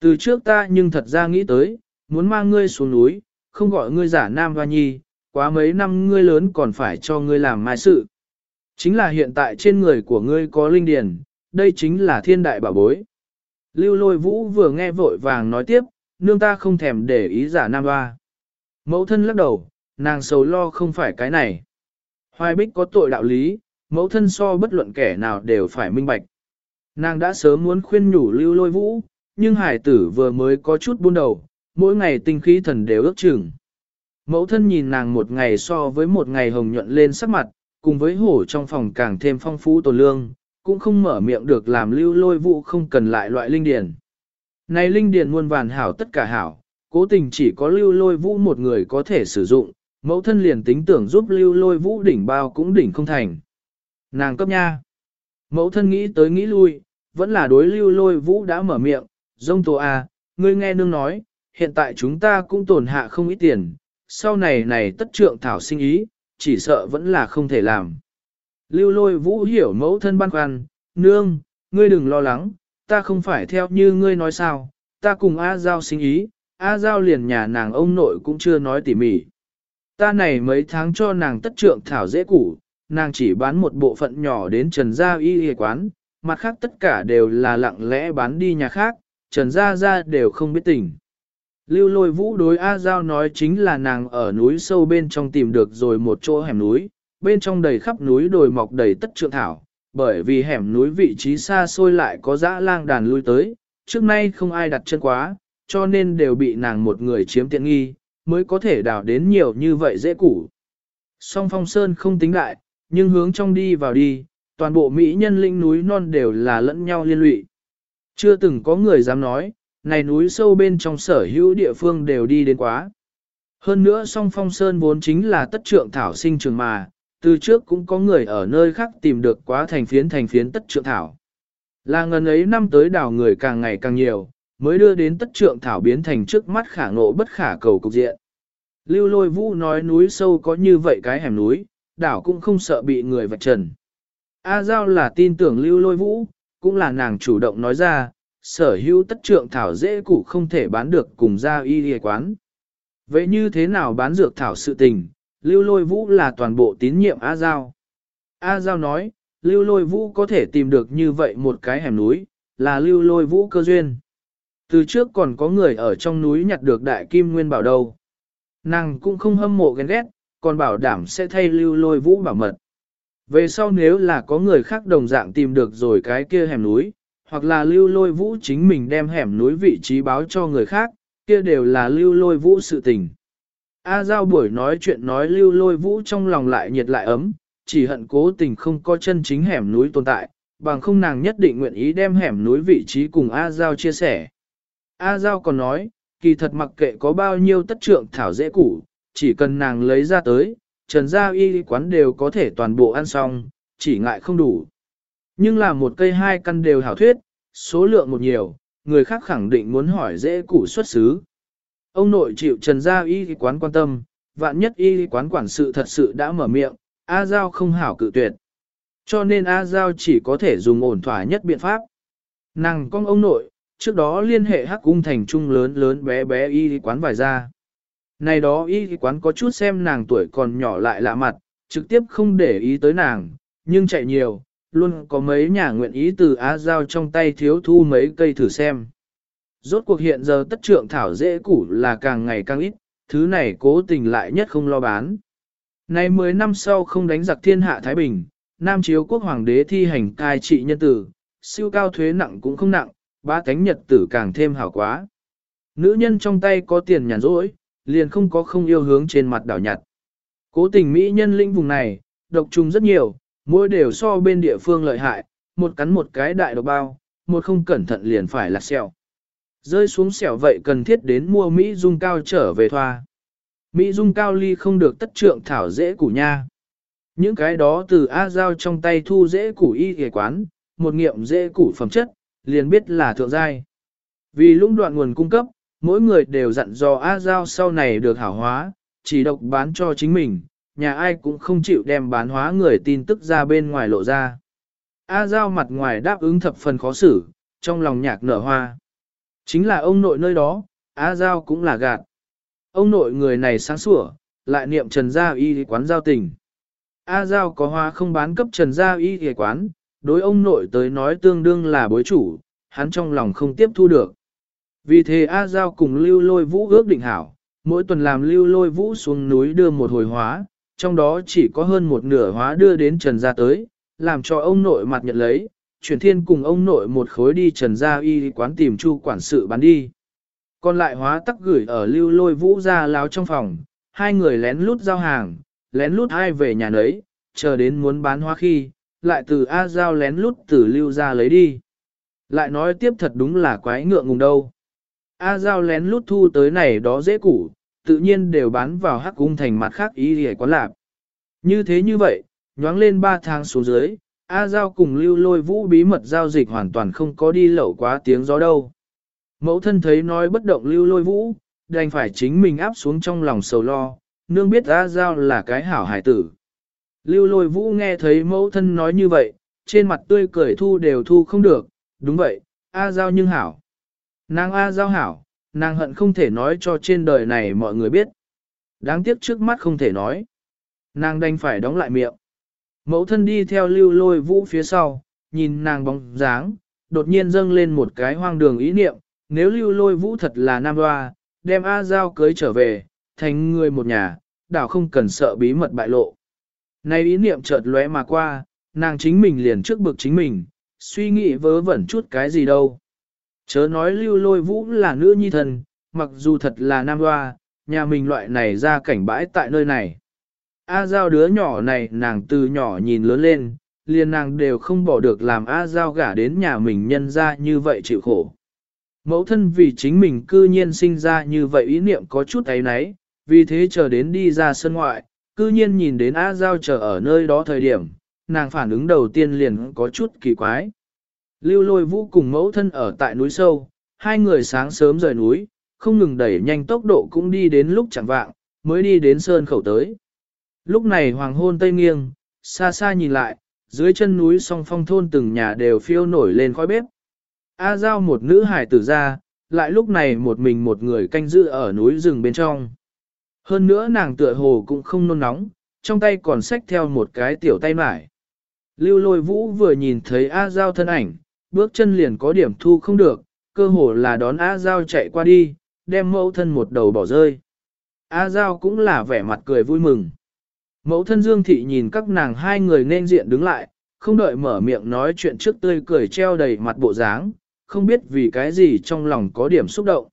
[SPEAKER 1] Từ trước ta nhưng thật ra nghĩ tới, muốn mang ngươi xuống núi, không gọi ngươi giả nam hoa nhi, quá mấy năm ngươi lớn còn phải cho ngươi làm mai sự. Chính là hiện tại trên người của ngươi có linh điển, đây chính là thiên đại bảo bối. Lưu lôi vũ vừa nghe vội vàng nói tiếp, nương ta không thèm để ý giả nam hoa. Mẫu thân lắc đầu, nàng sầu lo không phải cái này. Hoài bích có tội đạo lý, mẫu thân so bất luận kẻ nào đều phải minh bạch. Nàng đã sớm muốn khuyên nhủ lưu lôi vũ, nhưng hải tử vừa mới có chút buôn đầu, mỗi ngày tinh khí thần đều ước chừng. Mẫu thân nhìn nàng một ngày so với một ngày hồng nhuận lên sắc mặt, cùng với hổ trong phòng càng thêm phong phú tồn lương, cũng không mở miệng được làm lưu lôi vũ không cần lại loại linh điển. Này linh điển muôn vàn hảo tất cả hảo, cố tình chỉ có lưu lôi vũ một người có thể sử dụng, mẫu thân liền tính tưởng giúp lưu lôi vũ đỉnh bao cũng đỉnh không thành. Nàng cấp nha. Mẫu thân nghĩ tới nghĩ lui, vẫn là đối lưu lôi vũ đã mở miệng, dông tổ à, ngươi nghe nương nói, hiện tại chúng ta cũng tổn hạ không ít tiền, sau này này tất trượng thảo sinh ý, chỉ sợ vẫn là không thể làm. Lưu lôi vũ hiểu mẫu thân băn khoăn, nương, ngươi đừng lo lắng, ta không phải theo như ngươi nói sao, ta cùng A Giao sinh ý, A Giao liền nhà nàng ông nội cũng chưa nói tỉ mỉ. Ta này mấy tháng cho nàng tất trượng thảo dễ củ, nàng chỉ bán một bộ phận nhỏ đến Trần Gia y y quán, mặt khác tất cả đều là lặng lẽ bán đi nhà khác, Trần Gia Gia đều không biết tình. Lưu lôi vũ đối A Giao nói chính là nàng ở núi sâu bên trong tìm được rồi một chỗ hẻm núi, bên trong đầy khắp núi đồi mọc đầy tất trượng thảo, bởi vì hẻm núi vị trí xa xôi lại có dã lang đàn lui tới, trước nay không ai đặt chân quá, cho nên đều bị nàng một người chiếm tiện nghi, mới có thể đào đến nhiều như vậy dễ củ. Song phong sơn không tính đại, nhưng hướng trong đi vào đi, toàn bộ Mỹ nhân linh núi non đều là lẫn nhau liên lụy. Chưa từng có người dám nói, này núi sâu bên trong sở hữu địa phương đều đi đến quá. Hơn nữa song phong sơn vốn chính là tất trượng thảo sinh trường mà, từ trước cũng có người ở nơi khác tìm được quá thành phiến thành phiến tất trượng thảo. Là ngần ấy năm tới đảo người càng ngày càng nhiều, mới đưa đến tất trượng thảo biến thành trước mắt khả ngộ bất khả cầu cục diện. Lưu lôi vũ nói núi sâu có như vậy cái hẻm núi, đảo cũng không sợ bị người vạch trần. A Giao là tin tưởng lưu lôi vũ, cũng là nàng chủ động nói ra, sở hữu tất trượng thảo dễ củ không thể bán được cùng ra y y quán. Vậy như thế nào bán dược thảo sự tình, lưu lôi vũ là toàn bộ tín nhiệm A Giao. A Giao nói, lưu lôi vũ có thể tìm được như vậy một cái hẻm núi, là lưu lôi vũ cơ duyên. Từ trước còn có người ở trong núi nhặt được đại kim nguyên bảo đâu. Nàng cũng không hâm mộ ghen ghét, còn bảo đảm sẽ thay lưu lôi vũ bảo mật. Về sau nếu là có người khác đồng dạng tìm được rồi cái kia hẻm núi, hoặc là lưu lôi vũ chính mình đem hẻm núi vị trí báo cho người khác, kia đều là lưu lôi vũ sự tình. A Giao buổi nói chuyện nói lưu lôi vũ trong lòng lại nhiệt lại ấm, chỉ hận cố tình không có chân chính hẻm núi tồn tại, bằng không nàng nhất định nguyện ý đem hẻm núi vị trí cùng A Giao chia sẻ. A Giao còn nói, kỳ thật mặc kệ có bao nhiêu tất trượng thảo dễ củ, chỉ cần nàng lấy ra tới, trần gia y quán đều có thể toàn bộ ăn xong, chỉ ngại không đủ. Nhưng là một cây hai căn đều hảo thuyết, số lượng một nhiều, người khác khẳng định muốn hỏi dễ củ xuất xứ. Ông nội chịu trần gia y quán quan tâm, vạn nhất y quán quản sự thật sự đã mở miệng, A Giao không hảo cự tuyệt. Cho nên A Giao chỉ có thể dùng ổn thỏa nhất biện pháp. Nàng con ông nội, trước đó liên hệ hắc cung thành trung lớn lớn bé bé y quán vài ra. Này đó y quán có chút xem nàng tuổi còn nhỏ lại lạ mặt, trực tiếp không để ý tới nàng, nhưng chạy nhiều, luôn có mấy nhà nguyện ý từ Á Giao trong tay thiếu thu mấy cây thử xem. Rốt cuộc hiện giờ tất trượng thảo dễ củ là càng ngày càng ít, thứ này cố tình lại nhất không lo bán. Nay 10 năm sau không đánh giặc thiên hạ Thái Bình, Nam Chiếu quốc hoàng đế thi hành cai trị nhân tử, siêu cao thuế nặng cũng không nặng, ba cánh nhật tử càng thêm hảo quá. Nữ nhân trong tay có tiền nhàn rỗi, liền không có không yêu hướng trên mặt đảo nhặt. Cố tình Mỹ nhân linh vùng này, độc trùng rất nhiều, mỗi đều so bên địa phương lợi hại, một cắn một cái đại độc bao, một không cẩn thận liền phải là sẹo. Rơi xuống xẻo vậy cần thiết đến mua Mỹ dung cao trở về thoa. Mỹ dung cao ly không được tất trượng thảo dễ củ nha. Những cái đó từ A Giao trong tay thu dễ củ y ghề quán, một nghiệm dễ củ phẩm chất, liền biết là thượng giai. Vì lũng đoạn nguồn cung cấp, mỗi người đều dặn dò A Giao sau này được hảo hóa, chỉ độc bán cho chính mình, nhà ai cũng không chịu đem bán hóa người tin tức ra bên ngoài lộ ra. A Giao mặt ngoài đáp ứng thập phần khó xử, trong lòng nhạc nở hoa. Chính là ông nội nơi đó, A Giao cũng là gạt. Ông nội người này sáng sủa, lại niệm Trần Gia Y quán giao tình. A Giao có hoa không bán cấp Trần Gia Y quán, đối ông nội tới nói tương đương là bối chủ, hắn trong lòng không tiếp thu được. Vì thế A Giao cùng lưu lôi vũ ước định hảo, mỗi tuần làm lưu lôi vũ xuống núi đưa một hồi hóa, trong đó chỉ có hơn một nửa hóa đưa đến Trần Gia tới, làm cho ông nội mặt nhận lấy, chuyển thiên cùng ông nội một khối đi Trần Gia y quán tìm chu quản sự bán đi. Còn lại hóa tắc gửi ở lưu lôi vũ ra láo trong phòng, hai người lén lút giao hàng, lén lút hai về nhà nấy, chờ đến muốn bán hoa khi, lại từ A Giao lén lút từ lưu ra lấy đi. Lại nói tiếp thật đúng là quái ngượng ngùng đâu. A Giao lén lút thu tới này đó dễ củ, tự nhiên đều bán vào hắc cung thành mặt khác ý gì quán lạp. Như thế như vậy, nhoáng lên 3 tháng xuống dưới, A Giao cùng lưu lôi vũ bí mật giao dịch hoàn toàn không có đi lậu quá tiếng gió đâu. Mẫu thân thấy nói bất động lưu lôi vũ, đành phải chính mình áp xuống trong lòng sầu lo, nương biết A Giao là cái hảo hải tử. Lưu lôi vũ nghe thấy mẫu thân nói như vậy, trên mặt tươi cười thu đều thu không được, đúng vậy, A Giao nhưng hảo. Nàng A Giao hảo, nàng hận không thể nói cho trên đời này mọi người biết. Đáng tiếc trước mắt không thể nói. Nàng đành phải đóng lại miệng. Mẫu thân đi theo lưu lôi vũ phía sau, nhìn nàng bóng dáng, đột nhiên dâng lên một cái hoang đường ý niệm, nếu lưu lôi vũ thật là nam hoa, đem A Giao cưới trở về, thành người một nhà, đảo không cần sợ bí mật bại lộ. Này ý niệm chợt lóe mà qua, nàng chính mình liền trước bực chính mình, suy nghĩ vớ vẩn chút cái gì đâu. Chớ nói lưu lôi vũ là nữ nhi thần, mặc dù thật là nam hoa, nhà mình loại này ra cảnh bãi tại nơi này. A Giao đứa nhỏ này nàng từ nhỏ nhìn lớn lên, liền nàng đều không bỏ được làm A Giao gả đến nhà mình nhân ra như vậy chịu khổ. Mẫu thân vì chính mình cư nhiên sinh ra như vậy ý niệm có chút ấy nấy, vì thế chờ đến đi ra sân ngoại, cư nhiên nhìn đến A Giao chờ ở nơi đó thời điểm, nàng phản ứng đầu tiên liền có chút kỳ quái. Lưu lôi vũ cùng mẫu thân ở tại núi sâu, hai người sáng sớm rời núi, không ngừng đẩy nhanh tốc độ cũng đi đến lúc chẳng vạng, mới đi đến sơn khẩu tới. Lúc này hoàng hôn tây nghiêng, xa xa nhìn lại, dưới chân núi song phong thôn từng nhà đều phiêu nổi lên khói bếp. A Giao một nữ hải tử ra, lại lúc này một mình một người canh giữ ở núi rừng bên trong. Hơn nữa nàng tựa hồ cũng không nôn nóng, trong tay còn xách theo một cái tiểu tay mải. Lưu lôi vũ vừa nhìn thấy A Giao thân ảnh, bước chân liền có điểm thu không được, cơ hồ là đón A Giao chạy qua đi, đem mẫu thân một đầu bỏ rơi. A Giao cũng là vẻ mặt cười vui mừng. Mẫu thân Dương Thị nhìn các nàng hai người nên diện đứng lại, không đợi mở miệng nói chuyện trước tươi cười treo đầy mặt bộ dáng, không biết vì cái gì trong lòng có điểm xúc động.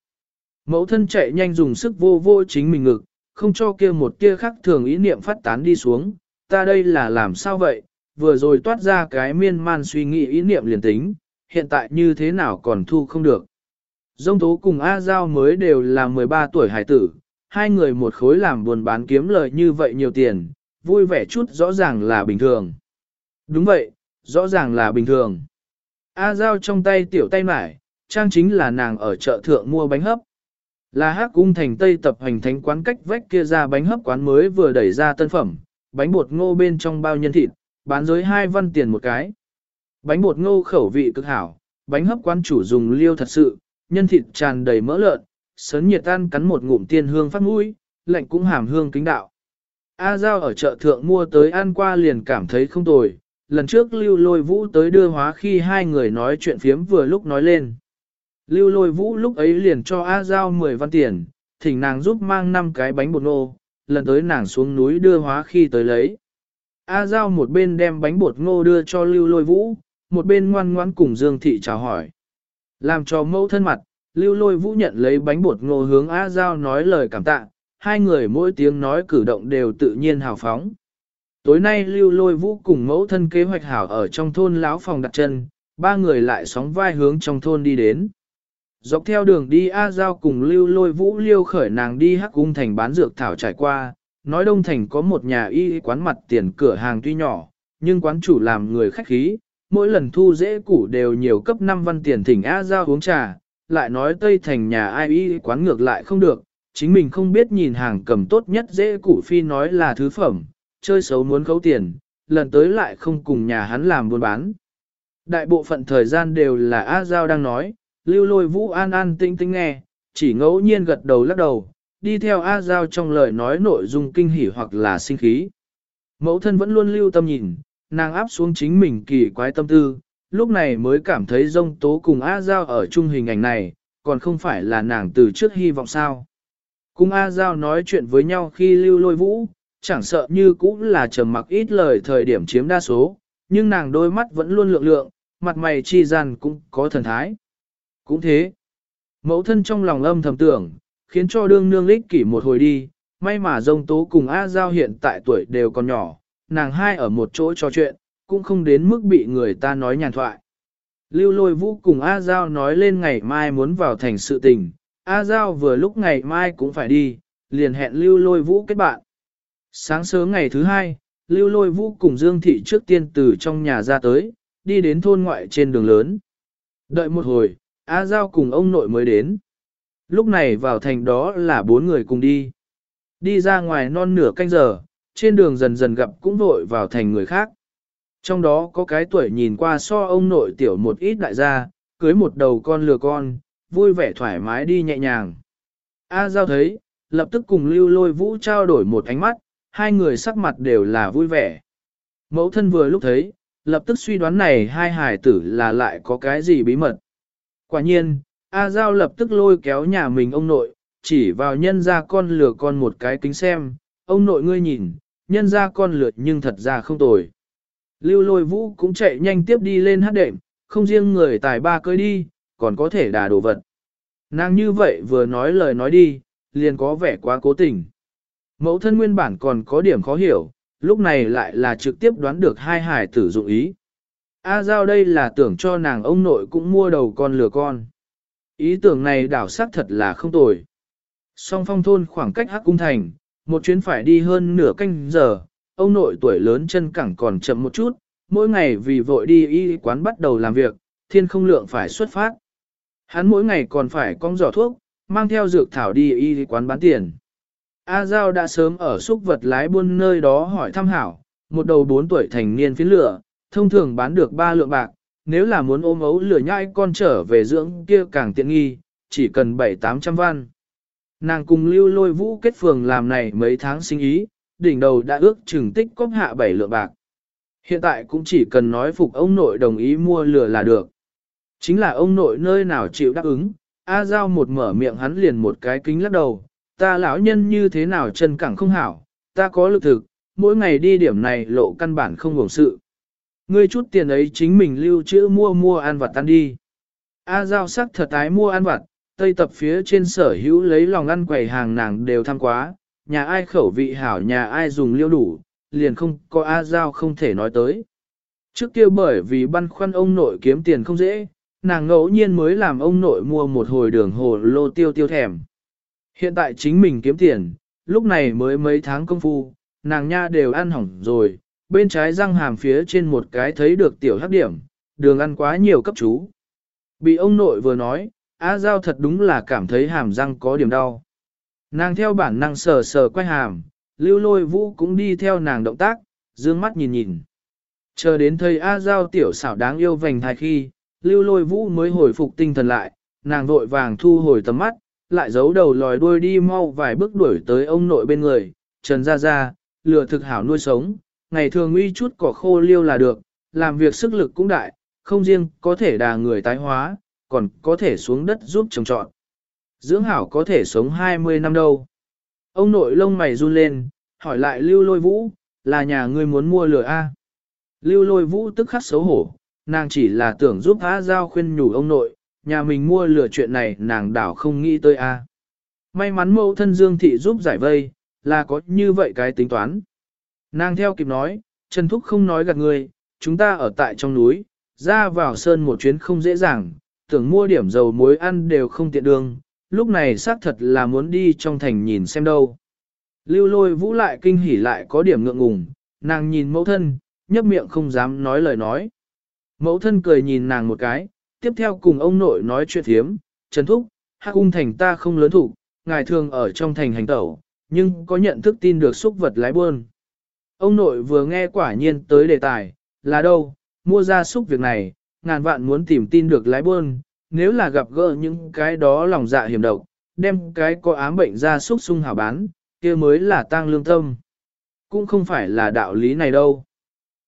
[SPEAKER 1] Mẫu thân chạy nhanh dùng sức vô vô chính mình ngực, không cho kia một tia khác thường ý niệm phát tán đi xuống, ta đây là làm sao vậy, vừa rồi toát ra cái miên man suy nghĩ ý niệm liền tính, hiện tại như thế nào còn thu không được. Dông tố cùng A Giao mới đều là 13 tuổi hải tử, hai người một khối làm buồn bán kiếm lời như vậy nhiều tiền, vui vẻ chút rõ ràng là bình thường. Đúng vậy, rõ ràng là bình thường. A Giao trong tay tiểu tay mải, trang chính là nàng ở chợ thượng mua bánh hấp. Là hát cung thành Tây tập hành thánh quán cách vách kia ra bánh hấp quán mới vừa đẩy ra tân phẩm, bánh bột ngô bên trong bao nhân thịt, bán dưới hai văn tiền một cái. Bánh bột ngô khẩu vị cực hảo, bánh hấp quán chủ dùng liêu thật sự, nhân thịt tràn đầy mỡ lợn, sớn nhiệt tan cắn một ngụm tiên hương phát mũi, lạnh cũng hàm hương kính đạo. A Giao ở chợ thượng mua tới ăn qua liền cảm thấy không tồi, lần trước lưu lôi vũ tới đưa hóa khi hai người nói chuyện phiếm vừa lúc nói lên. Lưu lôi vũ lúc ấy liền cho A Giao 10 văn tiền, thỉnh nàng giúp mang 5 cái bánh bột ngô, lần tới nàng xuống núi đưa hóa khi tới lấy. A Giao một bên đem bánh bột ngô đưa cho lưu lôi vũ, một bên ngoan ngoãn cùng Dương Thị chào hỏi. Làm cho mẫu thân mặt, lưu lôi vũ nhận lấy bánh bột ngô hướng A Giao nói lời cảm tạ, hai người mỗi tiếng nói cử động đều tự nhiên hào phóng. Tối nay lưu lôi vũ cùng mẫu thân kế hoạch hảo ở trong thôn lão phòng đặt chân, ba người lại sóng vai hướng trong thôn đi đến. Dọc theo đường đi A Giao cùng lưu lôi vũ liêu khởi nàng đi hắc cung thành bán dược thảo trải qua, nói đông thành có một nhà y quán mặt tiền cửa hàng tuy nhỏ, nhưng quán chủ làm người khách khí, mỗi lần thu dễ củ đều nhiều cấp 5 văn tiền thỉnh A Giao uống trà, lại nói Tây Thành nhà ai y quán ngược lại không được, chính mình không biết nhìn hàng cầm tốt nhất dễ củ phi nói là thứ phẩm, chơi xấu muốn khấu tiền, lần tới lại không cùng nhà hắn làm buôn bán. Đại bộ phận thời gian đều là A Giao đang nói, lưu lôi vũ an an tinh tinh nghe, chỉ ngẫu nhiên gật đầu lắc đầu, đi theo A Giao trong lời nói nội dung kinh hỉ hoặc là sinh khí. Mẫu thân vẫn luôn lưu tâm nhìn, nàng áp xuống chính mình kỳ quái tâm tư, lúc này mới cảm thấy dông tố cùng A Giao ở chung hình ảnh này, còn không phải là nàng từ trước hy vọng sao. Cung A Giao nói chuyện với nhau khi lưu lôi vũ, chẳng sợ như cũng là trầm mặc ít lời thời điểm chiếm đa số, nhưng nàng đôi mắt vẫn luôn lượng lượng, mặt mày chi gian cũng có thần thái. Cũng thế, mẫu thân trong lòng âm thầm tưởng, khiến cho đương nương lích kỷ một hồi đi, may mà dông tố cùng A Giao hiện tại tuổi đều còn nhỏ, nàng hai ở một chỗ trò chuyện, cũng không đến mức bị người ta nói nhàn thoại. Lưu lôi vũ cùng A Giao nói lên ngày mai muốn vào thành sự tình, A Giao vừa lúc ngày mai cũng phải đi, liền hẹn lưu lôi vũ kết bạn. Sáng sớm ngày thứ hai, lưu lôi vũ cùng Dương Thị trước tiên từ trong nhà ra tới, đi đến thôn ngoại trên đường lớn. Đợi một hồi, A Giao cùng ông nội mới đến. Lúc này vào thành đó là bốn người cùng đi. Đi ra ngoài non nửa canh giờ, trên đường dần dần gặp cũng vội vào thành người khác. Trong đó có cái tuổi nhìn qua so ông nội tiểu một ít đại gia, cưới một đầu con lừa con, vui vẻ thoải mái đi nhẹ nhàng. A Giao thấy, lập tức cùng lưu lôi vũ trao đổi một ánh mắt, hai người sắc mặt đều là vui vẻ. Mẫu thân vừa lúc thấy, lập tức suy đoán này hai hải tử là lại có cái gì bí mật. Quả nhiên, A Giao lập tức lôi kéo nhà mình ông nội, chỉ vào nhân ra con lừa con một cái kính xem, ông nội ngươi nhìn, nhân ra con lượt nhưng thật ra không tồi. Lưu lôi vũ cũng chạy nhanh tiếp đi lên hát đệm, không riêng người tài ba cưới đi, còn có thể đà đồ vật. Nàng như vậy vừa nói lời nói đi, liền có vẻ quá cố tình. Mẫu thân nguyên bản còn có điểm khó hiểu, lúc này lại là trực tiếp đoán được hai hải tử dụng ý. A Giao đây là tưởng cho nàng ông nội cũng mua đầu con lừa con. Ý tưởng này đảo sắc thật là không tồi. Song phong thôn khoảng cách Hắc Cung Thành, một chuyến phải đi hơn nửa canh giờ, ông nội tuổi lớn chân cẳng còn chậm một chút, mỗi ngày vì vội đi y quán bắt đầu làm việc, thiên không lượng phải xuất phát. Hắn mỗi ngày còn phải cong giỏ thuốc, mang theo dược thảo đi y quán bán tiền. A Giao đã sớm ở xúc vật lái buôn nơi đó hỏi thăm hảo, một đầu 4 tuổi thành niên phiến lửa, thông thường bán được 3 lượng bạc, nếu là muốn ôm ấu lửa nhai con trở về dưỡng kia càng tiện nghi, chỉ cần 7-800 văn. Nàng cùng lưu lôi vũ kết phường làm này mấy tháng sinh ý, đỉnh đầu đã ước chừng tích cóp hạ 7 lượng bạc. Hiện tại cũng chỉ cần nói phục ông nội đồng ý mua lửa là được. Chính là ông nội nơi nào chịu đáp ứng, A Giao một mở miệng hắn liền một cái kính lắc đầu, ta lão nhân như thế nào chân cẳng không hảo, ta có lực thực, mỗi ngày đi điểm này lộ căn bản không hưởng sự. Ngươi chút tiền ấy chính mình lưu trữ mua mua ăn vặt ăn đi. A Giao sắc thật tái mua ăn vặt, tây tập phía trên sở hữu lấy lòng ăn quầy hàng nàng đều tham quá, nhà ai khẩu vị hảo nhà ai dùng liêu đủ, liền không có A Giao không thể nói tới. Trước kia bởi vì băn khoăn ông nội kiếm tiền không dễ, nàng ngẫu nhiên mới làm ông nội mua một hồi đường hồ lô tiêu tiêu thèm. Hiện tại chính mình kiếm tiền, lúc này mới mấy tháng công phu, nàng nha đều ăn hỏng rồi, bên trái răng hàm phía trên một cái thấy được tiểu hắc điểm, đường ăn quá nhiều cấp chú. Bị ông nội vừa nói, A Giao thật đúng là cảm thấy hàm răng có điểm đau. Nàng theo bản năng sờ sờ quay hàm, lưu lôi vũ cũng đi theo nàng động tác, dương mắt nhìn nhìn. Chờ đến thời A Giao tiểu xảo đáng yêu vành thai khi, lưu lôi vũ mới hồi phục tinh thần lại, nàng vội vàng thu hồi tầm mắt, lại giấu đầu lòi đuôi đi mau vài bước đuổi tới ông nội bên người, trần ra ra, lừa thực hảo nuôi sống, ngày thường uy chút cỏ khô liêu là được, làm việc sức lực cũng đại, không riêng có thể đà người tái hóa, còn có thể xuống đất giúp trồng trọt. Dưỡng hảo có thể sống 20 năm đâu. Ông nội lông mày run lên, hỏi lại lưu lôi vũ, là nhà ngươi muốn mua lừa A. Lưu lôi vũ tức khắc xấu hổ, nàng chỉ là tưởng giúp A Giao khuyên nhủ ông nội, nhà mình mua lửa chuyện này nàng đảo không nghĩ tới A. May mắn mẫu thân Dương Thị giúp giải vây, là có như vậy cái tính toán. Nàng theo kịp nói, Trần Thúc không nói gạt người, chúng ta ở tại trong núi, ra vào sơn một chuyến không dễ dàng, tưởng mua điểm dầu muối ăn đều không tiện đường, lúc này xác thật là muốn đi trong thành nhìn xem đâu. Lưu lôi vũ lại kinh hỉ lại có điểm ngượng ngùng, nàng nhìn mẫu thân, nhấp miệng không dám nói lời nói. Mẫu thân cười nhìn nàng một cái, tiếp theo cùng ông nội nói chuyện thiếm, Trần Thúc, Hắc cung thành ta không lớn thủ, ngài thường ở trong thành hành tẩu, nhưng có nhận thức tin được xúc vật lái buôn. Ông nội vừa nghe quả nhiên tới đề tài, là đâu, mua ra xúc việc này, ngàn vạn muốn tìm tin được lái buôn, nếu là gặp gỡ những cái đó lòng dạ hiểm độc, đem cái có ám bệnh ra xúc sung hảo bán, kia mới là tang lương tâm. Cũng không phải là đạo lý này đâu.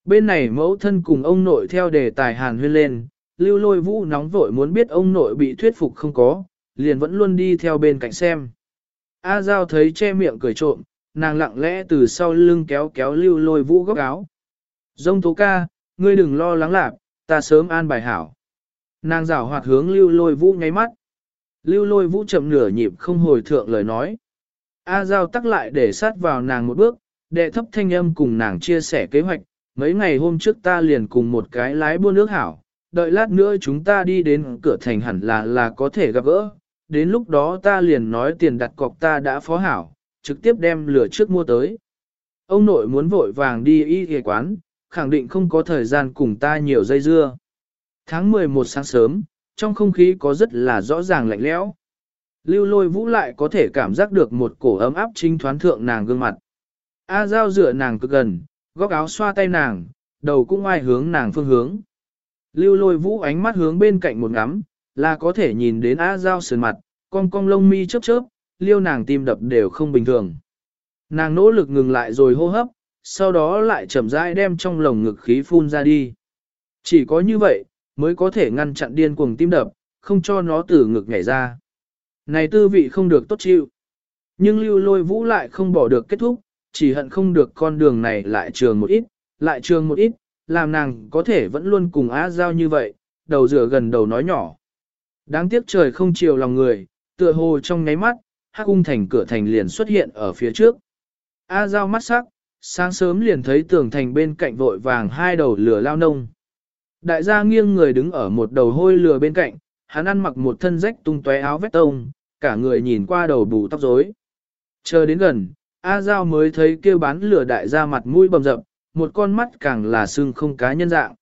[SPEAKER 1] Bên này mẫu thân cùng ông nội theo đề tài hàn huyên lên, lưu lôi vũ nóng vội muốn biết ông nội bị thuyết phục không có, liền vẫn luôn đi theo bên cạnh xem. A Giao thấy che miệng cười trộm, nàng lặng lẽ từ sau lưng kéo kéo lưu lôi vũ góc áo. Dông tố ca, ngươi đừng lo lắng lạc, ta sớm an bài hảo. Nàng rảo hoạt hướng lưu lôi vũ nháy mắt. Lưu lôi vũ chậm nửa nhịp không hồi thượng lời nói. A Giao tắc lại để sát vào nàng một bước, đệ thấp thanh âm cùng nàng chia sẻ kế hoạch. Mấy ngày hôm trước ta liền cùng một cái lái buôn nước hảo, đợi lát nữa chúng ta đi đến cửa thành hẳn là là có thể gặp gỡ. Đến lúc đó ta liền nói tiền đặt cọc ta đã phó hảo, trực tiếp đem lửa trước mua tới. Ông nội muốn vội vàng đi y ghề quán, khẳng định không có thời gian cùng ta nhiều dây dưa. Tháng 11 sáng sớm, trong không khí có rất là rõ ràng lạnh lẽo. Lưu lôi vũ lại có thể cảm giác được một cổ ấm áp chính thoán thượng nàng gương mặt. A Giao dựa nàng cực gần, góc áo xoa tay nàng, đầu cũng ai hướng nàng phương hướng. Lưu lôi vũ ánh mắt hướng bên cạnh một ngắm, là có thể nhìn đến A Giao sườn mặt, cong cong lông mi chớp chớp, liêu nàng tim đập đều không bình thường. Nàng nỗ lực ngừng lại rồi hô hấp, sau đó lại chậm rãi đem trong lồng ngực khí phun ra đi. Chỉ có như vậy, mới có thể ngăn chặn điên cuồng tim đập, không cho nó từ ngực nhảy ra. Này tư vị không được tốt chịu. Nhưng lưu lôi vũ lại không bỏ được kết thúc, chỉ hận không được con đường này lại trường một ít, lại trường một ít, làm nàng có thể vẫn luôn cùng á giao như vậy, đầu rửa gần đầu nói nhỏ. Đáng tiếc trời không chiều lòng người, tựa hồ trong nháy mắt, hắc cung thành cửa thành liền xuất hiện ở phía trước. A Giao mắt sắc, sáng sớm liền thấy tường thành bên cạnh vội vàng hai đầu lửa lao nông. Đại gia nghiêng người đứng ở một đầu hôi lửa bên cạnh, hắn ăn mặc một thân rách tung tóe áo vét tông, cả người nhìn qua đầu bù tóc rối. Chờ đến gần, A Giao mới thấy kêu bán lửa đại gia mặt mũi bầm dập, một con mắt càng là sưng không cá nhân dạng.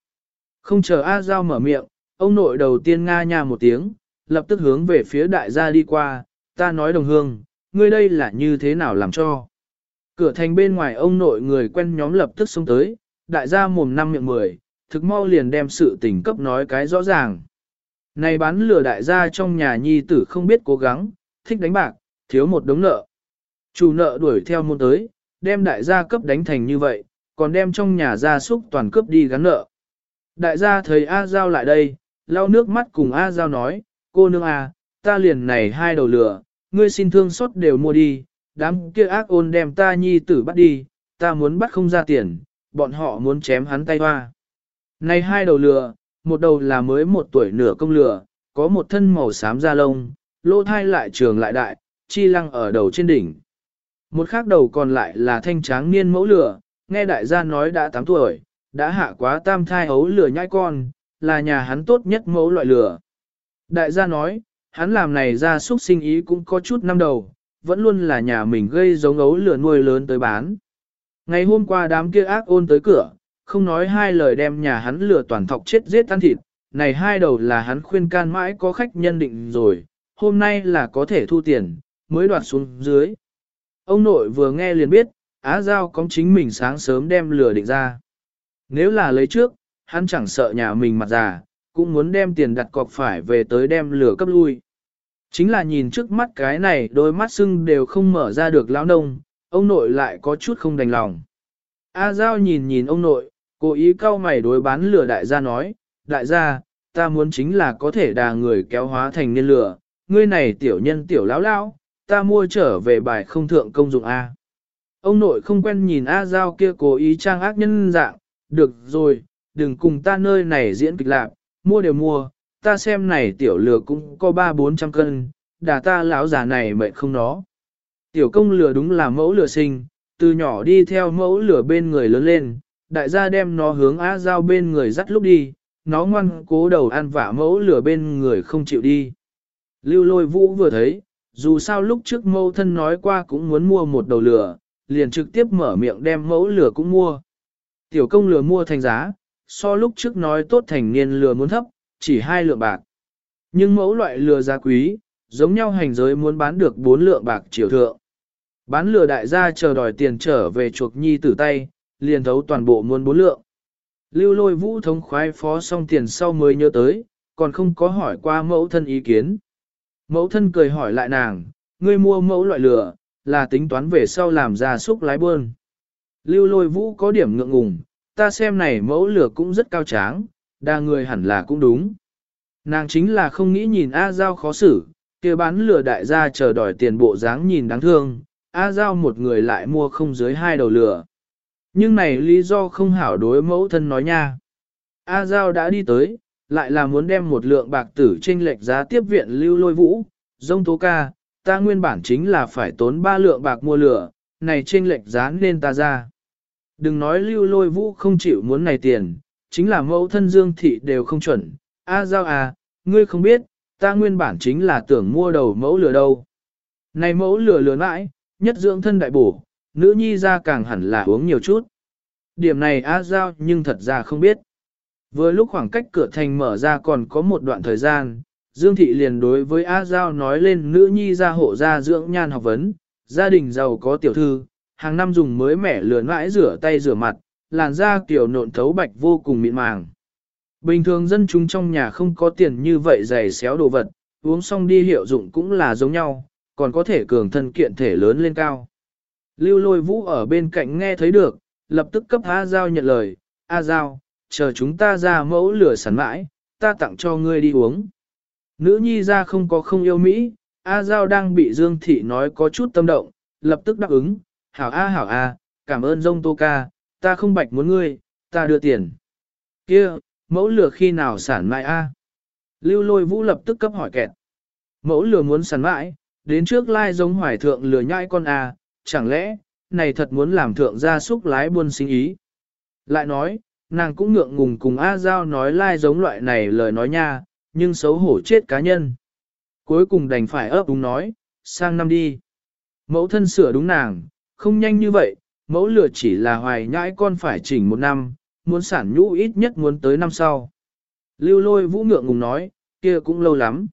[SPEAKER 1] Không chờ A Giao mở miệng, ông nội đầu tiên nga nha một tiếng, lập tức hướng về phía đại gia đi qua, ta nói đồng hương, ngươi đây là như thế nào làm cho. Cửa thành bên ngoài ông nội người quen nhóm lập tức xông tới, đại gia mồm năm miệng mười, thực mau liền đem sự tình cấp nói cái rõ ràng. Này bán lừa đại gia trong nhà nhi tử không biết cố gắng, thích đánh bạc, thiếu một đống nợ. Chủ nợ đuổi theo môn tới, đem đại gia cấp đánh thành như vậy, còn đem trong nhà gia súc toàn cướp đi gắn nợ. Đại gia thấy A Giao lại đây, lau nước mắt cùng A Giao nói, cô nương a, ta liền này hai đầu lửa, ngươi xin thương xót đều mua đi, đám kia ác ôn đem ta nhi tử bắt đi, ta muốn bắt không ra tiền, bọn họ muốn chém hắn tay hoa. Này hai đầu lửa, một đầu là mới một tuổi nửa công lửa, có một thân màu xám da lông, lỗ thai lại trường lại đại, chi lăng ở đầu trên đỉnh. Một khác đầu còn lại là thanh tráng niên mẫu lửa, nghe đại gia nói đã 8 tuổi, đã hạ quá tam thai ấu lửa nhãi con, là nhà hắn tốt nhất mẫu loại lửa. Đại gia nói, hắn làm này ra xúc sinh ý cũng có chút năm đầu, vẫn luôn là nhà mình gây giống ấu lửa nuôi lớn tới bán. Ngày hôm qua đám kia ác ôn tới cửa, không nói hai lời đem nhà hắn lửa toàn thọc chết giết tan thịt, này hai đầu là hắn khuyên can mãi có khách nhân định rồi, hôm nay là có thể thu tiền, mới đoạt xuống dưới. Ông nội vừa nghe liền biết, Á Giao có chính mình sáng sớm đem lửa định ra. Nếu là lấy trước, hắn chẳng sợ nhà mình mặt già, cũng muốn đem tiền đặt cọc phải về tới đem lửa cấp lui. Chính là nhìn trước mắt cái này đôi mắt sưng đều không mở ra được lão nông, ông nội lại có chút không đành lòng. A Giao nhìn nhìn ông nội, cố ý cau mày đối bán lửa đại gia nói, đại gia, ta muốn chính là có thể đà người kéo hóa thành niên lửa, ngươi này tiểu nhân tiểu lão lão, ta mua trở về bài không thượng công dụng A. Ông nội không quen nhìn A Giao kia cố ý trang ác nhân dạng, được rồi, đừng cùng ta nơi này diễn kịch lạc, mua đều mua, ta xem này tiểu lừa cũng có ba bốn trăm cân, đà ta lão già này mệt không nó. Tiểu công lừa đúng là mẫu lừa sinh, từ nhỏ đi theo mẫu lừa bên người lớn lên, đại gia đem nó hướng á giao bên người dắt lúc đi, nó ngoan cố đầu ăn vả mẫu lừa bên người không chịu đi. Lưu lôi vũ vừa thấy, dù sao lúc trước mẫu thân nói qua cũng muốn mua một đầu lừa, liền trực tiếp mở miệng đem mẫu lừa cũng mua. Tiểu công lừa mua thành giá, so lúc trước nói tốt thành niên lừa muốn thấp, chỉ hai lượng bạc. Nhưng mẫu loại lừa giá quý, giống nhau hành giới muốn bán được bốn lượng bạc triều thượng. Bán lừa đại gia chờ đòi tiền trở về chuộc nhi tử tay, liền thấu toàn bộ muôn bốn lượng. Lưu lôi vũ thống khoái phó xong tiền sau mới nhớ tới, còn không có hỏi qua mẫu thân ý kiến. Mẫu thân cười hỏi lại nàng, ngươi mua mẫu loại lừa, là tính toán về sau làm ra súc lái buôn. Lưu lôi vũ có điểm ngượng ngùng, ta xem này mẫu lửa cũng rất cao tráng, đa người hẳn là cũng đúng. Nàng chính là không nghĩ nhìn A Giao khó xử, kia bán lửa đại gia chờ đòi tiền bộ dáng nhìn đáng thương, A Giao một người lại mua không dưới hai đầu lửa. Nhưng này lý do không hảo đối mẫu thân nói nha. A Giao đã đi tới, lại là muốn đem một lượng bạc tử trên lệch giá tiếp viện lưu lôi vũ, dông tố ca, ta nguyên bản chính là phải tốn ba lượng bạc mua lửa, này trên lệch giá nên ta ra. Đừng nói lưu lôi vũ không chịu muốn này tiền, chính là mẫu thân dương thị đều không chuẩn. A giao à, ngươi không biết, ta nguyên bản chính là tưởng mua đầu mẫu lửa đâu. Này mẫu lửa lửa mãi, nhất dưỡng thân đại bổ, nữ nhi ra càng hẳn là uống nhiều chút. Điểm này A giao nhưng thật ra không biết. Vừa lúc khoảng cách cửa thành mở ra còn có một đoạn thời gian, Dương Thị liền đối với A Giao nói lên nữ nhi gia hộ gia dưỡng nhan học vấn, gia đình giàu có tiểu thư, hàng năm dùng mới mẻ lửa mãi rửa tay rửa mặt, làn da kiểu nộn thấu bạch vô cùng mịn màng. Bình thường dân chúng trong nhà không có tiền như vậy dày xéo đồ vật, uống xong đi hiệu dụng cũng là giống nhau, còn có thể cường thân kiện thể lớn lên cao. Lưu lôi vũ ở bên cạnh nghe thấy được, lập tức cấp A Giao nhận lời, A Giao, chờ chúng ta ra mẫu lửa sẵn mãi, ta tặng cho ngươi đi uống. Nữ nhi ra không có không yêu Mỹ, A Giao đang bị Dương Thị nói có chút tâm động, lập tức đáp ứng, hảo A hảo A, cảm ơn dông tô ca, ta không bạch muốn ngươi, ta đưa tiền. kia mẫu lửa khi nào sản mại A. Lưu lôi vũ lập tức cấp hỏi kẹt. Mẫu lửa muốn sản mãi, đến trước lai giống hoài thượng lửa nhai con a, chẳng lẽ, này thật muốn làm thượng gia súc lái buôn sinh ý. Lại nói, nàng cũng ngượng ngùng cùng A Giao nói lai giống loại này lời nói nha, nhưng xấu hổ chết cá nhân. Cuối cùng đành phải ấp đúng nói, sang năm đi. Mẫu thân sửa đúng nàng, không nhanh như vậy, mẫu lừa chỉ là hoài nhãi con phải chỉnh một năm, muốn sản nhũ ít nhất muốn tới năm sau. Lưu lôi vũ ngượng ngùng nói, kia cũng lâu lắm.